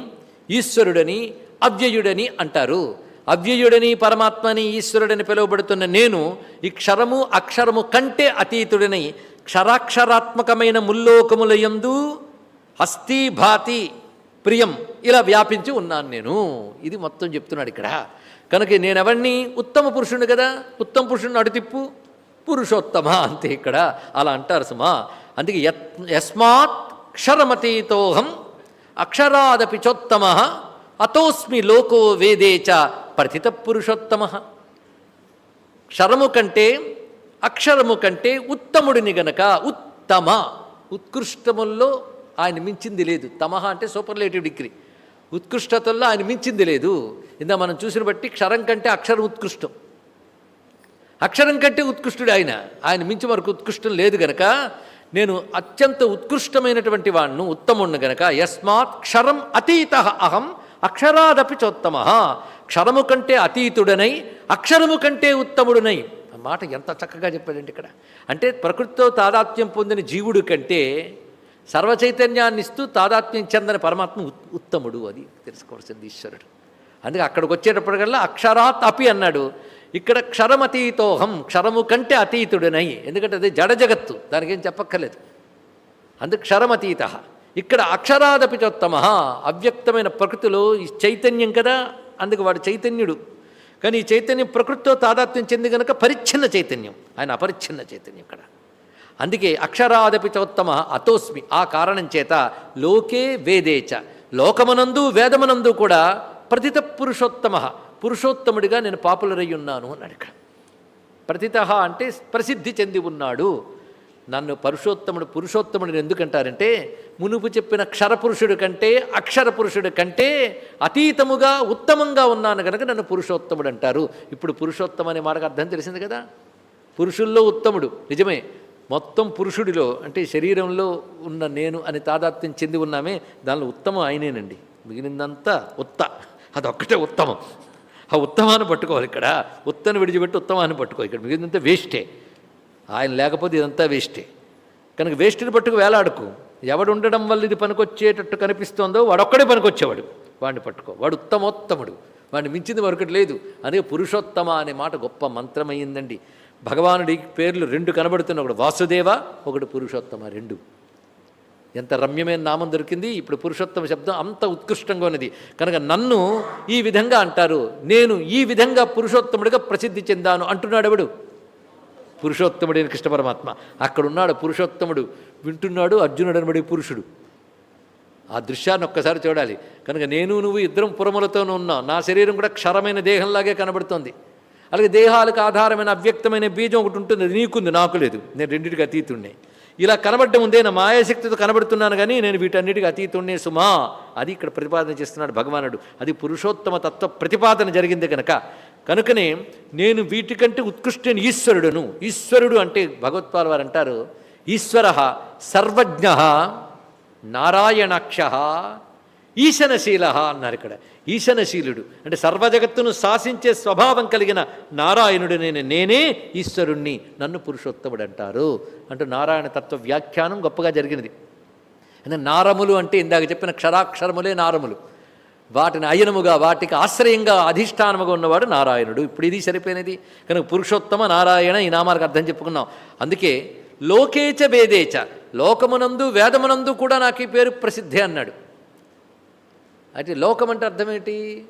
ఈశ్వరుడని అవ్యయుడని అంటారు. అవ్యయుడని పరమాత్మని ఈశ్వరుడని పిలువబడుతున్న నేను ఈ క్షరము అక్షరము కంటే అతీతుడని క్షరాక్షరాత్మకమైన ముల్లోకముల యందు హస్తి భాతి ప్రియం ఇలా వ్యాపించి ఉన్నాను నేను. ఇది మొత్తం చెప్తున్నాడు ఇక్కడ. కనుక నేనెవరిని ఉత్తమ పురుషుడు కదా. ఉత్తమ పురుషుడిని అడుతిప్పు. పురుషోత్తమ అంతే ఇక్కడ అలా అంటారు సుమా. అందుకే యత్ యస్మాత్ క్షరమతీతోహం అక్షరాదపి చోత్తమ అతోస్మి లోకో వేదేచ చ ప్రథిత పురుషోత్తమ. క్షరము కంటే అక్షరము కంటే ఉత్తముడిని గనక ఉత్తమ ఉత్కృష్టముల్లో ఆయన మించింది లేదు. తమహ అంటే సూపర్లేటివ్ డిగ్రీ. ఉత్కృష్టతల్లో ఆయన మించింది లేదు. ఇందా మనం చూసిన బట్టి క్షరం కంటే అక్షరం ఉత్కృష్టం. అక్షరం కంటే ఉత్కృష్టుడు ఆయన. ఆయన మించి వరకు ఉత్కృష్టం లేదు గనక నేను అత్యంత ఉత్కృష్టమైనటువంటి వాణ్ణు ఉత్తముణ్ణి గనక యస్మాత్ క్షరం అతీత అహం అక్షరాదపి చోత్తమ. క్షరము కంటే అతీతుడనై అక్షరము కంటే ఉత్తముడునై. మాట ఎంత చక్కగా చెప్పాడండి ఇక్కడ. అంటే ప్రకృతితో తాదాత్మ్యం పొందిన జీవుడు కంటే సర్వచైతన్యాన్ని ఇస్తూ తాదాత్మ్యం చెందని పరమాత్మ ఉత్- ఉత్తముడు అది తెలుసుకోవాల్సింది ఈశ్వరుడు. అందుకే అక్కడికి వచ్చేటప్పటికల్లా అక్షరాత్ అపి అన్నాడు. ఇక్కడ క్షరమతీతోహం క్షరము కంటే అతీతుడనై. ఎందుకంటే అది జడ జగత్తు దానికి ఏం చెప్పక్కర్లేదు. అందుకు క్షరమతీత. ఇక్కడ అక్షరాదపి చోత్తమ. అవ్యక్తమైన ప్రకృతిలో ఈ చైతన్యం కదా అందుకు వాడు చైతన్యుడు. కానీ ఈ చైతన్యం ప్రకృతితో తాదాత్మ్యం చెంది కనుక పరిచ్ఛిన్న చైతన్యం. ఆయన అపరిచ్ఛిన్న చైతన్యం ఇక్కడ. అందుకే అక్షరాదపి చోత్తమ అతోస్మి ఆ కారణం చేత లోకే వేదేచ లోకమనందు వేదమనందు కూడా ప్రతిత పురుషోత్తమ. పురుషోత్తముడిగా నేను పాపులర్ అయి ఉన్నాను అన్నాడు ఇక్కడ. ప్రతిత అంటే ప్రసిద్ధి చెంది ఉన్నాడు. నన్ను పరుషోత్తముడు పురుషోత్తముడిని ఎందుకంటారంటే మునుపు చెప్పిన క్షరపురుషుడు కంటే అక్షర పురుషుడు కంటే అతీతముగా ఉత్తమంగా ఉన్నాను కనుక నన్ను పురుషోత్తముడు అంటారు. ఇప్పుడు పురుషోత్తమ అనే మాటకు అర్థం తెలిసింది కదా? పురుషుల్లో ఉత్తముడు నిజమే. మొత్తం పురుషుడిలో అంటే శరీరంలో ఉన్న నేను అని తాదాత్మ్యం చెంది ఉన్నామే దానిలో ఉత్తమం ఆయనేనండి. మిగిలిందంతా ఉత్త. అదొక్కటే ఉత్తమం. ఆ ఉత్తమాన్ని పట్టుకోవాలి ఇక్కడ. ఉత్తను విడిచిపెట్టి ఉత్తమాన్ని పట్టుకో. ఇక్కడ మిగిలినంతా వేస్టే ఆయన లేకపోతే ఇదంతా వేస్టే కనుక వేస్ట్ని పట్టుకు వేలాడుకు. ఎవడు ఉండడం వల్ల ఇది పనికొచ్చేటట్టు కనిపిస్తోందో వాడొక్కడే పనికొచ్చేవాడు. వాడిని పట్టుకో. వాడు ఉత్తమోత్తముడు. వాడిని మించింది మరొకటి లేదు. అదే పురుషోత్తమ అనే మాట గొప్ప మంత్రమైందండి భగవానుడి పేర్లు రెండు కనబడుతున్న ఒకటి వాసుదేవ ఒకటి పురుషోత్తమ రెండు. ఎంత రమ్యమైన నామం దొరికింది ఇప్పుడు పురుషోత్తమ శబ్దం అంత ఉత్కృష్టంగా ఉన్నది. కనుక నన్ను ఈ విధంగా అంటారు నేను ఈ విధంగా పురుషోత్తముడిగా ప్రసిద్ధి చెందాను అంటున్నాడు ఎవడు? పురుషోత్తముడైన కృష్ణ పరమాత్మ. అక్కడున్నాడు పురుషోత్తముడు వింటున్నాడు అర్జునుడు అనబడి పురుషుడు. ఆ దృశ్యాన్ని ఒక్కసారి చూడాలి. కనుక నేను నువ్వు ఇద్దరం పురములతోనూ ఉన్నాం. నా శరీరం కూడా క్షరమైన దేహంలాగే కనబడుతోంది. అలాగే దేహాలకు ఆధారమైన అవ్యక్తమైన బీజం ఒకటి ఉంటుంది. అది నీకుంది నాకు లేదు. నేను రెండింటికి అతీతుండే ఇలా కనబడడం ఉందే నా మాయాశక్తితో కనబడుతున్నాను కానీ నేను వీటన్నిటికి అతీతుండే సుమా. అది ఇక్కడ ప్రతిపాదన చేస్తున్నాడు భగవానుడు. అది పురుషోత్తమ తత్వ ప్రతిపాదన జరిగింది కనుక కనుకనే నేను వీటికంటే ఉత్కృష్టైన ఈశ్వరుడును. ఈశ్వరుడు అంటే భగవత్పాల్ వారు అంటారు ఈశ్వర సర్వజ్ఞ నారాయణాక్ష ఈశనశీల అన్నారు ఇక్కడ. ఈశనశీలుడు. అంటే సర్వజగత్తును శాసించే స్వభావం కలిగిన నారాయణుడు నేను నేనే ఈశ్వరుణ్ణి నన్ను పురుషోత్తముడు అంటారు. అంటూ నారాయణ తత్వ వ్యాఖ్యానం గొప్పగా జరిగినది. అంటే నారములు అంటే ఇందాక చెప్పిన క్షరాక్షరములే నారములు. వాటిని అయనముగా వాటికి ఆశ్రయంగా అధిష్టానముగా ఉన్నవాడు నారాయణుడు. ఇప్పుడు ఇది సరిపోయినది. కనుక పురుషోత్తమ నారాయణ ఈ నామాలకు అర్థం చెప్పుకున్నాం. అందుకే లోకేచ భేదేచ. లోకమునందు వేదమునందు కూడా నాకు ఈ పేరు ప్రసిద్ధి అన్నాడు. అంటే లోకం అంటే అర్థం ఏంటి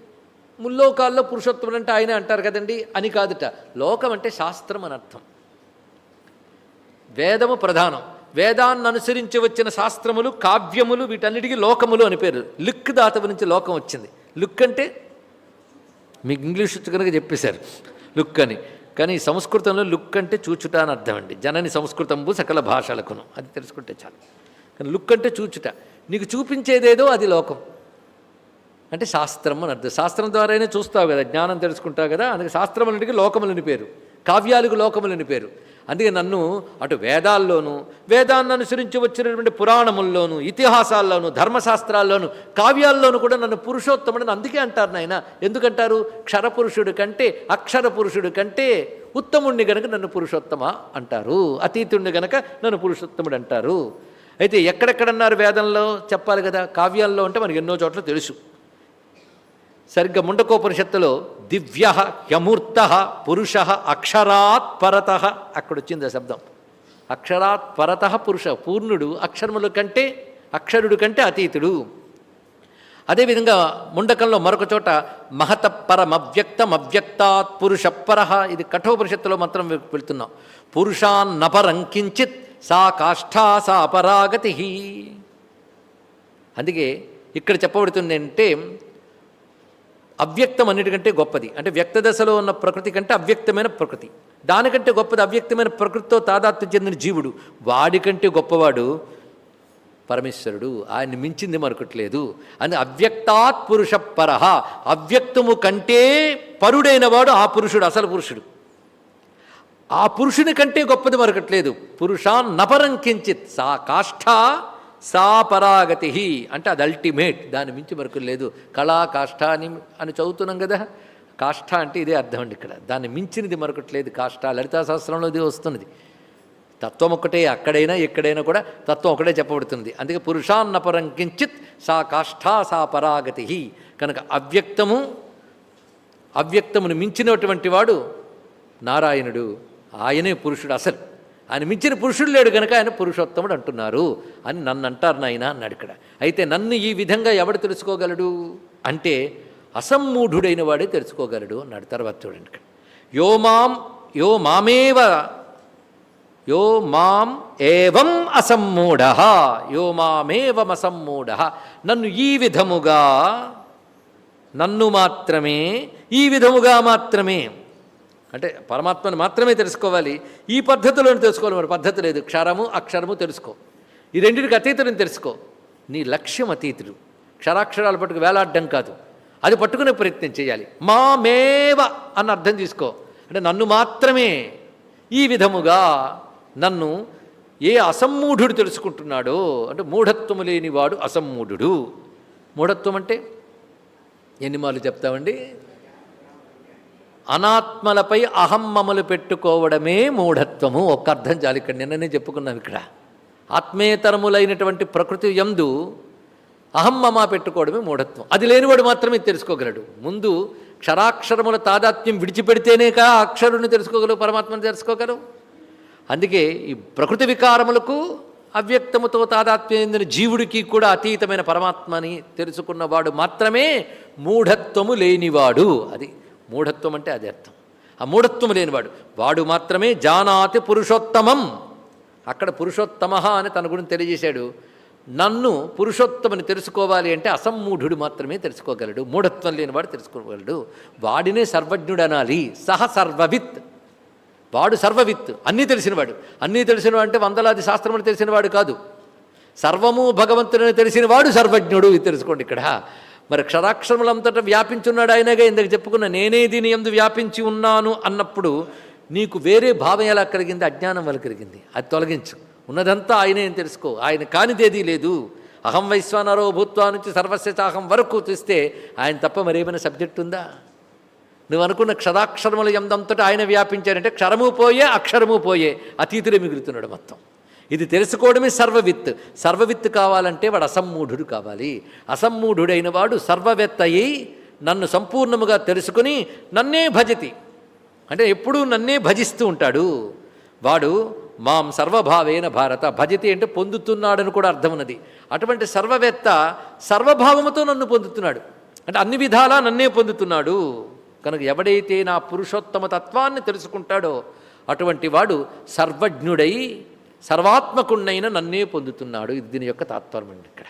ముల్లోకాల్లో పురుషోత్తముడు అంటే ఆయన అంటారు కదండి. అని కాదుట. లోకం అంటే శాస్త్రం అని అర్థం. వేదము ప్రధానం. వేదాన్ని అనుసరించి వచ్చిన శాస్త్రములు కావ్యములు వీటన్నిటికీ లోకములు అని పేరు. లుక్ దాతవు నుంచి లోకం వచ్చింది. లుక్ అంటే మీకు ఇంగ్లీష్ కనుక చెప్పేశారు. లుక్ అని. కానీ సంస్కృతంలో లుక్ అంటే చూచుట అని అర్థం అండి. జనని సంస్కృతంబు సకల భాషలకును. అది తెలుసుకుంటే చాలు. కానీ లుక్ అంటే చూచుట. నీకు చూపించేదేదో అది లోకం. అంటే శాస్త్రం అని అర్థం. శాస్త్రం ద్వారానే చూస్తావు కదా జ్ఞానం తెలుసుకుంటావు కదా అందుకే శాస్త్రములకి లోకములని పేరు. కావ్యాలకు లోకములని పేరు. అందుకే నన్ను అటు వేదాల్లోనూ వేదాన్ని అనుసరించి వచ్చినటువంటి పురాణముల్లోనూ ఇతిహాసాల్లోనూ ధర్మశాస్త్రాల్లోనూ కావ్యాల్లోనూ కూడా నన్ను పురుషోత్తముడని అందుకే అంటారు నాయన. ఎందుకంటారు? క్షరపురుషుడు కంటే అక్షర పురుషుడు కంటే ఉత్తముణ్ణి గనక నన్ను పురుషోత్తమ అంటారు. అతీతుణ్ణి గనక నన్ను పురుషోత్తముడు అంటారు. అయితే ఎక్కడెక్కడన్నారు వేదంలో చెప్పాలి కదా? కావ్యాల్లో అంటే మనకి ఎన్నో చోట్ల తెలుసు. సరిగ్గా ముండకోపనిషత్తులో దివ్య హ్యమూర్త పురుష అక్షరాత్ పరత అక్కడ వచ్చింది ఆ శబ్దం. అక్షరాత్ పరత పురుష పూర్ణుడు అక్షరముల కంటే అక్షరుడు కంటే అతీతుడు. అదేవిధంగా ముండకంలో మరొక చోట మహత పరమవ్యక్తం అవ్యక్తాత్ పురుష పర ఇది కఠోపనిషత్తులో మాత్రం వెళ్తున్నాం. పురుషాన్నపరం కించిత్ సా కాష్ఠా సా అపరాగతి అందుకే ఇక్కడ చెప్పబడుతుంది అంటే అవ్యక్తం అన్నిటికంటే గొప్పది. అంటే వ్యక్త దశలో ఉన్న ప్రకృతి కంటే అవ్యక్తమైన ప్రకృతి. దానికంటే గొప్పది అవ్యక్తమైన ప్రకృతితో తాదాత్మ్యం చెందిన జీవుడు. వాడికంటే గొప్పవాడు పరమేశ్వరుడు. ఆయన్ని మించింది మరొకట్లేదు. అని అవ్యక్తాత్ పురుష పరహ అవ్యక్తము కంటే పరుడైన వాడు ఆ పురుషుడు అసలు పురుషుడు. ఆ పురుషుని కంటే గొప్పది మరొకట్లేదు. పురుషాన్ నపరం కించిత్ సా కాష్ఠ సా పరాగతి అంటే అది అల్టిమేట్ దాని మించి మరకు లేదు. కళా కాష్ట అని అని చదువుతున్నాం కదా. కాష్ట అంటే ఇదే అర్థం అండి ఇక్కడ. దాన్ని మించినది మరొకట్లేదు కాష్ట లలితా శాస్త్రంలో ఇది వస్తున్నది. తత్వం ఒకటే అక్కడైనా ఎక్కడైనా కూడా తత్వం ఒకటే చెప్పబడుతుంది అందుకే పురుషాన్నపరం కించిత్ సా కాష్టా సా పరాగతి కనుక అవ్యక్తము అవ్యక్తమును మించినటువంటి వాడు నారాయణుడు. ఆయనే పురుషుడు అసలు. ఆయన మించిన పురుషుడు లేడు కనుక ఆయన పురుషోత్తముడు అంటున్నారు అని నన్ను అంటారు నాయన అన్నాడు ఇక్కడ. అయితే నన్ను ఈ విధంగా ఎవడు తెలుసుకోగలడు? అంటే అసమ్మూఢుడైన వాడే తెలుసుకోగలడు అన్నాడు. తర్వాత చూడండి ఇక్కడ. యో మాం యో మామేవ యో మాం ఏవం అసమ్మూఢ యో మామేవం అసమ్మూఢ నన్ను ఈ విధముగా నన్ను మాత్రమే ఈ విధముగా మాత్రమే అంటే పరమాత్మను మాత్రమే తెలుసుకోవాలి. ఈ పద్ధతిలోనే తెలుసుకోవాలి మరి. పద్ధతి లేదు. క్షరము అక్షరము తెలుసుకో. ఈ రెండింటికి అతీతులను తెలుసుకో. నీ లక్ష్యం అతీతుడు క్షరాక్షరాలు పట్టుకు వేలాడడం కాదు. అది పట్టుకునే ప్రయత్నం చేయాలి. మామేవ అన్న అర్థం తీసుకో అంటే నన్ను మాత్రమే. ఈ విధముగా నన్ను ఏ అసమ్మూఢుడు తెలుసుకుంటున్నాడో అంటే మూఢత్వము లేనివాడు అసమ్మూఢుడు. మూఢత్వం అంటే ఎన్ని మార్లు చెప్తామండి? అనాత్మలపై అహమ్మములు పెట్టుకోవడమే మూఢత్వము. ఒక్క అర్థం చాలు ఇక్కడ. నిన్ననే చెప్పుకున్నాం ఇక్కడ. ఆత్మేతరములైనటువంటి ప్రకృతి యందు అహమ్మమ పెట్టుకోవడమే మూఢత్వం. అది లేనివాడు మాత్రమే తెలుసుకోగలడు. ముందు క్షరాక్షరముల తాదాత్మ్యం విడిచిపెడితేనే కా అక్షరుని తెలుసుకోగలవు పరమాత్మను తెలుసుకోగలవు? అందుకే ఈ ప్రకృతి వికారములకు అవ్యక్తముతో తాదాత్మ్యం చెందిన జీవుడికి కూడా అతీతమైన పరమాత్మని తెలుసుకున్నవాడు మాత్రమే మూఢత్వము లేనివాడు. అది మూఢత్వం అంటే అది అర్థం. ఆ మూఢత్వం లేనివాడు. వాడు మాత్రమే జానాతి పురుషోత్తమం. అక్కడ పురుషోత్తమ అని తన గురించి తెలియజేశాడు. నన్ను పురుషోత్తమని తెలుసుకోవాలి అంటే అసమ్మూఢుడు మాత్రమే తెలుసుకోగలడు. మూఢత్వం లేనివాడు తెలుసుకోగలడు. వాడినే సర్వజ్ఞుడు అనాలి సహ సర్వవిత్. వాడు సర్వవిత్. అన్నీ తెలిసినవాడు. అన్నీ తెలిసినవాడు అంటే వందలాది శాస్త్రములు తెలిసినవాడు కాదు. సర్వము భగవంతుడని తెలిసినవాడు సర్వజ్ఞుడు. ఇది తెలుసుకోండి ఇక్కడ. మరి క్షరాక్షరములంతటా వ్యాపించున్నాడు ఆయనగా ఇందాక చెప్పుకున్న నేనే దీని ఎందు వ్యాపించి ఉన్నాను అన్నప్పుడు నీకు వేరే భావం ఎలా కలిగింది? అజ్ఞానం వల్ల కలిగింది. అది తొలగించు. ఉన్నదంతా ఆయనే తెలుసుకో. ఆయన కానిదేదీ లేదు. అహం వైశ్వానరో భూత్వా నుంచి సర్వస్యచాహం వరకు చూస్తే ఆయన తప్ప మరేమైనా సబ్జెక్ట్ ఉందా? నువ్వు అనుకున్న క్షరాక్షరముల ఎందంతటా ఆయన వ్యాపించారంటే క్షరము పోయే అక్షరము పోయే అతీతులే మిగులుతున్నాడు మొత్తం. ఇది తెలుసుకోవడమే సర్వవిత్. సర్వవిత్ కావాలంటే వాడు అసమ్మూఢుడు కావాలి. అసమ్మూఢుడైన వాడు సర్వవేత్త అయి నన్ను సంపూర్ణముగా తెలుసుకుని నన్నే భజతి. అంటే ఎప్పుడూ నన్నే భజిస్తూ ఉంటాడు. వాడు మాం సర్వభావేన భారత. భజతి అంటే పొందుతున్నాడని కూడా అర్థం ఉన్నది. అటువంటి సర్వవేత్త సర్వభావముతో నన్ను పొందుతున్నాడు. అంటే అన్ని విధాలా నన్నే పొందుతున్నాడు. కనుక ఎవడైతే నా పురుషోత్తమ తత్వాన్ని తెలుసుకుంటాడో అటువంటి వాడు సర్వజ్ఞుడై సర్వాత్మకుండైన నన్నే పొందుతున్నాడు. ఇది దీని యొక్క తాత్పర్యం అండి ఇక్కడ.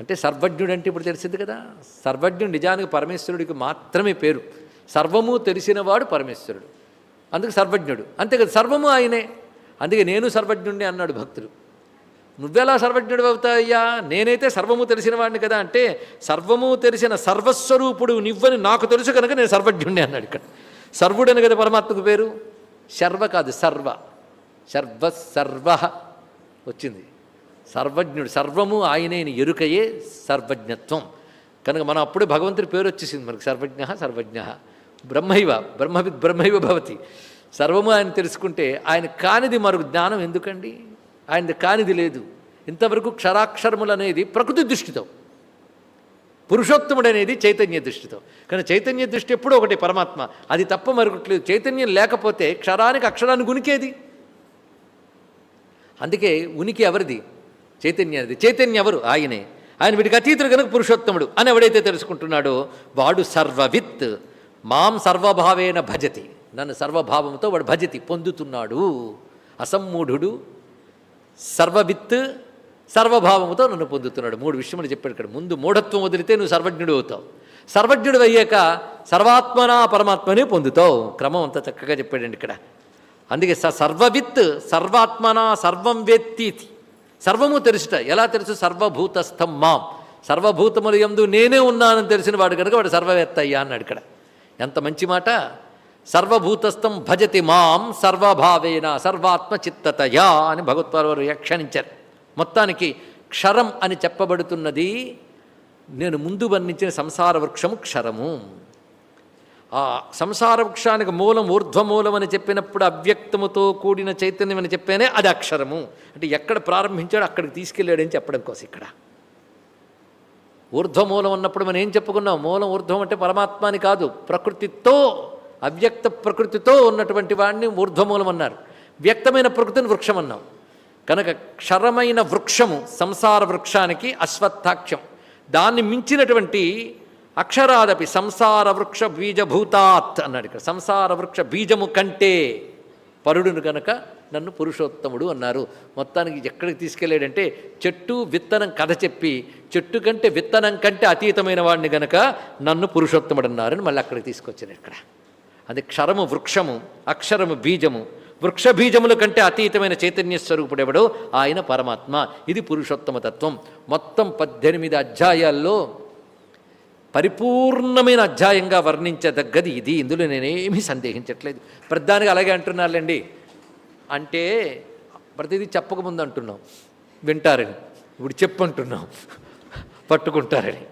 అంటే సర్వజ్ఞుడు అంటే ఇప్పుడు తెలిసింది కదా? సర్వజ్ఞుడు నిజానికి పరమేశ్వరుడికి మాత్రమే పేరు. సర్వము తెలిసినవాడు పరమేశ్వరుడు. అందుకే సర్వజ్ఞుడు. అంతే కదా సర్వము ఆయనే. అందుకే నేను సర్వజ్ఞుడిని అన్నాడు భక్తుడు. నువ్వెలా సర్వజ్ఞుడు అవుతాయ్యా నేనైతే సర్వము తెలిసిన వాడిని కదా అంటే సర్వము తెలిసిన సర్వస్వరూపుడు నువ్వని నాకు తెలుసు కనుక నేను సర్వజ్ఞుడిని అన్నాడు ఇక్కడ. సర్వుడని కదా పరమాత్మకు పేరు? శర్వ కాదు సర్వ. సర్వ సర్వ వచ్చింది. సర్వజ్ఞుడు సర్వము ఆయనైన ఎరుకయే సర్వజ్ఞత్వం. కనుక మనం అప్పుడే భగవంతుడి పేరు వచ్చేసింది మనకి సర్వజ్ఞ సర్వజ్ఞ. బ్రహ్మైవ బ్రహ్మవి బ్రహ్మైవ భవతి. సర్వము ఆయన తెలుసుకుంటే ఆయన కానిది మరొక జ్ఞానం ఎందుకండి? ఆయనది కానిది లేదు. ఇంతవరకు క్షరాక్షరములు అనేది ప్రకృతి దృష్టితో. పురుషోత్తముడు అనేది చైతన్య దృష్టితో. కానీ చైతన్య దృష్టి ఎప్పుడూ ఒకటి పరమాత్మ. అది తప్ప మరొకటి లేదు. చైతన్యం లేకపోతే క్షరానికి అక్షరానికి గునికేది అందుకే ఉనికి ఎవరిది? చైతన్యది చైతన్య ఎవరు? ఆయనే. ఆయన వీడికి అతీతుడు కనుక పురుషోత్తముడు అని ఎవడైతే తెలుసుకుంటున్నాడో వాడు సర్వవిత్. మాం సర్వభావేన భజతి. నన్ను సర్వభావంతో వాడు భజతి పొందుతున్నాడు. అసమ్మూఢుడు సర్వవిత్ సర్వభావముతో నన్ను పొందుతున్నాడు. మూడు విషయములు చెప్పాడు ఇక్కడ. ముందు మూఢత్వం వదిలితే నువ్వు సర్వజ్ఞుడు అవుతావు. సర్వజ్ఞుడు అయ్యాక సర్వాత్మనా పరమాత్మనే పొందుతావు. క్రమం అంతా చక్కగా చెప్పాడండి ఇక్కడ. అందుకే స సర్వవిత్ సర్వాత్మన సర్వం వేత్తి సర్వము తెలుసుట. ఎలా తెలుసు? సర్వభూతస్థం మాం. సర్వభూతములు ఎందు నేనే ఉన్నానని తెలిసిన వాడు కనుక వాడు సర్వవేత్త అయ్యా అన్నాడు ఇక్కడ. ఎంత మంచి మాట? సర్వభూతస్థం భజతి మాం సర్వభావేన సర్వాత్మ చిత్తతయా అని భగవత్వారు వారు వ్యాఖ్యానించారు. మొత్తానికి క్షరం అని చెప్పబడుతున్నది నేను ముందు వర్ణించిన సంసార వృక్షము క్షరము. ఆ సంసార వృక్షానికి మూలం ఊర్ధ్వమూలం అని చెప్పినప్పుడు అవ్యక్తముతో కూడిన చైతన్యం అని చెప్పేనే అది అక్షరము. అంటే ఎక్కడ ప్రారంభించాడో అక్కడికి తీసుకెళ్ళాడని చెప్పడం కోసం ఇక్కడ. ఊర్ధ్వమూలం ఉన్నప్పుడు మనం ఏం చెప్పుకున్నాం? మూలం ఊర్ధ్వం అంటే పరమాత్మని కాదు ప్రకృతితో అవ్యక్త ప్రకృతితో ఉన్నటువంటి వాడిని ఊర్ధ్వమూలం అన్నారు. వ్యక్తమైన ప్రకృతిని వృక్షం అన్నాం. కనుక క్షరమైన వృక్షము సంసార వృక్షానికి అశ్వత్థాఖ్యం దాన్ని మించినటువంటి అక్షరాదపి సంసార వృక్ష బీజభూతాత్ అన్నాడు ఇక్కడ. సంసార వృక్ష బీజము కంటే పరుడును కనుక నన్ను పురుషోత్తముడు అన్నారు. మొత్తానికి ఎక్కడికి తీసుకెళ్ళాడంటే చెట్టు విత్తనం కథ చెప్పి చెట్టు కంటే విత్తనం కంటే అతీతమైన వాడిని గనక నన్ను పురుషోత్తముడు అన్నారని మళ్ళీ అక్కడికి తీసుకొచ్చాను ఇక్కడ. అది క్షరము వృక్షము అక్షరము బీజము. వృక్ష బీజముల కంటే అతీతమైన చైతన్య స్వరూపుడెవడో ఆయన పరమాత్మ. ఇది పురుషోత్తమ తత్వం. మొత్తం పద్దెనిమిది అధ్యాయాల్లో పరిపూర్ణమైన అధ్యాయంగా వర్ణించదగ్గది ఇది. ఇందులో నేనేమీ సందేహించట్లేదు. ప్రధానికి అలాగే అంటున్నారులేండి. అంటే ప్రతిదీ చెప్పకముందు అంటున్నాం. వింటారని. ఇప్పుడు చెప్పు అంటున్నాం పట్టుకుంటారని.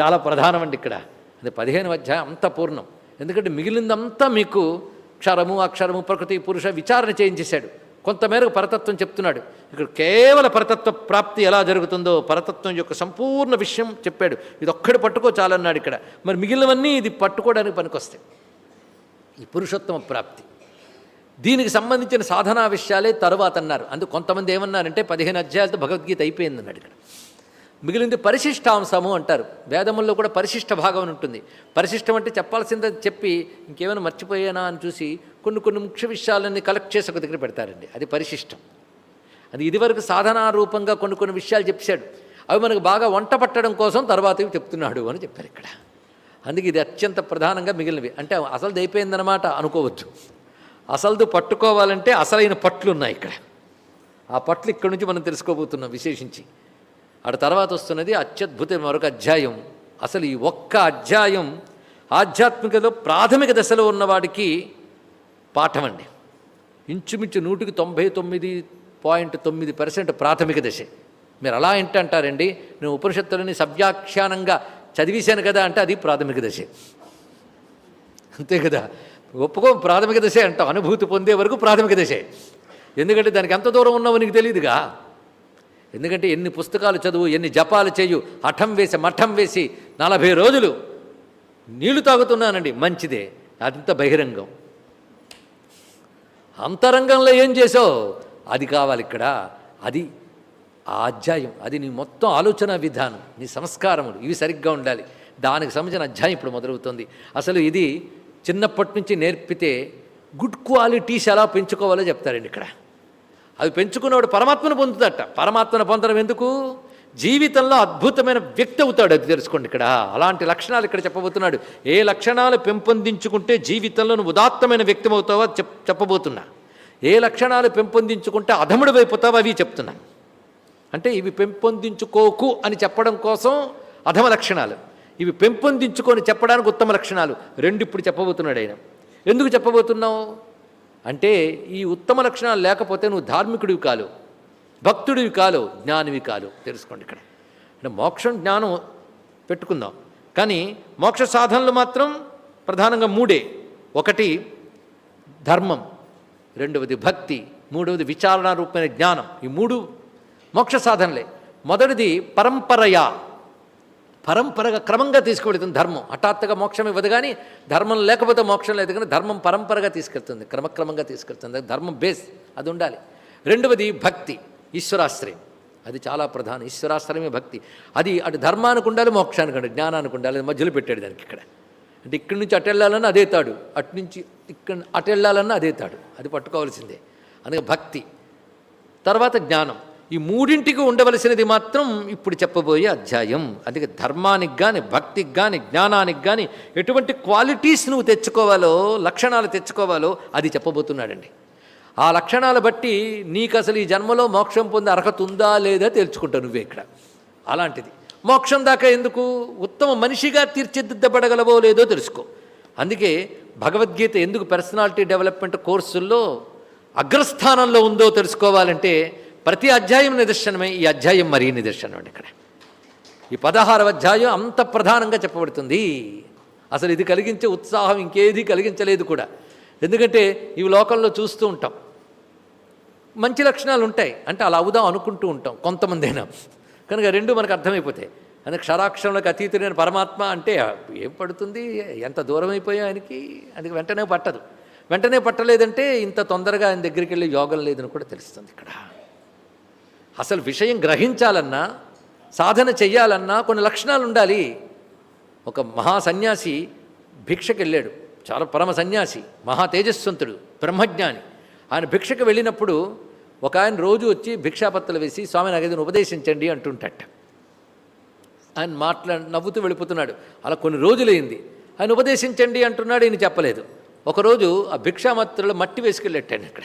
చాలా ప్రధానమండి ఇక్కడ. అది పదిహేను అధ్యాయం అంత పూర్ణం. ఎందుకంటే మిగిలిందంతా మీకు క్షరము అక్షరము ప్రకృతి పురుష విచారణ చేయించేశాడు. కొంతమేరకు పరతత్వం చెప్తున్నాడు. ఇక్కడ కేవల పరతత్వ ప్రాప్తి ఎలా జరుగుతుందో పరతత్వం యొక్క సంపూర్ణ విషయం చెప్పాడు. ఇది ఒక్కడు పట్టుకో చాలన్నాడు ఇక్కడ. మరి మిగిలినవన్నీ ఇది పట్టుకోవడానికి పనికొస్తాయి. ఈ పురుషోత్తమ ప్రాప్తి. దీనికి సంబంధించిన సాధనా విషయాలే తరువాత అన్నారు అందుకు కొంతమంది ఏమన్నారంటే పదిహేను అధ్యాయాలతో భగవద్గీత అయిపోయింది అన్నాడు ఇక్కడ. మిగిలింది పరిశిష్టాంశము అంటారు. వేదముల్లో కూడా పరిశిష్ట భాగం ఉంటుంది. పరిశిష్టం అంటే చెప్పాల్సింది చెప్పి ఇంకేమైనా మర్చిపోయానా అని చూసి కొన్ని కొన్ని ముఖ్య విషయాలన్నీ కలెక్ట్ చేసి ఒక దగ్గర పెడతారండి. అది పరిశిష్టం. అది ఇదివరకు సాధనారూపంగా కొన్ని కొన్ని విషయాలు చెప్పాడు. అవి మనకు బాగా వంట పట్టడం కోసం తర్వాత చెప్తున్నాడు అని చెప్పారు ఇక్కడ. అందుకే ఇది అత్యంత ప్రధానంగా మిగిలినవి. అంటే అసలు అయిపోయిందనమాట అనుకోవచ్చు అసలుది పట్టుకోవాలంటే అసలైన పట్లు ఉన్నాయి ఇక్కడ. ఆ పట్లు ఇక్కడి నుంచి మనం తెలుసుకోబోతున్నాం విశేషించి. అటు తర్వాత వస్తున్నది అత్యద్భుత మరొక అధ్యాయం. అసలు ఈ ఒక్క అధ్యాయం ఆధ్యాత్మికలో ప్రాథమిక దశలో ఉన్నవాడికి పాఠం అండి. ఇంచుమించు నూటికి తొంభై తొమ్మిది పాయింట్ తొమ్మిది పర్సెంట్ ప్రాథమిక దశే. మీరు అలా ఏంటి అంటారండి నేను ఉపనిషత్తులని సవ్యాఖ్యానంగా చదివేశాను కదా అంటే అది ప్రాథమిక దశే. అంతే కదా. ఒప్పుకో ప్రాథమిక దశే అంటాం. అనుభూతి పొందే వరకు ప్రాథమిక దశే. ఎందుకంటే దానికి ఎంత దూరం ఉన్నావో నీకు తెలియదుగా. ఎందుకంటే ఎన్ని పుస్తకాలు చదువు ఎన్ని జపాలు చేయు హఠం వేసి మఠం వేసి నలభై రోజులు నీళ్ళు తాగుతున్నానండి. మంచిదే. అదంత బహిరంగం. అంతరంగంలో ఏం చేసావు? అది కావాలి ఇక్కడ. అది ఆ అధ్యాయం. అది నీ మొత్తం ఆలోచన విధానం నీ సంస్కారములు. ఇవి సరిగ్గా ఉండాలి. దానికి సంబంధించిన అధ్యాయం ఇప్పుడు మొదలవుతుంది. అసలు ఇది చిన్నప్పటి నుంచి నేర్పితే గుడ్ క్వాలిటీస్ ఎలా పెంచుకోవాలో చెప్తారండి ఇక్కడ. అవి పెంచుకున్నవాడు పరమాత్మను పొందుతాడట పరమాత్మను పొందడం ఎందుకు? జీవితంలో అద్భుతమైన వ్యక్తి అవుతాడు అది తెలుసుకోండి ఇక్కడ. అలాంటి లక్షణాలు ఇక్కడ చెప్పబోతున్నాడు. ఏ లక్షణాలు పెంపొందించుకుంటే జీవితంలో నువ్వు ఉదాత్తమైన వ్యక్తి అవుతావో చెప్ చెప్పబోతున్నా. ఏ లక్షణాలు పెంపొందించుకుంటే అధముడు అయిపోతావో అవి చెప్తున్నాను అంటే ఇవి పెంపొందించుకోకు అని చెప్పడం కోసం అధమ లక్షణాలు. ఇవి పెంపొందించుకొని చెప్పడానికి ఉత్తమ లక్షణాలు. రెండు ఇప్పుడు చెప్పబోతున్నాడు ఆయన. ఎందుకు చెప్పబోతున్నావు? అంటే ఈ ఉత్తమ లక్షణాలు లేకపోతే నువ్వు ధార్మికుడివి కాలు భక్తుడివి కాలు జ్ఞానివి కాలు. తెలుసుకోండి ఇక్కడ. అంటే మోక్షం జ్ఞానం పెట్టుకుందాం. కానీ మోక్ష సాధనలు మాత్రం ప్రధానంగా మూడే. ఒకటి ధర్మం రెండవది భక్తి మూడవది విచారణ రూపమైన జ్ఞానం. ఈ మూడు మోక్ష సాధనలే. మొదటిది పరంపరయా. పరంపరగా క్రమంగా తీసుకువెళుతుంది ధర్మం. హఠాత్తుగా మోక్షం ఇవ్వదు కానీ ధర్మం లేకపోతే మోక్షం లేదు కానీ ధర్మం పరంపరగా తీసుకెళ్తుంది క్రమక్రమంగా తీసుకెళ్తుంది. ధర్మం బేస్ అది ఉండాలి. రెండవది భక్తి ఈశ్వరాశ్రయం. అది చాలా ప్రధానం. ఈశ్వరాశ్రయమే భక్తి. అది అటు ధర్మానికి ఉండాలి మోక్షానికి ఉండాలి జ్ఞానానికి ఉండాలి మధ్యలో పెట్టాడు దానికి ఇక్కడ. అంటే ఇక్కడి నుంచి అటు వెళ్ళాలన్నా అదే తాడు. అటు నుంచి ఇక్కడ అటు వెళ్ళాలన్నా అదే తాడు. అది పట్టుకోవాల్సిందే. అందుకే భక్తి. తర్వాత జ్ఞానం. ఈ మూడింటికి ఉండవలసినది మాత్రం ఇప్పుడు చెప్పబోయే అధ్యాయం. అందుకే ధర్మానికి కానీ భక్తికి కానీ జ్ఞానానికి కానీ ఎటువంటి క్వాలిటీస్ నువ్వు తెచ్చుకోవాలో లక్షణాలు తెచ్చుకోవాలో అది చెప్పబోతున్నాడండి. ఆ లక్షణాలు బట్టి నీకు అసలు ఈ జన్మలో మోక్షం పొందే అర్హత ఉందా లేదా తెలుసుకుంటావు నువ్వే ఇక్కడ. అలాంటిది. మోక్షం దాకా ఎందుకు? ఉత్తమ మనిషిగా తీర్చిదిద్దబడగలవో లేదో తెలుసుకో. అందుకే భగవద్గీత ఎందుకు పర్సనాలిటీ డెవలప్మెంట్ కోర్సుల్లో అగ్రస్థానంలో ఉందో తెలుసుకోవాలంటే ప్రతి అధ్యాయం నిదర్శనమే ఈ అధ్యాయం మరీ నిదర్శనం అండి ఇక్కడ. ఈ పదహారవ అధ్యాయం అంత ప్రధానంగా చెప్పబడుతుంది. అసలు ఇది కలిగించే ఉత్సాహం ఇంకేది కలిగించలేదు కూడా. ఎందుకంటే ఇవి లోకంలో చూస్తూ ఉంటాం. మంచి లక్షణాలు ఉంటాయి. అంటే అలా అవుదాం అనుకుంటూ ఉంటాం కొంతమంది అయినా కనుక రెండు మనకు అర్థమైపోతాయి. అని క్షరాక్షరంలోకి అతీతుడైన పరమాత్మ అంటే ఏం పడుతుంది? ఎంత దూరం అయిపోయా ఆయనకి? అది వెంటనే పట్టదు. వెంటనే పట్టలేదంటే ఇంత తొందరగా ఆయన దగ్గరికి వెళ్ళి యోగం లేదని కూడా తెలుస్తుంది ఇక్కడ. అసలు విషయం గ్రహించాలన్నా సాధన చెయ్యాలన్నా కొన్ని లక్షణాలు ఉండాలి ఒక మహా సన్యాసి భిక్షకు వెళ్ళాడు చాలా పరమ సన్యాసి మహా తేజస్వంతుడు బ్రహ్మజ్ఞాని. ఆయన భిక్షకు వెళ్ళినప్పుడు ఒక ఆయన రోజు వచ్చి భిక్షాపత్రలు వేసి స్వామి నాగేదని ఉపదేశించండి అంటుంటట. ఆయన మాట్లా నవ్వుతూ వెళ్ళిపోతున్నాడు. అలా కొన్ని రోజులైంది. ఆయన ఉపదేశించండి అంటున్నాడు ఈయన చెప్పలేదు. ఒకరోజు ఆ భిక్షామత్రులు మట్టి వేసుకెళ్ళెట్టాను ఇక్కడ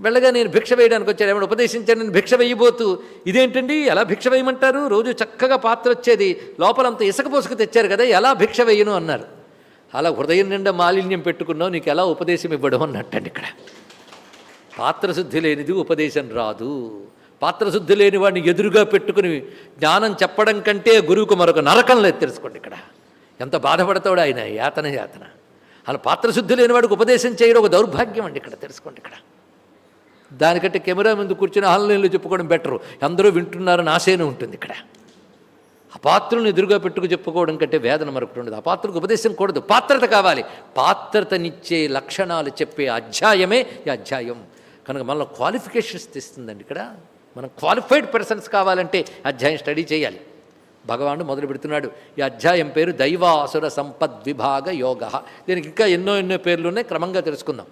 వెళ్ళగా నేను భిక్ష వేయడానికి వచ్చాను. ఏమైనా ఉపదేశించాను నేను భిక్ష వేయబోతూ. ఇదేంటండి? ఎలా భిక్ష వేయమంటారు? రోజు చక్కగా పాత్ర వచ్చేది. లోపలంతా ఇసుక పోసుకు తెచ్చారు కదా ఎలా భిక్ష వేయను అన్నారు. అలా హృదయం నిండా మాలిన్యం పెట్టుకున్నావు నీకు ఎలా ఉపదేశం ఇవ్వడం అన్నట్టండి ఇక్కడ. పాత్రశుద్ధి లేనిది ఉపదేశం రాదు. పాత్రశుద్ధి లేని వాడిని ఎదురుగా పెట్టుకుని జ్ఞానం చెప్పడం కంటే గురువుకు మరొక నరకం లేదు తెలుసుకోండి ఇక్కడ. ఎంత బాధపడతాడు ఆయన? యాతన యాతన. అలా పాత్రశుద్ధి లేనివాడికి ఉపదేశం చేయడం ఒక దౌర్భాగ్యం అండి ఇక్కడ తెలుసుకోండి ఇక్కడ. దానికంటే కెమెరా ముందు కూర్చుని ఆన్లైన్లో చెప్పుకోవడం బెటరు. అందరూ వింటున్నారని ఆశయనే ఉంటుంది ఇక్కడ. అపాత్రులను ఎదురుగా పెట్టుకు చెప్పుకోవడం కంటే వేదన మరొకటి ఉండదు. అపాత్రకు ఉపదేశం కూడదు. పాత్రత కావాలి. పాత్రతనిచ్చే లక్షణాలు చెప్పే అధ్యాయమే ఈ అధ్యాయం. కనుక మనలో క్వాలిఫికేషన్స్ తెస్తుందండి ఇక్కడ. మనం క్వాలిఫైడ్ పర్సన్స్ కావాలంటే అధ్యాయం స్టడీ చేయాలి. భగవానుడు మొదలు పెడుతున్నాడు. ఈ అధ్యాయం పేరు దైవాసుర సంపద్విభాగ యోగ. దీనికి ఇంకా ఎన్నో ఎన్నో పేర్లు ఉన్నాయి. క్రమంగా తెలుసుకుందాం.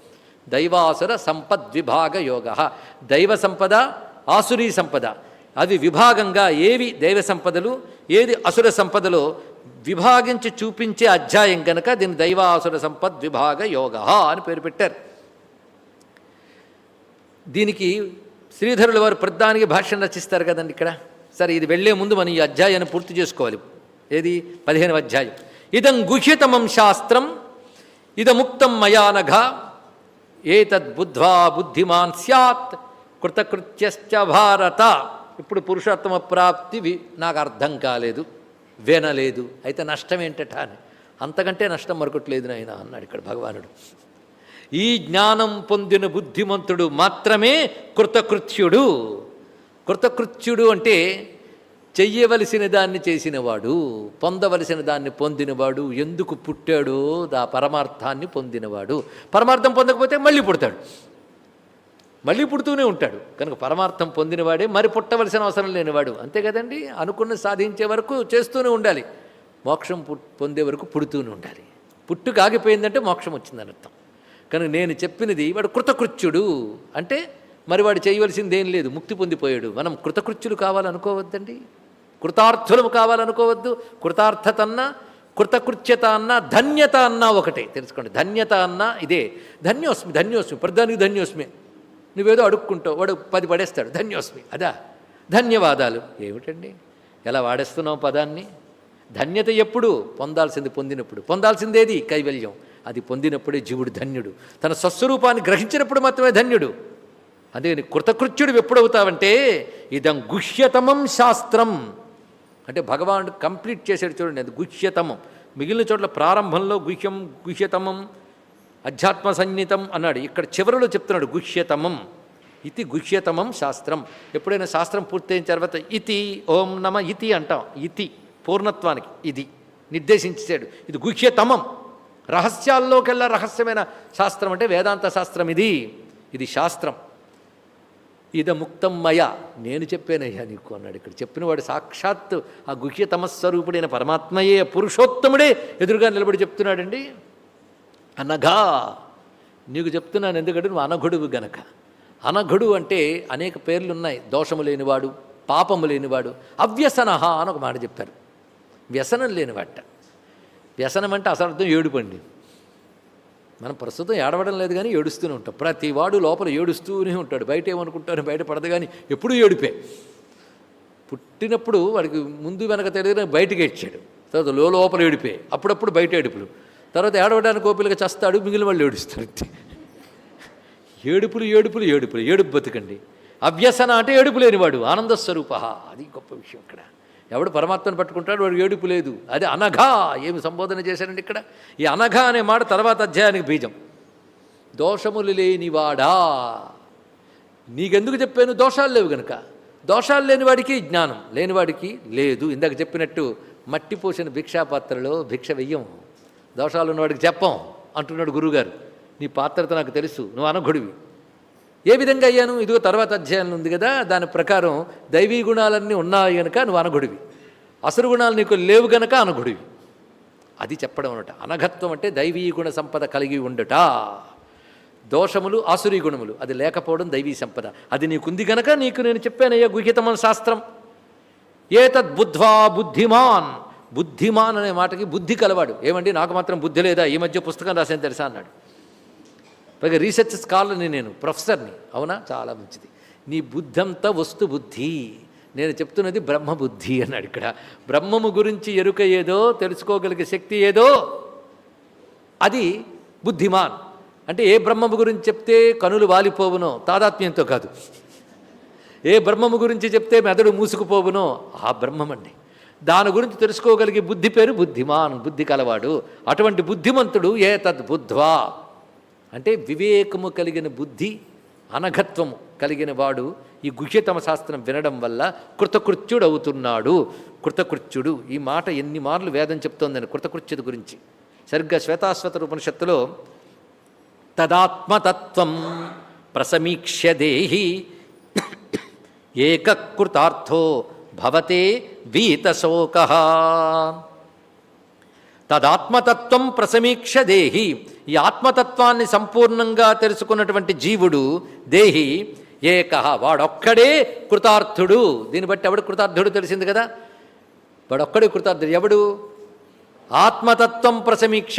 దైవాసుర సంపద్విభాగ యోగ. దైవ సంపద ఆసురీ సంపద. అవి విభాగంగా ఏవి దైవ సంపదలు ఏది అసుర సంపదలో విభాగించి చూపించే అధ్యాయం కనుక దీన్ని దైవాసుర సంపద్ విభాగ యోగ అని పేరు పెట్టారు. దీనికి శ్రీధరుల వారు ప్రధానికి భాష్యం రచిస్తారు కదండి ఇక్కడ. సరే ఇది వెళ్ళే ముందు మనం ఈ అధ్యాయాన్ని పూర్తి చేసుకోవాలి. ఏది? పదిహేనవ అధ్యాయం. ఇదం గుహ్యతమం శాస్త్రం ఇదముక్తం మయానఘ ఏతద్బుద్ధ్వా బుద్ధిమాన్ స్యాత్ కృతకృత్యశ్చ భారత. ఇప్పుడు పురుషోత్తమ ప్రాప్తి నాకు అర్థం కాలేదు వినలేదు. అయితే నష్టం ఏంటట అని. అంతకంటే నష్టం మరొకట్లేదు నాయన అన్నాడు ఇక్కడ భగవానుడు. ఈ జ్ఞానం పొందిన బుద్ధిమంతుడు మాత్రమే కృతకృత్యుడు. కృతకృత్యుడు అంటే చెయ్యవలసిన దాన్ని చేసినవాడు పొందవలసిన దాన్ని పొందినవాడు ఎందుకు పుట్టాడో దా పరమార్థాన్ని పొందినవాడు. పరమార్థం పొందకపోతే మళ్ళీ పుడతాడు. మళ్ళీ పుడుతూనే ఉంటాడు. కనుక పరమార్థం పొందినవాడే మరి పుట్టవలసిన అవసరం లేనివాడు. అంతే కదండి? అనుకున్న సాధించే వరకు చేస్తూనే ఉండాలి. మోక్షం పొందే వరకు పుడుతూనే ఉండాలి. పుట్టుకు ఆగిపోయిందంటే మోక్షం వచ్చిందని అర్థం కనుక నేను చెప్పినది వాడు కృతకృత్యుడు. అంటే మరి వాడు చేయవలసింది ఏం లేదు ముక్తి పొందిపోయాడు. మనం కృతకృత్యులు కావాలనుకోవద్దండి. కృతార్థులము కావాలనుకోవద్దు. కృతార్థత అన్నా కృతకృత్యత అన్నా ధన్యత అన్నా ఒకటే. తెలుసుకోండి ధన్యత అన్నా ఇదే. ధన్యోస్మి ధన్యోస్మి ప్రధానికి ధన్యోస్మి. నువ్వేదో అడుక్కుంటావు వాడు పది పడేస్తాడు ధన్యోస్మి అదా. ధన్యవాదాలు. ఏమిటండి? ఎలా వాడేస్తున్నావు పదాన్ని? ధన్యత ఎప్పుడు? పొందాల్సింది పొందినప్పుడు. పొందాల్సిందేది? కైవల్యం. అది పొందినప్పుడే జీవుడు ధన్యుడు. తన స్వస్వరూపాన్ని గ్రహించినప్పుడు మాత్రమే ధన్యుడు. అదే నీ కృతకృత్యుడు ఎప్పుడవుతావంటే ఇదం గుహ్యతమం శాస్త్రం. అంటే భగవానుడు కంప్లీట్ చేసాడు చూడండి అది గుహ్యతమం. మిగిలిన చోట్ల ప్రారంభంలో గుహ్యం గుహ్యతమం అధ్యాత్మ సన్నితం అన్నాడు. ఇక్కడ చివరిలో చెప్తున్నాడు గుహ్యతమం. ఇది గుహ్యతమం శాస్త్రం. ఎప్పుడైనా శాస్త్రం పూర్తయిన తర్వాత ఇతి ఓం నమ ఇతి అంటాం. ఇతి పూర్ణత్వానికి ఇది నిర్దేశించాడు ఇది గుహ్యతమం. రహస్యాల్లోకెల్లా రహస్యమైన శాస్త్రం అంటే వేదాంత శాస్త్రం ఇది. ఇది శాస్త్రం. ఇద ముక్తం మయ నేను చెప్పానయ్యా నీకు అన్నాడు ఇక్కడ. చెప్పినవాడు సాక్షాత్ ఆ గుహ్య తమస్వరూపుడైన పరమాత్మయే పురుషోత్తముడే ఎదురుగా నిలబడి చెప్తున్నాడండి. అనఘా నీకు చెప్తున్నాను ఎందుకంటే నువ్వు అనఘుడువు గనక. అనఘుడు అంటే అనేక పేర్లు ఉన్నాయి దోషము లేనివాడు పాపము లేనివాడు. అవ్యసనహ అని ఒక మాట చెప్తారు. వ్యసనం లేనివాట. వ్యసనం అంటే అసలు అర్థం ఏడుపండి. మనం ప్రస్తుతం ఏడవడం లేదు కానీ ఏడుస్తూనే ఉంటాం. ప్రతి వాడు లోపల ఏడుస్తూనే ఉంటాడు. బయట ఏమనుకుంటారు బయట పడదు కానీ ఎప్పుడూ ఏడిపే. పుట్టినప్పుడు వాడికి ముందు వెనక తెలియదు బయటకు ఏడ్చాడు. తర్వాత లో లోపల ఏడిపే. అప్పుడప్పుడు బయట ఏడుపులు. తర్వాత ఏడవడానికి ఓపికగా చస్తాడు మిగిలిన వాళ్ళు ఏడుస్తారు ఏడుపులు ఏడుపులు ఏడుపులు. ఏడుపు బతుకండి. అవ్యసన అంటే ఏడుపు లేనివాడు. ఆనంద స్వరూప అది గొప్ప విషయం ఇక్కడ. ఎవడు పరమాత్మను పట్టుకుంటాడు వాడు ఏడుపు లేదు. అది అనఘా. ఏమి సంబోధన చేశారండి ఇక్కడ? ఈ అనఘ అనే మాట తర్వాత అధ్యాయానికి బీజం. దోషములు లేనివాడా నీకెందుకు చెప్పాను? దోషాలు లేవు గనుక. దోషాలు లేనివాడికి జ్ఞానం లేనివాడికి లేదు. ఇందాక చెప్పినట్టు మట్టి పోసిన భిక్షాపాత్రలో భిక్ష వెయ్యం. దోషాలు ఉన్నవాడికి చెప్పం అంటున్నాడు గురువుగారు నీ పాత్రత నాకు తెలుసు. నువ్వు అనఘుడివి. ఏ విధంగా అయ్యాను? ఇదిగో తర్వాత అధ్యయనం ఉంది కదా దాని ప్రకారం దైవీ గుణాలన్నీ ఉన్నాయి గనక నువ్వు అనగుడివి. అసలు గుణాలు నీకు లేవు గనక అనగుడివి. అది చెప్పడం అనట అనఘత్వం అంటే దైవీ గుణ సంపద కలిగి ఉండట. దోషములు ఆసురీ గుణములు. అది లేకపోవడం దైవీ సంపద. అది నీకుంది గనక నీకు నేను చెప్పానయ్యా గుహితమన శాస్త్రం. ఏతద్ బుద్ధ్వా బుద్ధిమాన్. బుద్ధిమాన్ అనే మాటకి బుద్ధి కలవాడు. ఏమండి? నాకు మాత్రం బుద్ధి లేదా? ఈ మధ్య పుస్తకం రాసేది తెలుసా? అన్నాడు. పైగా రీసెర్చ్ స్కాలర్ని నేను ప్రొఫెసర్ని అవునా? చాలా మంచిది. నీ బుద్ధంతా వస్తు బుద్ధి. నేను చెప్తున్నది బ్రహ్మ బుద్ధి అన్నాడు ఇక్కడ. బ్రహ్మము గురించి ఎరుక ఏదో తెలుసుకోగలిగే శక్తి ఏదో అది బుద్ధిమాన్. అంటే ఏ బ్రహ్మము గురించి చెప్తే కనులు వాలిపోవునో తాదాత్మ్యంతో కాదు. ఏ బ్రహ్మము గురించి చెప్తే మెదడు మూసుకుపోవునో ఆ బ్రహ్మమండి. దాని గురించి తెలుసుకోగలిగే బుద్ధి పేరు బుద్ధిమాన్ బుద్ధి కలవాడు. అటువంటి బుద్ధిమంతుడు ఏ తద్బుద్ధ్వా అంటే వివేకము కలిగిన బుద్ధి అనఘత్వము కలిగిన వాడు ఈ గుహ్యతమ శాస్త్రం వినడం వల్ల కృతకృత్యుడు అవుతున్నాడు కృతకృత్యుడు. ఈ మాట ఎన్ని మార్లు వేదం చెప్తోందని కృతకృత్యుడు గురించి. సరిగ్గా శ్వేతాశ్వత ఉపనిషత్తులో తదాత్మతత్వం ప్రసమీక్ష్య దేహి ఏకకృతార్థో భవతే వీతశోక. తదాత్మతత్వం ప్రసమీక్ష దేహి ఈ ఆత్మతత్వాన్ని సంపూర్ణంగా తెలుసుకున్నటువంటి జీవుడు దేహి ఏకహ వాడొక్కడే కృతార్థుడు. దీన్ని బట్టి ఎవడు కృతార్థుడు తెలిసింది కదా? వాడొక్కడే కృతార్థుడు. ఎవడు? ఆత్మతత్వం ప్రసమీక్ష.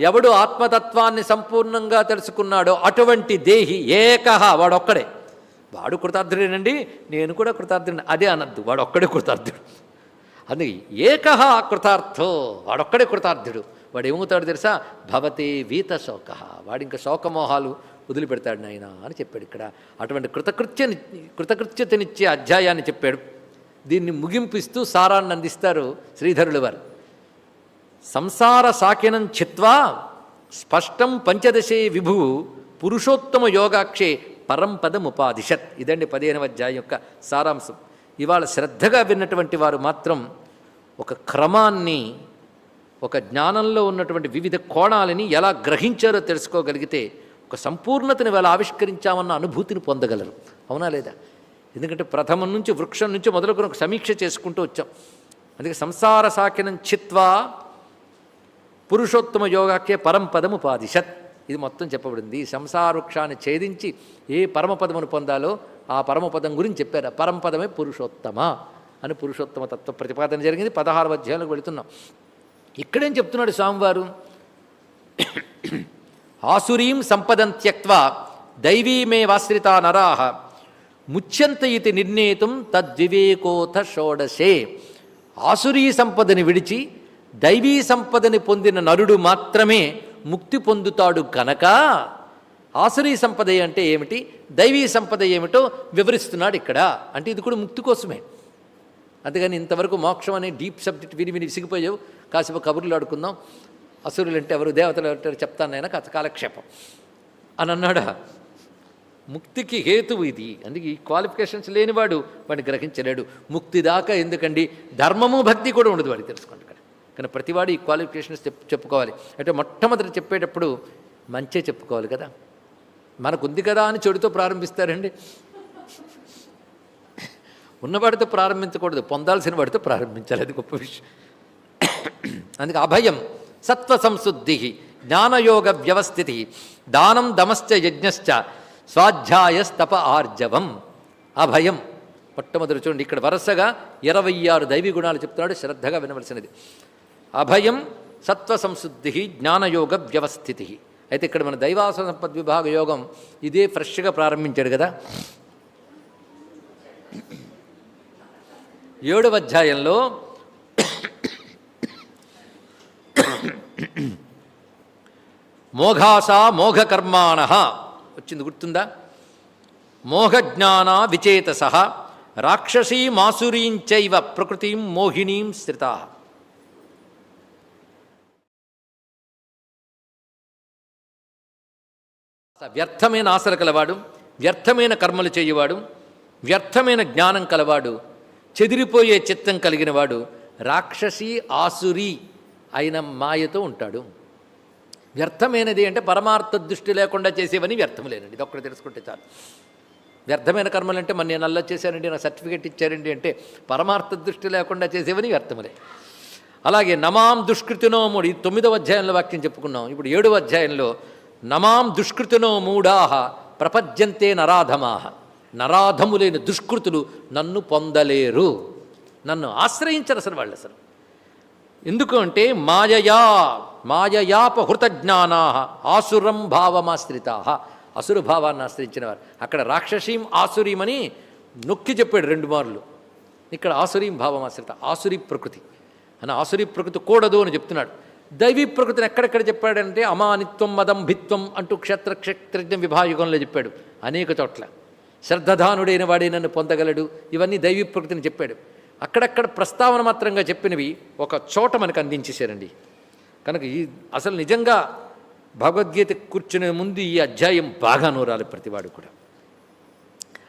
ఎవడు ఆత్మతత్వాన్ని సంపూర్ణంగా తెలుసుకున్నాడో అటువంటి దేహి ఏకహ వాడొక్కడే. వాడు కృతార్థుడేనండి నేను కూడా కృతార్థుడిని. అదే అనద్దు. వాడొక్కడే కృతార్థుడు. అందుకే ఏకహ కృతార్థో వాడొక్కడే కృతార్థుడు. వాడు ఏమవుతాడు తెలుసా? భవతే వీత శోక. వాడు ఇంకా శోకమోహాలు వదిలిపెడతాడు నాయన అని చెప్పాడు ఇక్కడ. అటువంటి కృతకృత్యని కృతకృత్యతనిచ్చే అధ్యాయాన్ని చెప్పాడు. దీన్ని ముగింపిస్తూ సారాన్ని అందిస్తారు శ్రీధరులు వారు. సంసార సాకినం చిత్వా స్పష్టం పంచదశే విభు పురుషోత్తమ యోగాక్షే పరంపదముపాధిషత్ ఇదండి పదిహేనవ అధ్యాయం యొక్క సారాంశం. ఇవాళ శ్రద్ధగా విన్నటువంటి వారు మాత్రం ఒక క్రమాన్ని ఒక జ్ఞానంలో ఉన్నటువంటి వివిధ కోణాలని ఎలా గ్రహించారో తెలుసుకోగలిగితే ఒక సంపూర్ణతను ఎలా ఆవిష్కరించామన్న అనుభూతిని పొందగలరు. అవునా లేదా? ఎందుకంటే ప్రథమం నుంచి వృక్షం నుంచి మొదలుకొని ఒక సమీక్ష చేసుకుంటూ వచ్చాం. అందుకే సంసార సాకినం చిత్వా పురుషోత్తమ యోగాకే పరంపదము పాదిశత్. ఇది మొత్తం చెప్పబడింది. ఈ సంసార వృక్షాన్ని ఛేదించి ఏ పరమపదమును పొందాలో ఆ పరమపదం గురించి చెప్పారు. పరంపదమే పరమపదమే పురుషోత్తమ అని పురుషోత్తమ తత్వ ప్రతిపాదన జరిగింది. పదహారు అధ్యాయులకు వెళుతున్నాం. ఇక్కడేం చెప్తున్నాడు స్వామివారు? ఆసురీం సంపదం త్యక్వా దైవీమేవాశ్రితా నరాహ ముచ్యంత ఇది నిర్ణేతం తద్వివేకోథ షోడశే. ఆసురీ సంపదని విడిచి దైవీ సంపదని పొందిన నరుడు మాత్రమే ముక్తి పొందుతాడు కనుక ఆసురీ సంపద అంటే ఏమిటి? దైవీ సంపద ఏమిటో వివరిస్తున్నాడు ఇక్కడ. అంటే ఇది కూడా ముక్తి కోసమే. అందుకని ఇంతవరకు మోక్షం అనే డీప్ సబ్జెక్ట్ విని విని విసిగిపోయావు. కాసేపు కబుర్లు ఆడుకుందాం. అసురులు అంటే ఎవరు? దేవతలు అంటే చెప్తాను నేను కథ కాలక్షేపం. అని అన్నాడా? ముక్తికి హేతువు ఇది. అందుకే ఈ క్వాలిఫికేషన్స్ లేనివాడు వాడిని గ్రహించలేడు. ముక్తి దాకా ఎందుకండి? ధర్మము భక్తి కూడా ఉండదు వాడికి తెలుసుకోండి ఇక్కడ కానీ ప్రతివాడు ఈ క్వాలిఫికేషన్స్ చెప్పుకోవాలి. అంటే మొట్టమొదటి చెప్పేటప్పుడు మంచే చెప్పుకోవాలి కదా. మనకుంది కదా అని చెడుతో ప్రారంభిస్తారండి. ఉన్నవాడితో ప్రారంభించకూడదు. పొందాల్సిన వాడితో ప్రారంభించాలి. అది గొప్ప విషయం. అందుకే అభయం సత్వ సంశుద్ధి జ్ఞానయోగ వ్యవస్థితి దానం దమశ్చ యజ్ఞశ్చ స్వాధ్యాయస్తప ఆర్జవం. అభయం. మొట్టమొదటి చూడండి ఇక్కడ వరుసగా ఇరవై ఆరు దైవీ గుణాలు చెప్తున్నాడు శ్రద్ధగా వినవలసినది. అభయం సత్వ సంశుద్ధి జ్ఞానయోగ వ్యవస్థితి అయితే ఇక్కడ మన దైవాసన సంపద్ విభాగ యోగం ఇదే ఫ్రెష్గా ప్రారంభించాడు కదా. ఏడవ అధ్యాయంలో మోఘాస మోఘకర్మాణ. వచ్చింది గుర్తుందా? మోహజ్ఞాన విచేతస. రాక్షసీ మాసురీంచైవ ప్రకృతిం మోహినీం శ్రితా. వ్యర్థమైన ఆశలు కలవాడు వ్యర్థమైన కర్మలు చేయవాడు వ్యర్థమైన జ్ఞానం కలవాడు చెదిరిపోయే చిత్తం కలిగినవాడు రాక్షసి ఆసురి. అయిన మాయతో ఉంటాడు. వ్యర్థమైనది అంటే పరమార్థ దృష్టి లేకుండా చేసేవని వ్యర్థములేనండి ఇది ఒక్కటి తెలుసుకుంటే చాలు. వ్యర్థమైన కర్మలు అంటే మన నేను అల్ల చేశానండి నా సర్టిఫికేట్ ఇచ్చారండి అంటే పరమార్థ దృష్టి లేకుండా చేసేవని వ్యర్థములే అలాగే నమాం దుష్కృతినో మూడు ఈ తొమ్మిదవ అధ్యాయంలో వాక్యం చెప్పుకున్నాం. ఇప్పుడు ఏడవ అధ్యాయంలో నమాం దుష్కృతినో మూఢాహ ప్రపద్యంతే నరాధమాహ నరాధములైన దుష్కృతులు నన్ను పొందలేరు. నన్ను ఆశ్రయించరు అసలు వాళ్ళు అసలు. ఎందుకు అంటే మాయయా మాయయాపహృత జ్ఞానా ఆసురం భావమాశ్రితా. అసుర భావాన్ని ఆశ్రయించిన వారు అక్కడ రాక్షసీం ఆసురీమని నొక్కి చెప్పాడు రెండు మార్లు. ఇక్కడ ఆసురీం భావమాశ్రిత ఆసురీ ప్రకృతి. అని ఆసురీ ప్రకృతి కూడదు అని చెప్తున్నాడు. దైవీ ప్రకృతిని ఎక్కడెక్కడ చెప్పాడంటే అమానిత్వం మదం భిత్వం అంటూ క్షేత్ర క్షేత్రజ్ఞ విభాయుగంలో చెప్పాడు అనేక చోట్ల. శ్రద్ధధానుడైన వాడే నన్ను పొందగలడు. ఇవన్నీ దైవీ ప్రకృతిని చెప్పాడు. అక్కడక్కడ ప్రస్తావన మాత్రంగా చెప్పినవి ఒక చోట మనకు అందించేశారండి. కనుక ఈ అసలు నిజంగా భగవద్గీత కూర్చునే ముందు ఈ అధ్యాయం బాగా నూరాలి ప్రతివాడు కూడా.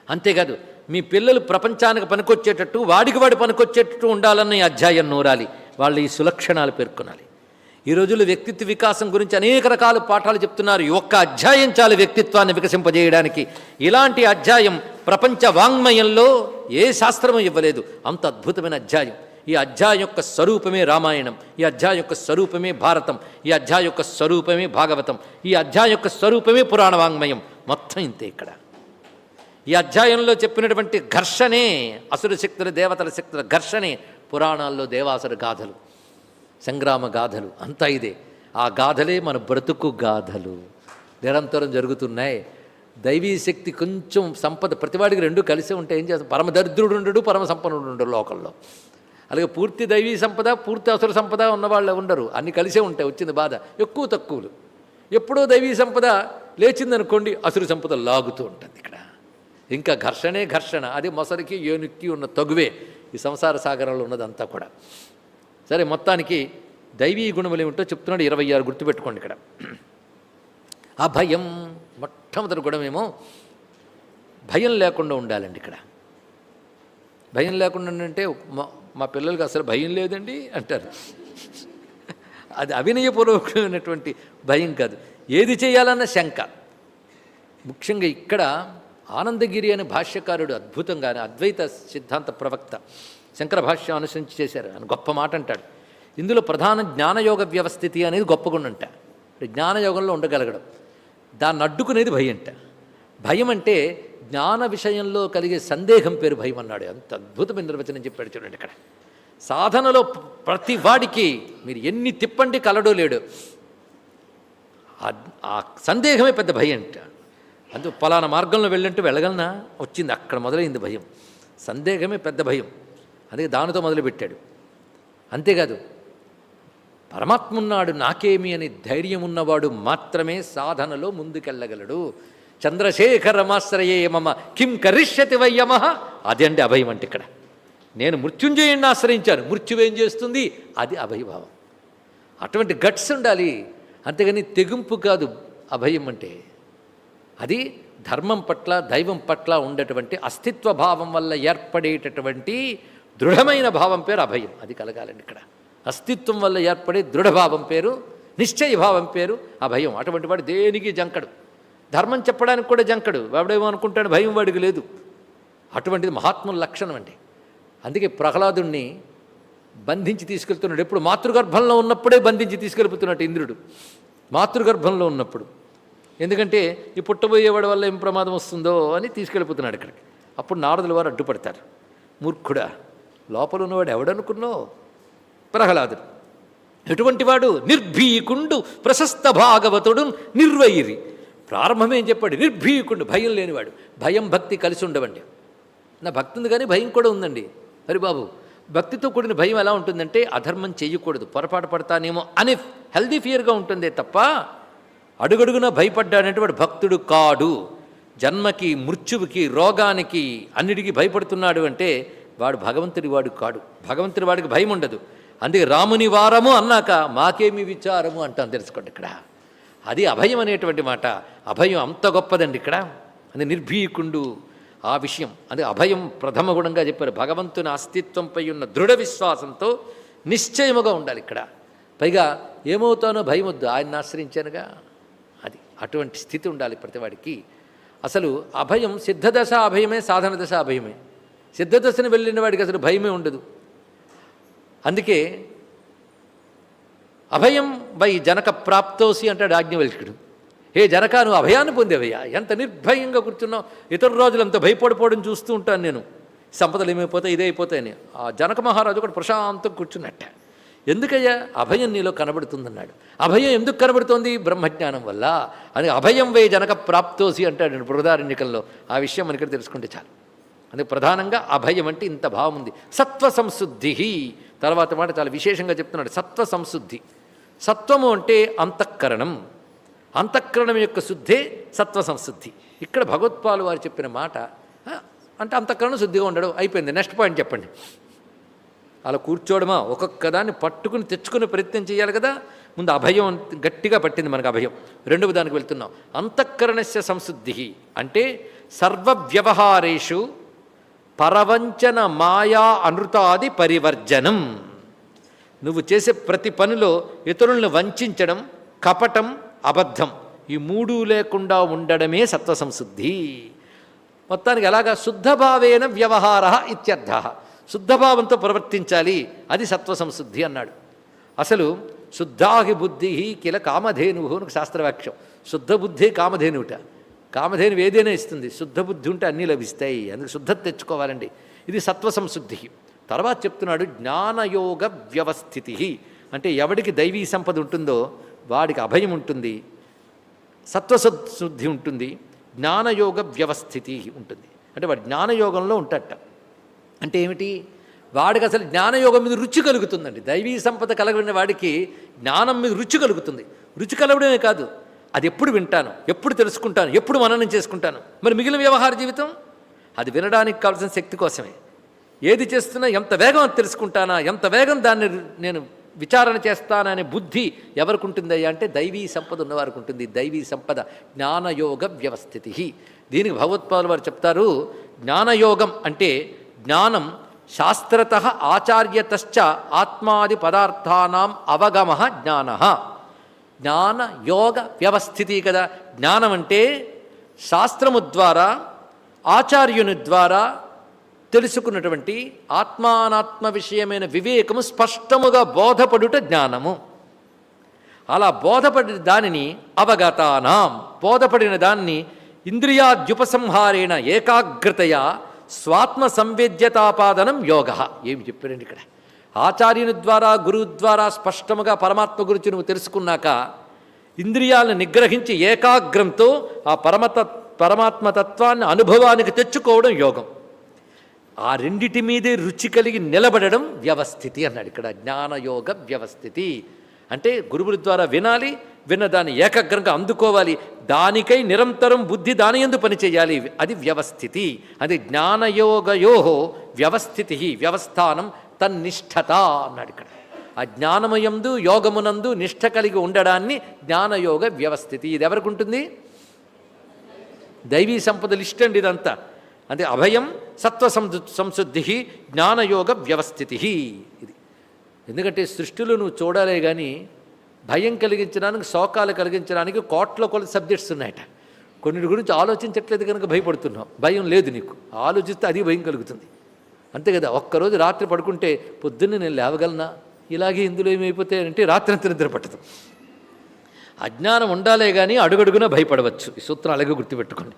అంతేకాదు మీ పిల్లలు ప్రపంచానికి పనికొచ్చేటట్టు వాడికి వాడు పనికొచ్చేటట్టు ఉండాలన్న ఈ అధ్యాయం నూరాలి. వాళ్ళు ఈ సులక్షణాలు పేర్కొనాలి. ఈ రోజుల్లో వ్యక్తిత్వ వికాసం గురించి అనేక రకాల పాఠాలు చెప్తున్నారు. ఈ ఒక్క అధ్యాయం చాలు వ్యక్తిత్వాన్ని వికసింపజేయడానికి. ఇలాంటి అధ్యాయం ప్రపంచ వాంగ్మయంలో ఏ శాస్త్రము ఇవ్వలేదు. అంత అద్భుతమైన అధ్యాయం. ఈ అధ్యాయం యొక్క స్వరూపమే రామాయణం. ఈ అధ్యాయం యొక్క స్వరూపమే భారతం. ఈ అధ్యాయం యొక్క స్వరూపమే భాగవతం. ఈ అధ్యాయం యొక్క స్వరూపమే పురాణ వాంగ్మయం. మొత్తం ఇంతే ఇక్కడ. ఈ అధ్యాయంలో చెప్పినటువంటి ఘర్షణే అసుర శక్తుల దేవతల శక్తుల ఘర్షణే పురాణాల్లో దేవాసుర గాథలు. సంగ్రామ గాథలు. అంతా ఇదే. ఆ గాథలే మన బ్రతుకు గాథలు. నిరంతరం జరుగుతున్నాయి. దైవీ శక్తి కొంచెం సంపద ప్రతివాడికి రెండు కలిసి ఉంటే ఏం చేస్తాం? పరమ దరిద్రుడు ఉండడు పరమ సంపన్నుడు ఉండడు లోకంలో. అలాగే పూర్తి దైవీ సంపద పూర్తి అసుర సంపద ఉన్నవాళ్ళు ఉండరు. అన్ని కలిసే ఉంటాయి వచ్చింది బాధ. ఎక్కువ తక్కువలు. ఎప్పుడో దైవీ సంపద లేచిందనుకోండి అసురు సంపద లాగుతూ ఉంటుంది ఇక్కడ. ఇంకా ఘర్షణే ఘర్షణ. అది మొసరికి ఏనుక్కి ఉన్న తగువే. ఈ సంసార సాగరంలో ఉన్నదంతా కూడా. సరే మొత్తానికి దైవీ గుణములు ఏమిటో చెప్తున్నాడు ఇరవై ఆరు గుర్తుపెట్టుకోండి ఇక్కడ. అభయం మొట్టమొదటి గుణమేమో భయం లేకుండా ఉండాలండి ఇక్కడ. భయం లేకుండా అంటే మా పిల్లలకి అసలు భయం లేదండి అంటారు. అది అవినయపూర్వకమైనటువంటి భయం కాదు. ఏది చేయాలన్న శంక. ముఖ్యంగా ఇక్కడ ఆనందగిరి అనే భాష్యకారుడు అద్భుతంగా అద్వైత సిద్ధాంత ప్రవక్త శంకర భాష్యం అనుసరించి చేశారు. అని గొప్ప మాట అంటాడు. ఇందులో ప్రధాన జ్ఞానయోగ వ్యవస్థితి అనేది గొప్పగుండంట. జ్ఞానయోగంలో ఉండగలగడం. దాన్ని అడ్డుకునేది భయం అంట. భయం అంటే జ్ఞాన విషయంలో కలిగే సందేహం పేరు భయం అన్నాడు. అంత అద్భుతమైన నిర్వచనం చెప్పాడు చూడండి ఇక్కడ. సాధనలో ప్రతి వాడికి మీరు ఎన్ని తిప్పండి కలడో లేడు. ఆ- సందేహమే పెద్ద భయం అంట. అందుకు పలానా మార్గంలో వెళ్ళంటూ వెళ్ళగలనా? వచ్చింది. అక్కడ మొదలైంది భయం. సందేహమే పెద్ద భయం. అందుకే దానితో మొదలుపెట్టాడు. అంతేకాదు పరమాత్మున్నాడు నాకేమి అని ధైర్యం ఉన్నవాడు మాత్రమే సాధనలో ముందుకెళ్ళగలడు. చంద్రశేఖరమాశ్రయే మమ కిం కరిష్యతి వయ్యమ అది అండి అభయం అంటే ఇక్కడ. నేను మృత్యుంజయుడిని ఆశ్రయించాను. మృత్యువేం చేస్తుంది? అది అభయభావం. అటువంటి గట్స్ ఉండాలి. అంతేగాని తెగింపు కాదు అభయం అంటే. అది ధర్మం పట్ల దైవం పట్ల ఉండేటువంటి అస్తిత్వ భావం వల్ల ఏర్పడేటటువంటి దృఢమైన భావం పేరు అభయం. అది కలగాలండి ఇక్కడ. అస్తిత్వం వల్ల ఏర్పడే దృఢభావం పేరు నిశ్చయ భావం పేరు అభయం. అటువంటి వాడు దేనికి జంకడు? ధర్మం చెప్పడానికి కూడా జంకడు. వాడేమో అనుకుంటాడు భయం వాడికి లేదు. అటువంటిది మహాత్ముల లక్షణం అండి. అందుకే ప్రహ్లాదుణ్ణి బంధించి తీసుకెళ్తున్నాడు. ఎప్పుడు మాతృగర్భంలో ఉన్నప్పుడే బంధించి తీసుకెళ్ళిపోతున్నట్టు ఇంద్రుడు. మాతృగర్భంలో ఉన్నప్పుడు. ఎందుకంటే ఈ పుట్టబోయేవాడి వల్ల ఏం ప్రమాదం వస్తుందో అని తీసుకెళ్ళిపోతున్నాడు ఇక్కడికి. అప్పుడు నారదుల వారు అడ్డుపడతారు. మూర్ఖుడా లోపల ఉన్నవాడు ఎవడనుకున్నావు ప్రహ్లాదుడు. ఎటువంటి వాడు? నిర్భీకుండు ప్రశస్త భాగవతుడు నిర్వైరి ప్రారంభమేం చెప్పాడు? నిర్భీకుండు భయం లేనివాడు. భయం భక్తి కలిసి ఉండవండి. నా భక్తి ఉంది కానీ భయం కూడా ఉందండి. హరి బాబు భక్తితో కూడిన భయం ఎలా ఉంటుందంటే అధర్మం చేయకూడదు. పొరపాటు పడతానేమో అనే హెల్దీ ఫియర్గా ఉంటుందే తప్ప అడుగడుగున భయపడ్డాడంటే భక్తుడు కాడు. జన్మకి మృత్యువుకి రోగానికి అన్నిటికీ భయపడుతున్నాడు అంటే వాడు భగవంతుడి వాడు కాడు. భగవంతుడి వాడికి భయం ఉండదు. అందుకే రాముని వారము అన్నాక మాకేమి విచారము అంటాం తెలుసుకోండి ఇక్కడ. అది అభయం అనేటువంటి మాట. అభయం అంత గొప్పదండి ఇక్కడ. అది నిర్భీకుండు ఆ విషయం. అది అభయం ప్రథమ గుణంగా చెప్పారు. భగవంతుని అస్తిత్వంపై ఉన్న దృఢ విశ్వాసంతో నిశ్చయముగా ఉండాలి ఇక్కడ. పైగా ఏమవుతానో భయం వద్దు. ఆయన్ని ఆశ్రయించానుగా. అది అటువంటి స్థితి ఉండాలి ప్రతివాడికి అసలు అభయం సిద్ధదశ అభయమే సాధన దశ అభయమే. సిద్ధదశను వెళ్ళిన వాడికి అసలు భయమే ఉండదు. అందుకే అభయం వై జనక ప్రాప్తోసి అంటాడు ఆజ్ఞవల్కుడు హే జనక నువ్వు అభయాన్ని పొందేవయ్యా? ఎంత నిర్భయంగా కూర్చున్నావు? ఇతర రోజులు అంత భయపడిపోవడం చూస్తూ ఉంటాను నేను. సంపదలు ఏమైపోతాయి ఇదే అయిపోతాయని ఆ జనక మహారాజు కూడా ప్రశాంతం కూర్చున్నట్ట. ఎందుకయ్యా? అభయం నీలో కనబడుతుందన్నాడు. అభయం ఎందుకు కనబడుతోంది? బ్రహ్మజ్ఞానం వల్ల. అని అభయం వే జనక ప్రాప్తోసి అంటాడు బృహదారణ్యకంలో. ఆ విషయం మనకి తెలుసుకుంటే చాలు. అందుకే ప్రధానంగా అభయం అంటే ఇంత భావం ఉంది. సత్వ సంశుద్ధి తర్వాత మాట చాలా విశేషంగా చెప్తున్నాడు. సత్వ సంశుద్ధి సత్వము అంటే అంతఃకరణం. అంతఃకరణం యొక్క శుద్ధే సత్వ సంశుద్ధి ఇక్కడ భగవత్పాలు వారు చెప్పిన మాట అంటే అంతఃకరణం శుద్ధిగా ఉండడం అయిపోయింది. నెక్స్ట్ పాయింట్ చెప్పండి. అలా కూర్చోవడమా ఒక్కొక్క దాన్ని పట్టుకుని తెచ్చుకునే ప్రయత్నం చేయాలి కదా? ముందు అభయం గట్టిగా పట్టింది మనకు అభయం. రెండవ దానికి వెళ్తున్నాం. అంతఃకరణస్య సంశుద్ధి అంటే సర్వ వ్యవహారేషు పరవంచన మాయా అనృతాది పరివర్జనం. నువ్వు చేసే ప్రతి పనిలో ఇతరులను వంచడం కపటం అబద్ధం ఈ మూడు లేకుండా ఉండడమే సత్వ సంశుద్ధి మొత్తానికి ఎలాగా శుద్ధభావేన వ్యవహార ఇత్యర్థ. శుద్ధభావంతో ప్రవర్తించాలి అది సత్వసంశుద్ధి అన్నాడు. అసలు శుద్ధాహి బుద్ధి కిల కామధేనువు అని శాస్త్రవాక్యం. శుద్ధ బుద్ధి కామధేనువుట. కామధేను ఏదైనా ఇస్తుంది. శుద్ధ బుద్ధి ఉంటే అన్నీ లభిస్తాయి. అందుకు శుద్ధత తెచ్చుకోవాలండి. ఇది సత్వ సంశుద్ధి తర్వాత చెప్తున్నాడు జ్ఞానయోగ వ్యవస్థితి. అంటే ఎవడికి దైవీ సంపద ఉంటుందో వాడికి అభయం ఉంటుంది. సత్వశుద్ధి ఉంటుంది. జ్ఞానయోగ వ్యవస్థితి ఉంటుంది. అంటే వాడు జ్ఞానయోగంలో ఉంటాడట. అంటే ఏమిటి? వాడికి అసలు జ్ఞానయోగం మీద రుచి కలుగుతుందండి. దైవీ సంపద కలగడిన వాడికి జ్ఞానం మీద రుచి కలుగుతుంది. రుచి కలగడమే కాదు. అది ఎప్పుడు వింటాను ఎప్పుడు తెలుసుకుంటాను ఎప్పుడు మననం చేసుకుంటాను. మరి మిగిలిన వ్యవహార జీవితం? అది వినడానికి కావాల్సిన శక్తి కోసమే. ఏది చేస్తున్నా ఎంత వేగం అది తెలుసుకుంటానా ఎంత వేగం దాన్ని నేను విచారణ చేస్తాననే బుద్ధి ఎవరికి ఉంటుందయ్యా అంటే దైవీ సంపద ఉన్నవారికి ఉంటుంది. దైవీ సంపద జ్ఞానయోగ వ్యవస్థితి. దీనికి భగవత్పాలు వారు చెప్తారు జ్ఞానయోగం అంటే జ్ఞానం శాస్త్రత ఆచార్యతశ్చ ఆత్మాది పదార్థానాం అవగమ జ్ఞాన. జ్ఞాన యోగ వ్యవస్థితి కదా. జ్ఞానం అంటే శాస్త్రము ద్వారా ఆచార్యుని ద్వారా తెలుసుకున్నటువంటి ఆత్మానాత్మ విషయమైన వివేకము స్పష్టముగా బోధపడుట జ్ఞానము. అలా బోధపడిన దానిని అవగతానాం. బోధపడిన దాన్ని ఇంద్రియాద్యుపసంహారేణ ఏకాగ్రతయ స్వాత్మ సంవేద్యతాపాదనం యోగ. ఏమి చెప్పారండి ఇక్కడ? ఆచార్యుని ద్వారా గురువు ద్వారా స్పష్టముగా పరమాత్మ గురించి నువ్వు తెలుసుకున్నాక ఇంద్రియాలను నిగ్రహించి ఏకాగ్రంతో ఆ పరమత పరమాత్మతత్వాన్ని అనుభవానికి తెచ్చుకోవడం యోగం. ఆ రెండిటి మీదే రుచి కలిగి నిలబడడం వ్యవస్థితి అన్నాడు ఇక్కడ. జ్ఞానయోగ వ్యవస్థితి. అంటే గురువుల ద్వారా వినాలి విన్న దాన్ని ఏకాగ్రంగా అందుకోవాలి. దానికై నిరంతరం బుద్ధి దాని ఎందు పనిచేయాలి. అది వ్యవస్థితి. అది జ్ఞానయోగయో వ్యవస్థితి వ్యవస్థానం తన్నిష్టత అన్నాడు ఇక్కడ. ఆ జ్ఞానమయందు యోగమునందు నిష్ఠ కలిగి ఉండడాన్ని జ్ఞానయోగ వ్యవస్థితి. ఇది ఎవరికి ఉంటుంది? దైవీ సంపదలు ఇష్టండి ఇదంతా. అంటే అభయం సత్వ సంశుద్ధి జ్ఞానయోగ వ్యవస్థితి ఇది. ఎందుకంటే సృష్టిలో నువ్వు చూడాలే కానీ భయం కలిగించడానికి శోకాలు కలిగించడానికి కోట్ల కొలది సబ్జెక్ట్స్ ఉన్నాయట. కొన్నిటి గురించి ఆలోచించట్లేదు కనుక భయపడుతున్నావు. భయం లేదు నీకు. ఆలోచిస్తే అది భయం కలుగుతుంది. అంతే కదా ఒక్కరోజు రాత్రి పడుకుంటే పొద్దున్నే నేను లేవగలనా? ఇలాగే ఇందులో ఏమైపోతాయంటే రాత్రి అంతా నిద్ర పట్టదు. అజ్ఞానం ఉండాలే కానీ అడుగడుగున భయపడవచ్చు. ఈ సూత్రం అలాగే గుర్తుపెట్టుకోండి.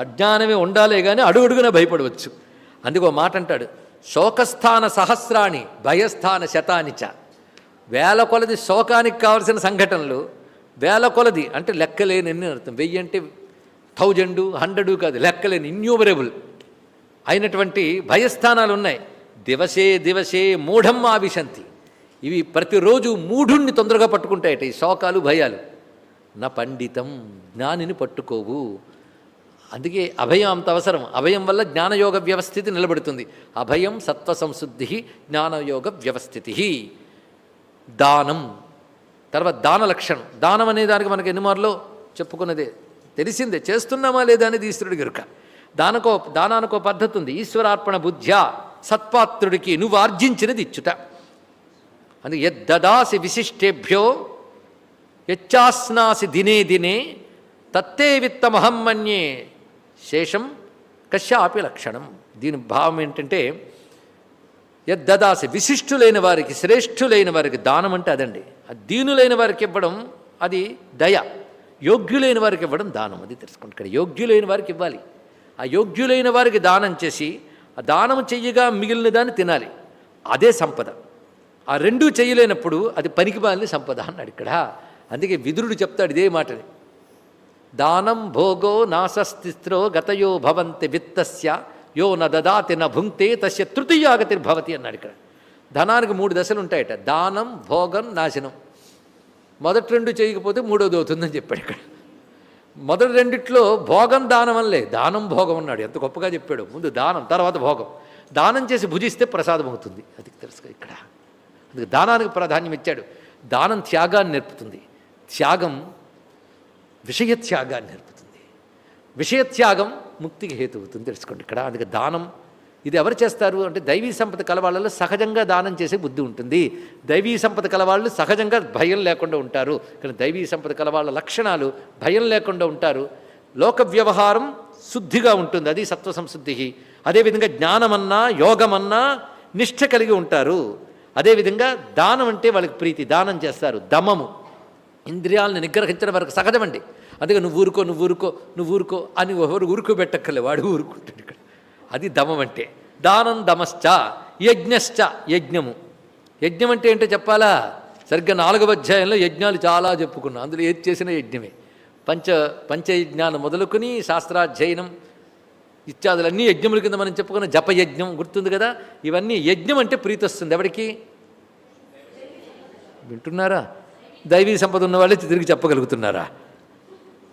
అజ్ఞానమే ఉండాలే కానీ అడుగడుగున భయపడవచ్చు. అందుకో మాట అంటాడు శోకస్థాన సహస్రాణి భయస్థాన శతానిచ వేల కొలది శోకానికి కావలసిన సంఘటనలు వేల కొలది అంటే లెక్కలేని అర్థం? వెయ్యి అంటే థౌజండ్ హండ్రెడ్ కాదు లెక్కలేని ఇన్యూమరబుల్. అయినటువంటి భయస్థానాలు ఉన్నాయి దివసే దివసే మూఢం ఆవిశంతి. ఇవి ప్రతిరోజు మూఢుణ్ణి తొందరగా పట్టుకుంటాయట ఈ శోకాలు భయాలు. నా పండితం జ్ఞానిని పట్టుకోవు. అందుకే అభయం అంత అవసరం. అభయం వల్ల జ్ఞానయోగ వ్యవస్థితి నిలబడుతుంది. అభయం సత్వ సంశుద్ధి జ్ఞానయోగ వ్యవస్థితి. దానం. తర్వాత దాన లక్షణం. దానం అనే దానికి మనకి ఎన్ని మార్లో చెప్పుకున్నదే? తెలిసిందే. చేస్తున్నామా లేదా అనేది ఈశ్వరుడి గరుక. దానకో దానానికో పద్ధతి ఉంది. ఈశ్వరార్పణ బుద్ధ్యా సత్పాత్రుడికి నువ్వు ఆర్జించినది ఇచ్చుట. అందుకే యద్దదాసి విశిష్టేభ్యో యచ్చాస్నాసి దినే దినే తత్తే విత్తమహం మన్యే. శేషం కశ్యాపి లక్షణం. దీని భావం ఏంటంటే యద్దదాసి విశిష్టులైన వారికి శ్రేష్ఠులైన వారికి దానం అంటే అదండి. దీనులైన వారికి ఇవ్వడం అది దయ. యోగ్యులైన వారికి ఇవ్వడం దానం. అది తెలుసుకోండి ఇక్కడ యోగ్యులైన వారికి ఇవ్వాలి. ఆ యోగ్యులైన వారికి దానం చేసి ఆ దానం చెయ్యగా మిగిలిన దాన్ని తినాలి. అదే సంపద. ఆ రెండూ చేయలేనప్పుడు అది పనికిమాలిన సంపద అన్నాడు ఇక్కడ. అందుకే విదురుడు చెప్తాడు ఇదే మాటని. దానం భోగో నాశస్తిస్త్రో గతయో భవంతి విత్తస్య యో న దదాతి న భుంక్తే తస్య తృతీయాగతిర్భవతి అన్నాడు ఇక్కడ. ధనానికి మూడు దశలు ఉంటాయట. దానం భోగం నాశనం. మొదటి రెండు చేయకపోతే మూడోది అవుతుందని చెప్పాడు ఇక్కడ. మొదటి రెండిట్లో భోగం దానం అనలే దానం భోగం అన్నాడు ఎంత గొప్పగా చెప్పాడు. ముందు దానం తర్వాత భోగం. దానం చేసి భుజిస్తే ప్రసాదం అవుతుంది. అది తెలుసు ఇక్కడ. అందుకే దానానికి ప్రాధాన్యం ఇచ్చాడు. దానం త్యాగాన్ని నేర్పుతుంది. త్యాగం విషయత్యాగాన్ని నేర్పుతుంది. విషయత్యాగం ముక్తికి హేతు అవుతుంది. తెలుసుకోండి ఇక్కడ. అందుకే దానం ఇది ఎవరు చేస్తారు అంటే దైవీ సంపద కలవాళ్ళలో సహజంగా దానం చేసే బుద్ధి ఉంటుంది. దైవీ సంపద కలవాళ్ళు సహజంగా భయం లేకుండా ఉంటారు. కానీ దైవీ సంపద కలవాళ్ళ లక్షణాలు భయం లేకుండా ఉంటారు. లోక వ్యవహారం శుద్ధిగా ఉంటుంది. అది సత్వ సంశుద్ధి అదేవిధంగా జ్ఞానమన్నా యోగమన్నా నిష్ఠ కలిగి ఉంటారు. అదేవిధంగా దానం అంటే వాళ్ళకి ప్రీతి. దానం చేస్తారు. దమము. ఇంద్రియాలను నిగ్రహించడం వరకు సహజమండి. అందుకే నువ్వు ఊరుకో నువ్వు ఊరుకో నువ్వు ఊరుకో అని ఎవరు ఊరుకోబెట్టక్కర్లే వాడు ఊరుకుంటాడు అది దమం అంటే దానం దమశ్చ యజ్ఞశ్చ యజ్ఞము. యజ్ఞం అంటే ఏంటో చెప్పాలా? సరిగ్గా నాలుగవ అధ్యాయంలో యజ్ఞాలు చాలా చెప్పుకున్నాం. అందులో ఏది చేసిన యజ్ఞమే. పంచ పంచయజ్ఞాన్ని మొదలుకొని శాస్త్రాధ్యయనం ఇత్యాదులన్నీ యజ్ఞముల కింద మనం చెప్పుకున్న జపయజ్ఞం గుర్తుంది కదా? ఇవన్నీ యజ్ఞం అంటే ప్రీతి వస్తుంది. ఎవరికి? వింటున్నారా? దైవీ సంపద ఉన్న వాళ్ళే తిరిగి చెప్పగలుగుతున్నారా?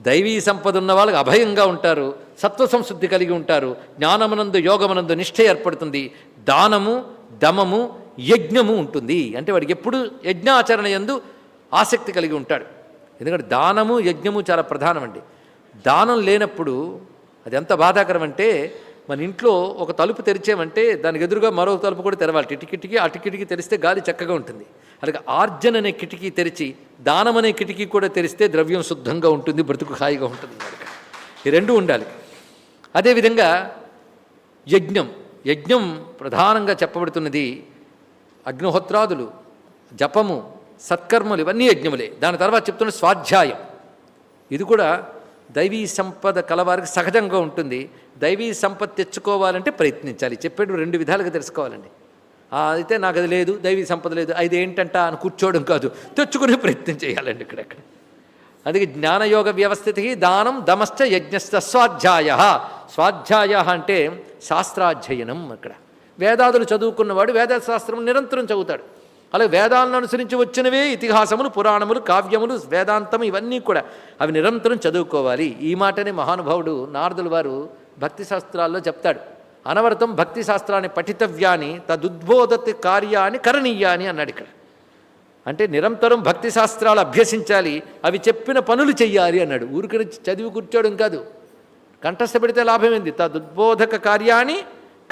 దైవీ సంపద ఉన్న వాళ్ళకి అభయంగా ఉంటారు. సత్వ సంశుద్ధి కలిగి ఉంటారు. జ్ఞానమునందు యోగమునందు నిష్ఠ ఏర్పడుతుంది. దానము దమము యజ్ఞము ఉంటుంది. అంటే వాడికి ఎప్పుడు యజ్ఞాచరణ ఎందు ఆసక్తి కలిగి ఉంటాడు. ఎందుకంటే దానము యజ్ఞము చాలా ప్రధానమండి. దానం లేనప్పుడు అది ఎంత బాధాకరం అంటే మన ఇంట్లో ఒక తలుపు తెరిచామంటే దానికి ఎదురుగా మరో తలుపు కూడా తెరవాలి. టిటికిటికి అటు కిటికీ తెరిస్తే గాలి చక్కగా ఉంటుంది. అలాగే ఆర్జన అనే కిటికీ తెరిచి దానం అనే కిటికీ కూడా తెరిస్తే ద్రవ్యం శుద్ధంగా ఉంటుంది బ్రతుకు హాయిగా ఉంటుంది. ఈ రెండు ఉండాలి. అదేవిధంగా యజ్ఞం. యజ్ఞం ప్రధానంగా చెప్పబడుతున్నది అగ్నిహోత్రాదులు జపము సత్కర్మలు ఇవన్నీ యజ్ఞములే. దాని తర్వాత చెప్తున్న స్వాధ్యాయం. ఇది కూడా దైవీ సంపద కలవారికి సహజంగా ఉంటుంది. దైవీ సంపద తెచ్చుకోవాలంటే ప్రయత్నించాలి. చెప్పేటు రెండు విధాలుగా తెలుసుకోవాలండి. అయితే నాకు అది లేదు దైవీ సంపద లేదు అది ఏంటంట అని కూర్చోవడం కాదు. తెచ్చుకునే ప్రయత్నం చేయాలండి ఇక్కడెక్కడ. అందుకే జ్ఞానయోగ వ్యవస్థితి దానం దమశ్చ యజ్ఞశ్చ స్వాధ్యాయ. స్వాధ్యాయ అంటే శాస్త్రాధ్యయనం అక్కడ. వేదాదులు చదువుకున్నవాడు వేద శాస్త్రం నిరంతరం చదువుతాడు. అలాగే వేదాలను అనుసరించి వచ్చినవే ఇతిహాసములు పురాణములు కావ్యములు వేదాంతం ఇవన్నీ కూడా అవి నిరంతరం చదువుకోవాలి. ఈ మాటనే మహానుభావుడు నారదుల వారు భక్తి శాస్త్రాల్లో చెప్తాడు. అనవరతం భక్తి శాస్త్రాన్ని పఠితవ్యాని తదుద్బోధతి కార్యాన్ని కరణీయాని అన్నాడు ఇక్కడ. అంటే నిరంతరం భక్తి శాస్త్రాలు అభ్యసించాలి అవి చెప్పిన పనులు చెయ్యాలి అన్నాడు. ఊరికి చదివి కూర్చోవడం కాదు. కంఠస్థ పెడితే లాభం ఏంది తదుద్బోధక కార్యాన్ని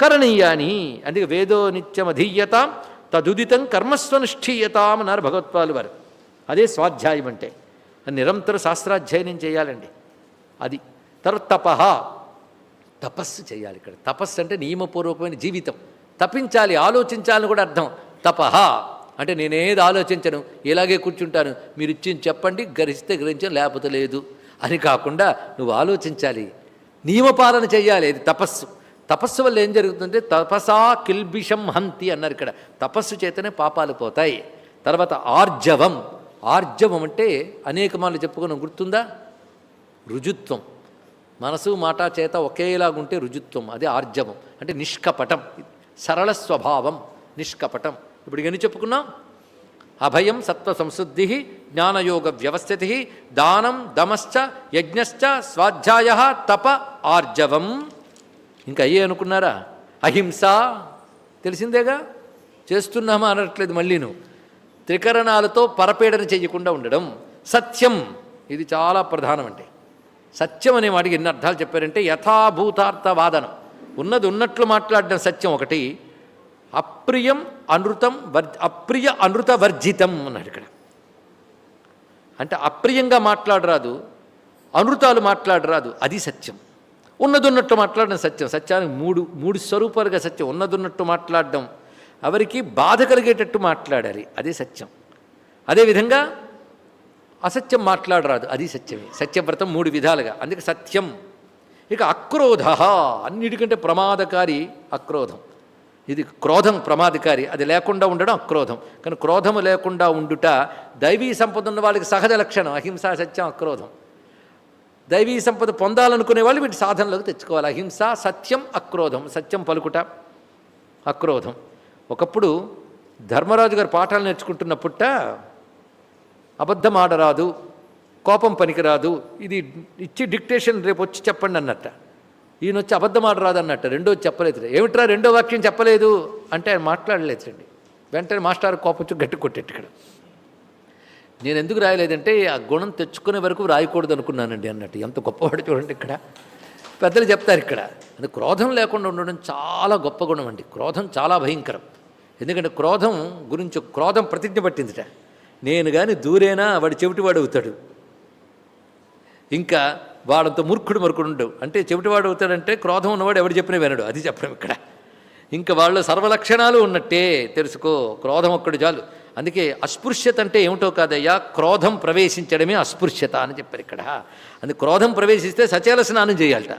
కరణీయాని. అందుకే వేదో నిత్యమధీయతాం తదుదితం కర్మస్వనుష్ఠీయతాం అన్నారు భగవత్పాలు వారు. అదే స్వాధ్యాయం అంటే. నిరంతర శాస్త్రాధ్యయనం చేయాలండి. అది. తర్వాత తపహ తపస్సు చేయాలి ఇక్కడ. తపస్సు అంటే నియమపూర్వకమైన జీవితం. తపించాలి ఆలోచించాలని కూడా అర్థం. తపహ అంటే నేనేది ఆలోచించను ఇలాగే కూర్చుంటాను మీరు ఇచ్చింది చెప్పండి గ్రహిస్తే గ్రహించను లేకపోతే లేదు. అని కాకుండా నువ్వు ఆలోచించాలి. నియమపాలన చేయాలి ఇది తపస్సు. తపస్సు వల్ల ఏం జరుగుతుందంటే తపసా కిల్బిషం హంతి అన్నారు ఇక్కడ. తపస్సు చేతనే పాపాలు పోతాయి. తర్వాత ఆర్జవం. ఆర్జవం అంటే అనేక మార్లు చెప్పుకున్నాం గుర్తుందా? రుజుత్వం. మనసు మాట చేత ఒకేలాగుంటే రుజుత్వం అది ఆర్జవం. అంటే నిష్కపటం. సరళ స్వభావం నిష్కపటం. ఇప్పుడు ఎన్ని చెప్పుకున్నాం. అభయం సత్వ సంశుద్ధి జ్ఞానయోగ వ్యవస్థితి దానం దమశ్చ యజ్ఞశ్చ స్వాధ్యాయ తప ఆర్జవం. ఇంకా అయ్యే అనుకున్నారా? అహింస తెలిసిందేగా? చేస్తున్నామా అనట్లేదు మళ్ళీ నువ్వు త్రికరణాలతో పరపీడన చేయకుండా ఉండడం. సత్యం ఇది చాలా ప్రధానమండి. సత్యం అనే వాటికి ఎన్ని అర్థాలు చెప్పారంటే యథాభూతార్థ వాదనం ఉన్నది ఉన్నట్లు మాట్లాడడం సత్యం ఒకటి అప్రియం అనృతం వర్ అప్రియ అనృత వర్జితం అన్నాడు ఇక్కడ. అంటే అప్రియంగా మాట్లాడరాదు అనృతాలు మాట్లాడరాదు అది సత్యం. ఉన్నదున్నట్టు మాట్లాడడం సత్యం. సత్యానికి మూడు మూడు స్వరూపాలుగా సత్యం. ఉన్నదున్నట్టు మాట్లాడడం ఎవరికి బాధ కలిగేటట్టు మాట్లాడాలి అదే సత్యం. అదేవిధంగా అసత్యం మాట్లాడరాదు అది సత్యమే. సత్యవ్రతం మూడు విధాలుగా. అందుకే సత్యం. ఇక అక్రోధ అన్నిటికంటే ప్రమాదకారి అక్రోధం. ఇది క్రోధం ప్రమాదకారి. అది లేకుండా ఉండడం అక్రోధం కానీ క్రోధము లేకుండా ఉండుట దైవీ సంపద ఉన్న వాళ్ళకి సహజ లక్షణం. అహింస సత్యం అక్రోధం దైవీ సంపద పొందాలనుకునే వాళ్ళు వీటి సాధనలోకి తెచ్చుకోవాలి. అహింస సత్యం అక్రోధం. సత్యం పలుకుట అక్రోధం. ఒకప్పుడు ధర్మరాజు గారు పాఠాలు నేర్చుకుంటున్నప్పుట అబద్ధం ఆడరాదు కోపం పనికిరాదు. ఇది ఇచ్చి డిక్టేషన్ రేపు వచ్చి చెప్పండి అన్నట్ట. ఈయన వచ్చి అబద్ధం ఆడరాదు అన్నట్ట రెండో చెప్పలేదు. ఏమిట్రా రెండో వాక్యం చెప్పలేదు? అంటే ఆయన మాట్లాడలేదండి వెంటనే మాస్టర్ కోపం గట్టి కొట్టేట్టు ఇక్కడ. నేను ఎందుకు రాయలేదంటే ఆ గుణం తెచ్చుకునే వరకు రాయకూడదు అనుకున్నానండి అన్నట్టు. ఎంత గొప్పవాడు చూడండి ఇక్కడ. పెద్దలు చెప్తారు ఇక్కడ. అది క్రోధం లేకుండా ఉండడం చాలా గొప్ప గుణం అండి. క్రోధం చాలా భయంకరం. ఎందుకంటే క్రోధం గురించి క్రోధం ప్రతిజ్ఞ పట్టిందిట. నేను కానీ దూరేనా? వాడు చెవిటివాడు అవుతాడు ఇంకా వాడంత మూర్ఖుడు మరుకుడు ఉండవు అంటే చెవిటివాడు అవుతాడంటే క్రోధం ఉన్నవాడు ఎవడు చెప్పినా వినడు. అది చెప్పడం ఇక్కడ. ఇంకా వాళ్ళు సర్వలక్షణాలు ఉన్నట్టే తెలుసుకో క్రోధం ఒక్కడు చాలు. అందుకే అస్పృశ్యత అంటే ఏమిటో కాదయ్యా? క్రోధం ప్రవేశించడమే అస్పృశ్యత అని చెప్పారు ఇక్కడ. అది క్రోధం ప్రవేశిస్తే సచేల స్నానం చేయాలట.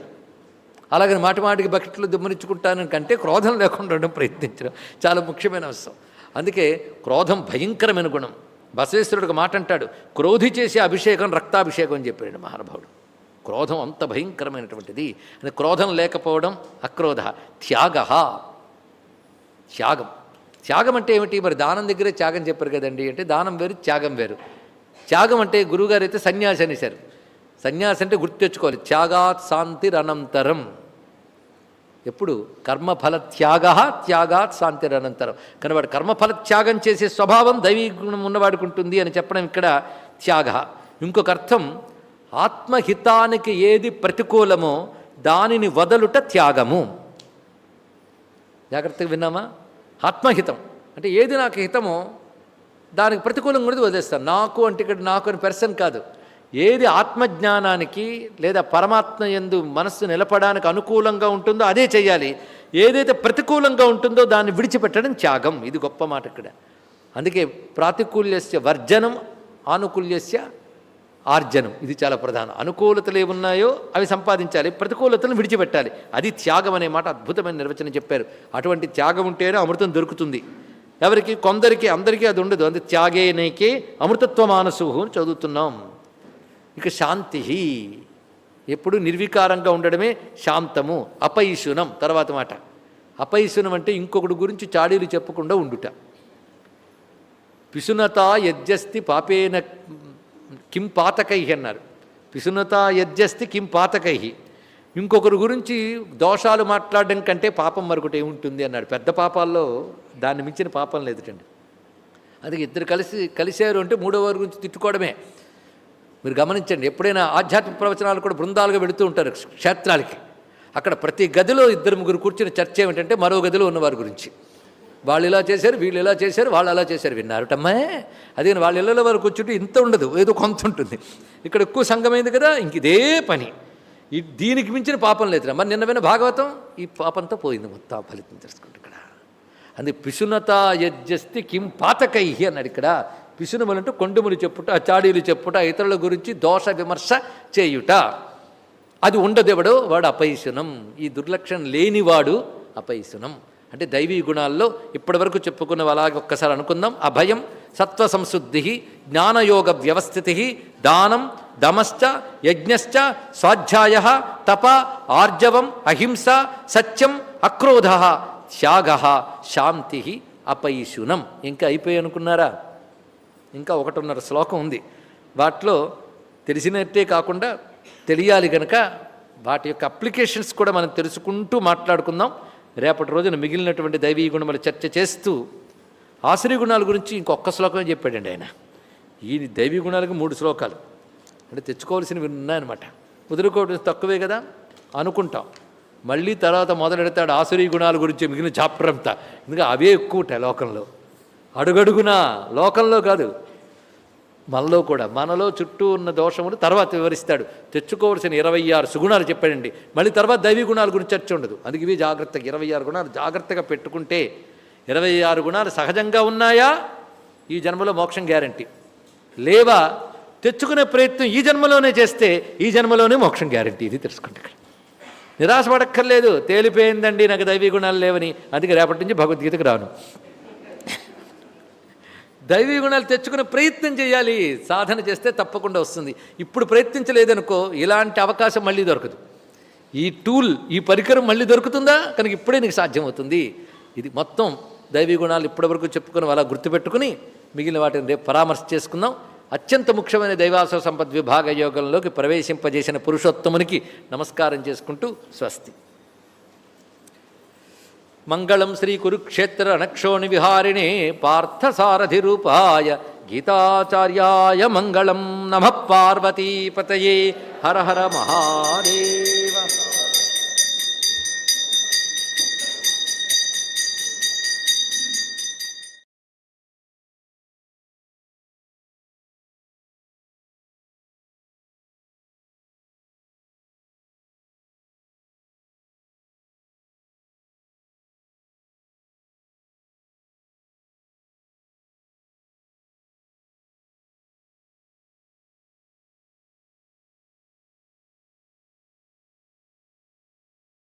అలాగని మాటి మాటికి బకెట్లు దుమ్మరించుకుంటాను కంటే క్రోధం లేకుండా ఉండడం ప్రయత్నించడం చాలా ముఖ్యమైన అంశం. అందుకే క్రోధం భయంకరమైన గుణం. బసవేశ్వరుడు ఒక మాట అంటాడు క్రోధి చేసే అభిషేకం రక్తాభిషేకం అని చెప్పాడు మహానుభావుడు. క్రోధం అంత భయంకరమైనటువంటిది. అది క్రోధం లేకపోవడం అక్రోధ త్యాగ. త్యాగం. త్యాగం అంటే ఏమిటి? మరి దానం దగ్గరే త్యాగం చెప్పారు కదండి. అంటే దానం వేరు త్యాగం వేరు. త్యాగం అంటే గురువుగారు అయితే సన్యాసి అనేసారు సన్యాసి అంటే గుర్తు తెచ్చుకోవాలి. త్యాగాత్ శాంతిరనంతరం. ఎప్పుడు? కర్మఫల త్యాగ త్యాగాత్ శాంతిరనంతరం. కానీ వాడు కర్మఫల త్యాగం చేసే స్వభావం దైవీ గుణం ఉన్నవాడికి ఉంటుంది అని చెప్పడం ఇక్కడ త్యాగ. ఇంకొక అర్థం ఆత్మహితానికి ఏది ప్రతికూలమో దానిని వదలుట త్యాగము. జాగ్రత్తగా విన్నామా? ఆత్మహితం. అంటే ఏది నాకు హితమో దానికి ప్రతికూలంగా ఉన్నది వదిలేస్తాను. నాకు అంటే ఇక్కడ నాకు అని పెర్సన్ కాదు. ఏది ఆత్మజ్ఞానానికి లేదా పరమాత్మ ఎందు మనస్సు నిలపడానికి అనుకూలంగా ఉంటుందో అదే చేయాలి. ఏదైతే ప్రతికూలంగా ఉంటుందో దాన్ని విడిచిపెట్టడం త్యాగం. ఇది గొప్ప మాట ఇక్కడ. అందుకే ప్రాతికూల్యస్య వర్జనం ఆనుకూల్యస్య ఆర్జనం. ఇది చాలా ప్రధానం. అనుకూలతలు ఏమున్నాయో అవి సంపాదించాలి ప్రతికూలతలను విడిచిపెట్టాలి. అది త్యాగం అనే మాట అద్భుతమైన నిర్వచనం చెప్పారు. అటువంటి త్యాగం ఉంటేనే అమృతం దొరుకుతుంది. ఎవరికి? కొందరికి అందరికీ అది ఉండదు. అంటే త్యాగేనేకే అమృతత్వ మానసుహు అని చదువుతున్నాం. ఇక శాంతి. ఎప్పుడు నిర్వికారంగా ఉండడమే శాంతము అపైశునం తర్వాత మాట. అపైశునం అంటే ఇంకొకటి గురించి చాడీలు చెప్పకుండా ఉండుట. పిసునత యజ్జస్తి పాపేన కిం పాతకై అన్నారు. పిసునత యజ్జస్తి కిం పాతకై. ఇంకొకరి గురించి దోషాలు మాట్లాడడం కంటే పాపం మరొకటి ఏముంటుంది అన్నాడు. పెద్ద పాపాల్లో దాన్ని మించిన పాపం లేదుటండి. అది ఇద్దరు కలిసి కలిశారు అంటే మూడో వారి గురించి తిట్టుకోవడమే. మీరు గమనించండి ఎప్పుడైనా ఆధ్యాత్మిక ప్రవచనాలు కూడా బృందాలుగా వెళుతూ ఉంటారు క్షేత్రాలకి. అక్కడ ప్రతి గదిలో ఇద్దరు ముగ్గురు కూర్చుని చర్చ ఏమిటంటే మరో గదిలో ఉన్నవారి గురించి. వాళ్ళు ఇలా చేశారు వీళ్ళు ఇలా చేశారు వాళ్ళు అలా చేశారు విన్నారటమ్మా అదే వాళ్ళ ఇళ్ళలో వరకు కూర్చుంటే ఇంత ఉండదు ఏదో కొంత ఉంటుంది. ఇక్కడ ఎక్కువ సంఘమైంది కదా ఇంక ఇదే పని. ఈ దీనికి మించిన పాపం లేదురా మరి నిన్న విన్న భాగవతం ఈ పాపంతో పోయింది మొత్తం ఫలితం తెలుసుకుంటే ఇక్కడ. అందుకే పిసునత యజ్జస్తి కిం పాతకై అన్నాడు ఇక్కడ. పిసునములంటూ కొండుములు చెప్పుట చాడీలు చెప్పుట ఇతరుల గురించి దోష విమర్శ చేయుట. అది ఉండదెవడో? వాడు అపైశునం. ఈ దుర్లక్షణం లేనివాడు అపైశునం. అంటే దైవీ గుణాల్లో ఇప్పటివరకు చెప్పుకున్న అలాగే ఒక్కసారి అనుకుందాం. అభయం సత్వ సంశుద్ధి జ్ఞానయోగ వ్యవస్థితి దానం దమశ్చ యజ్ఞశ్చ స్వాధ్యాయ తప ఆర్జవం అహింస సత్యం అక్రోధ త్యాగ శాంతి అపైశునం. ఇంకా అయిపోయి అనుకున్నారా? ఇంకా ఒకటిన్నర శ్లోకం ఉంది. వాటిలో తెలిసినట్టే కాకుండా తెలియాలి గనక వాటి యొక్క అప్లికేషన్స్ కూడా మనం తెలుసుకుంటూ మాట్లాడుకుందాం. రేపటి రోజున మిగిలినటువంటి దైవీ గుణముల చర్చ చేస్తూ ఆశ్రయ గుణాల గురించి ఇంకొక శ్లోకమే చెప్పాడండి ఆయన? ఈ దైవీ గుణాలకు మూడు శ్లోకాలు. అంటే తెచ్చుకోవాల్సినవి ఉన్నాయన్నమాట. వదులుకోవడం తక్కువే కదా? అనుకుంటాం. మళ్ళీ తర్వాత మొదలెడతాడు ఆసురీ గుణాల గురించి మిగిలిన చాప్టర్ అంతా ఎందుకంటే అవే ఎక్కువ ఉంటాయి లోకంలో. అడుగడుగునా లోకంలో కాదు. మనలో కూడా మనలో చుట్టూ ఉన్న దోషములు తర్వాత వివరిస్తాడు. తెచ్చుకోవలసిన ఇరవై ఆరు సుగుణాలు చెప్పాడండి. మళ్ళీ తర్వాత దైవీ గుణాల గురించి చర్చ ఉండదు. అందుకే ఇవి జాగ్రత్తగా ఇరవై ఆరు గుణాలు జాగ్రత్తగా పెట్టుకుంటే ఇరవై ఆరు గుణాలు సహజంగా ఉన్నాయా? ఈ జన్మలో మోక్షం గ్యారంటీ. లేవా? తెచ్చుకునే ప్రయత్నం ఈ జన్మలోనే చేస్తే ఈ జన్మలోనే మోక్షం గ్యారంటీ. ఇది తెలుసుకోండి ఇక్కడ. నిరాశపడక్కర్లేదు. తేలిపోయిందండి నాకు దైవీ గుణాలు లేవని. అందుకే రేపటి నుంచి భగవద్గీతకు రాను. దైవీ గుణాలు తెచ్చుకునే ప్రయత్నం చేయాలి. సాధన చేస్తే తప్పకుండా వస్తుంది. ఇప్పుడు ప్రయత్నించలేదనుకో ఇలాంటి అవకాశం మళ్ళీ దొరకదు. ఈ టూల్ ఈ పరికరం మళ్ళీ దొరుకుతుందా? కనుక ఇప్పుడే నీకు సాధ్యమవుతుంది. ఇది మొత్తం దైవీ గుణాలు ఇప్పటివరకు చెప్పుకుని అలా గుర్తుపెట్టుకుని మిగిలిన వాటిని రేపు పరామర్శ చేసుకుందాం. అత్యంత ముఖ్యమైన దైవాసవ సంపద్ విభాగ యోగంలోకి ప్రవేశింపజేసిన పురుషోత్తమునికి నమస్కారం చేసుకుంటూ స్వస్తి. மங்களம் ஸ்ரீ குருக்ஷேத்திர அனக்ஷோணி விஹாரிணே பார்த்தசாரதி ரூபாய கீதாச்சாரியாய மங்களம் நம பார்வதி பதையே. ஹர ஹர மகாதேவ்.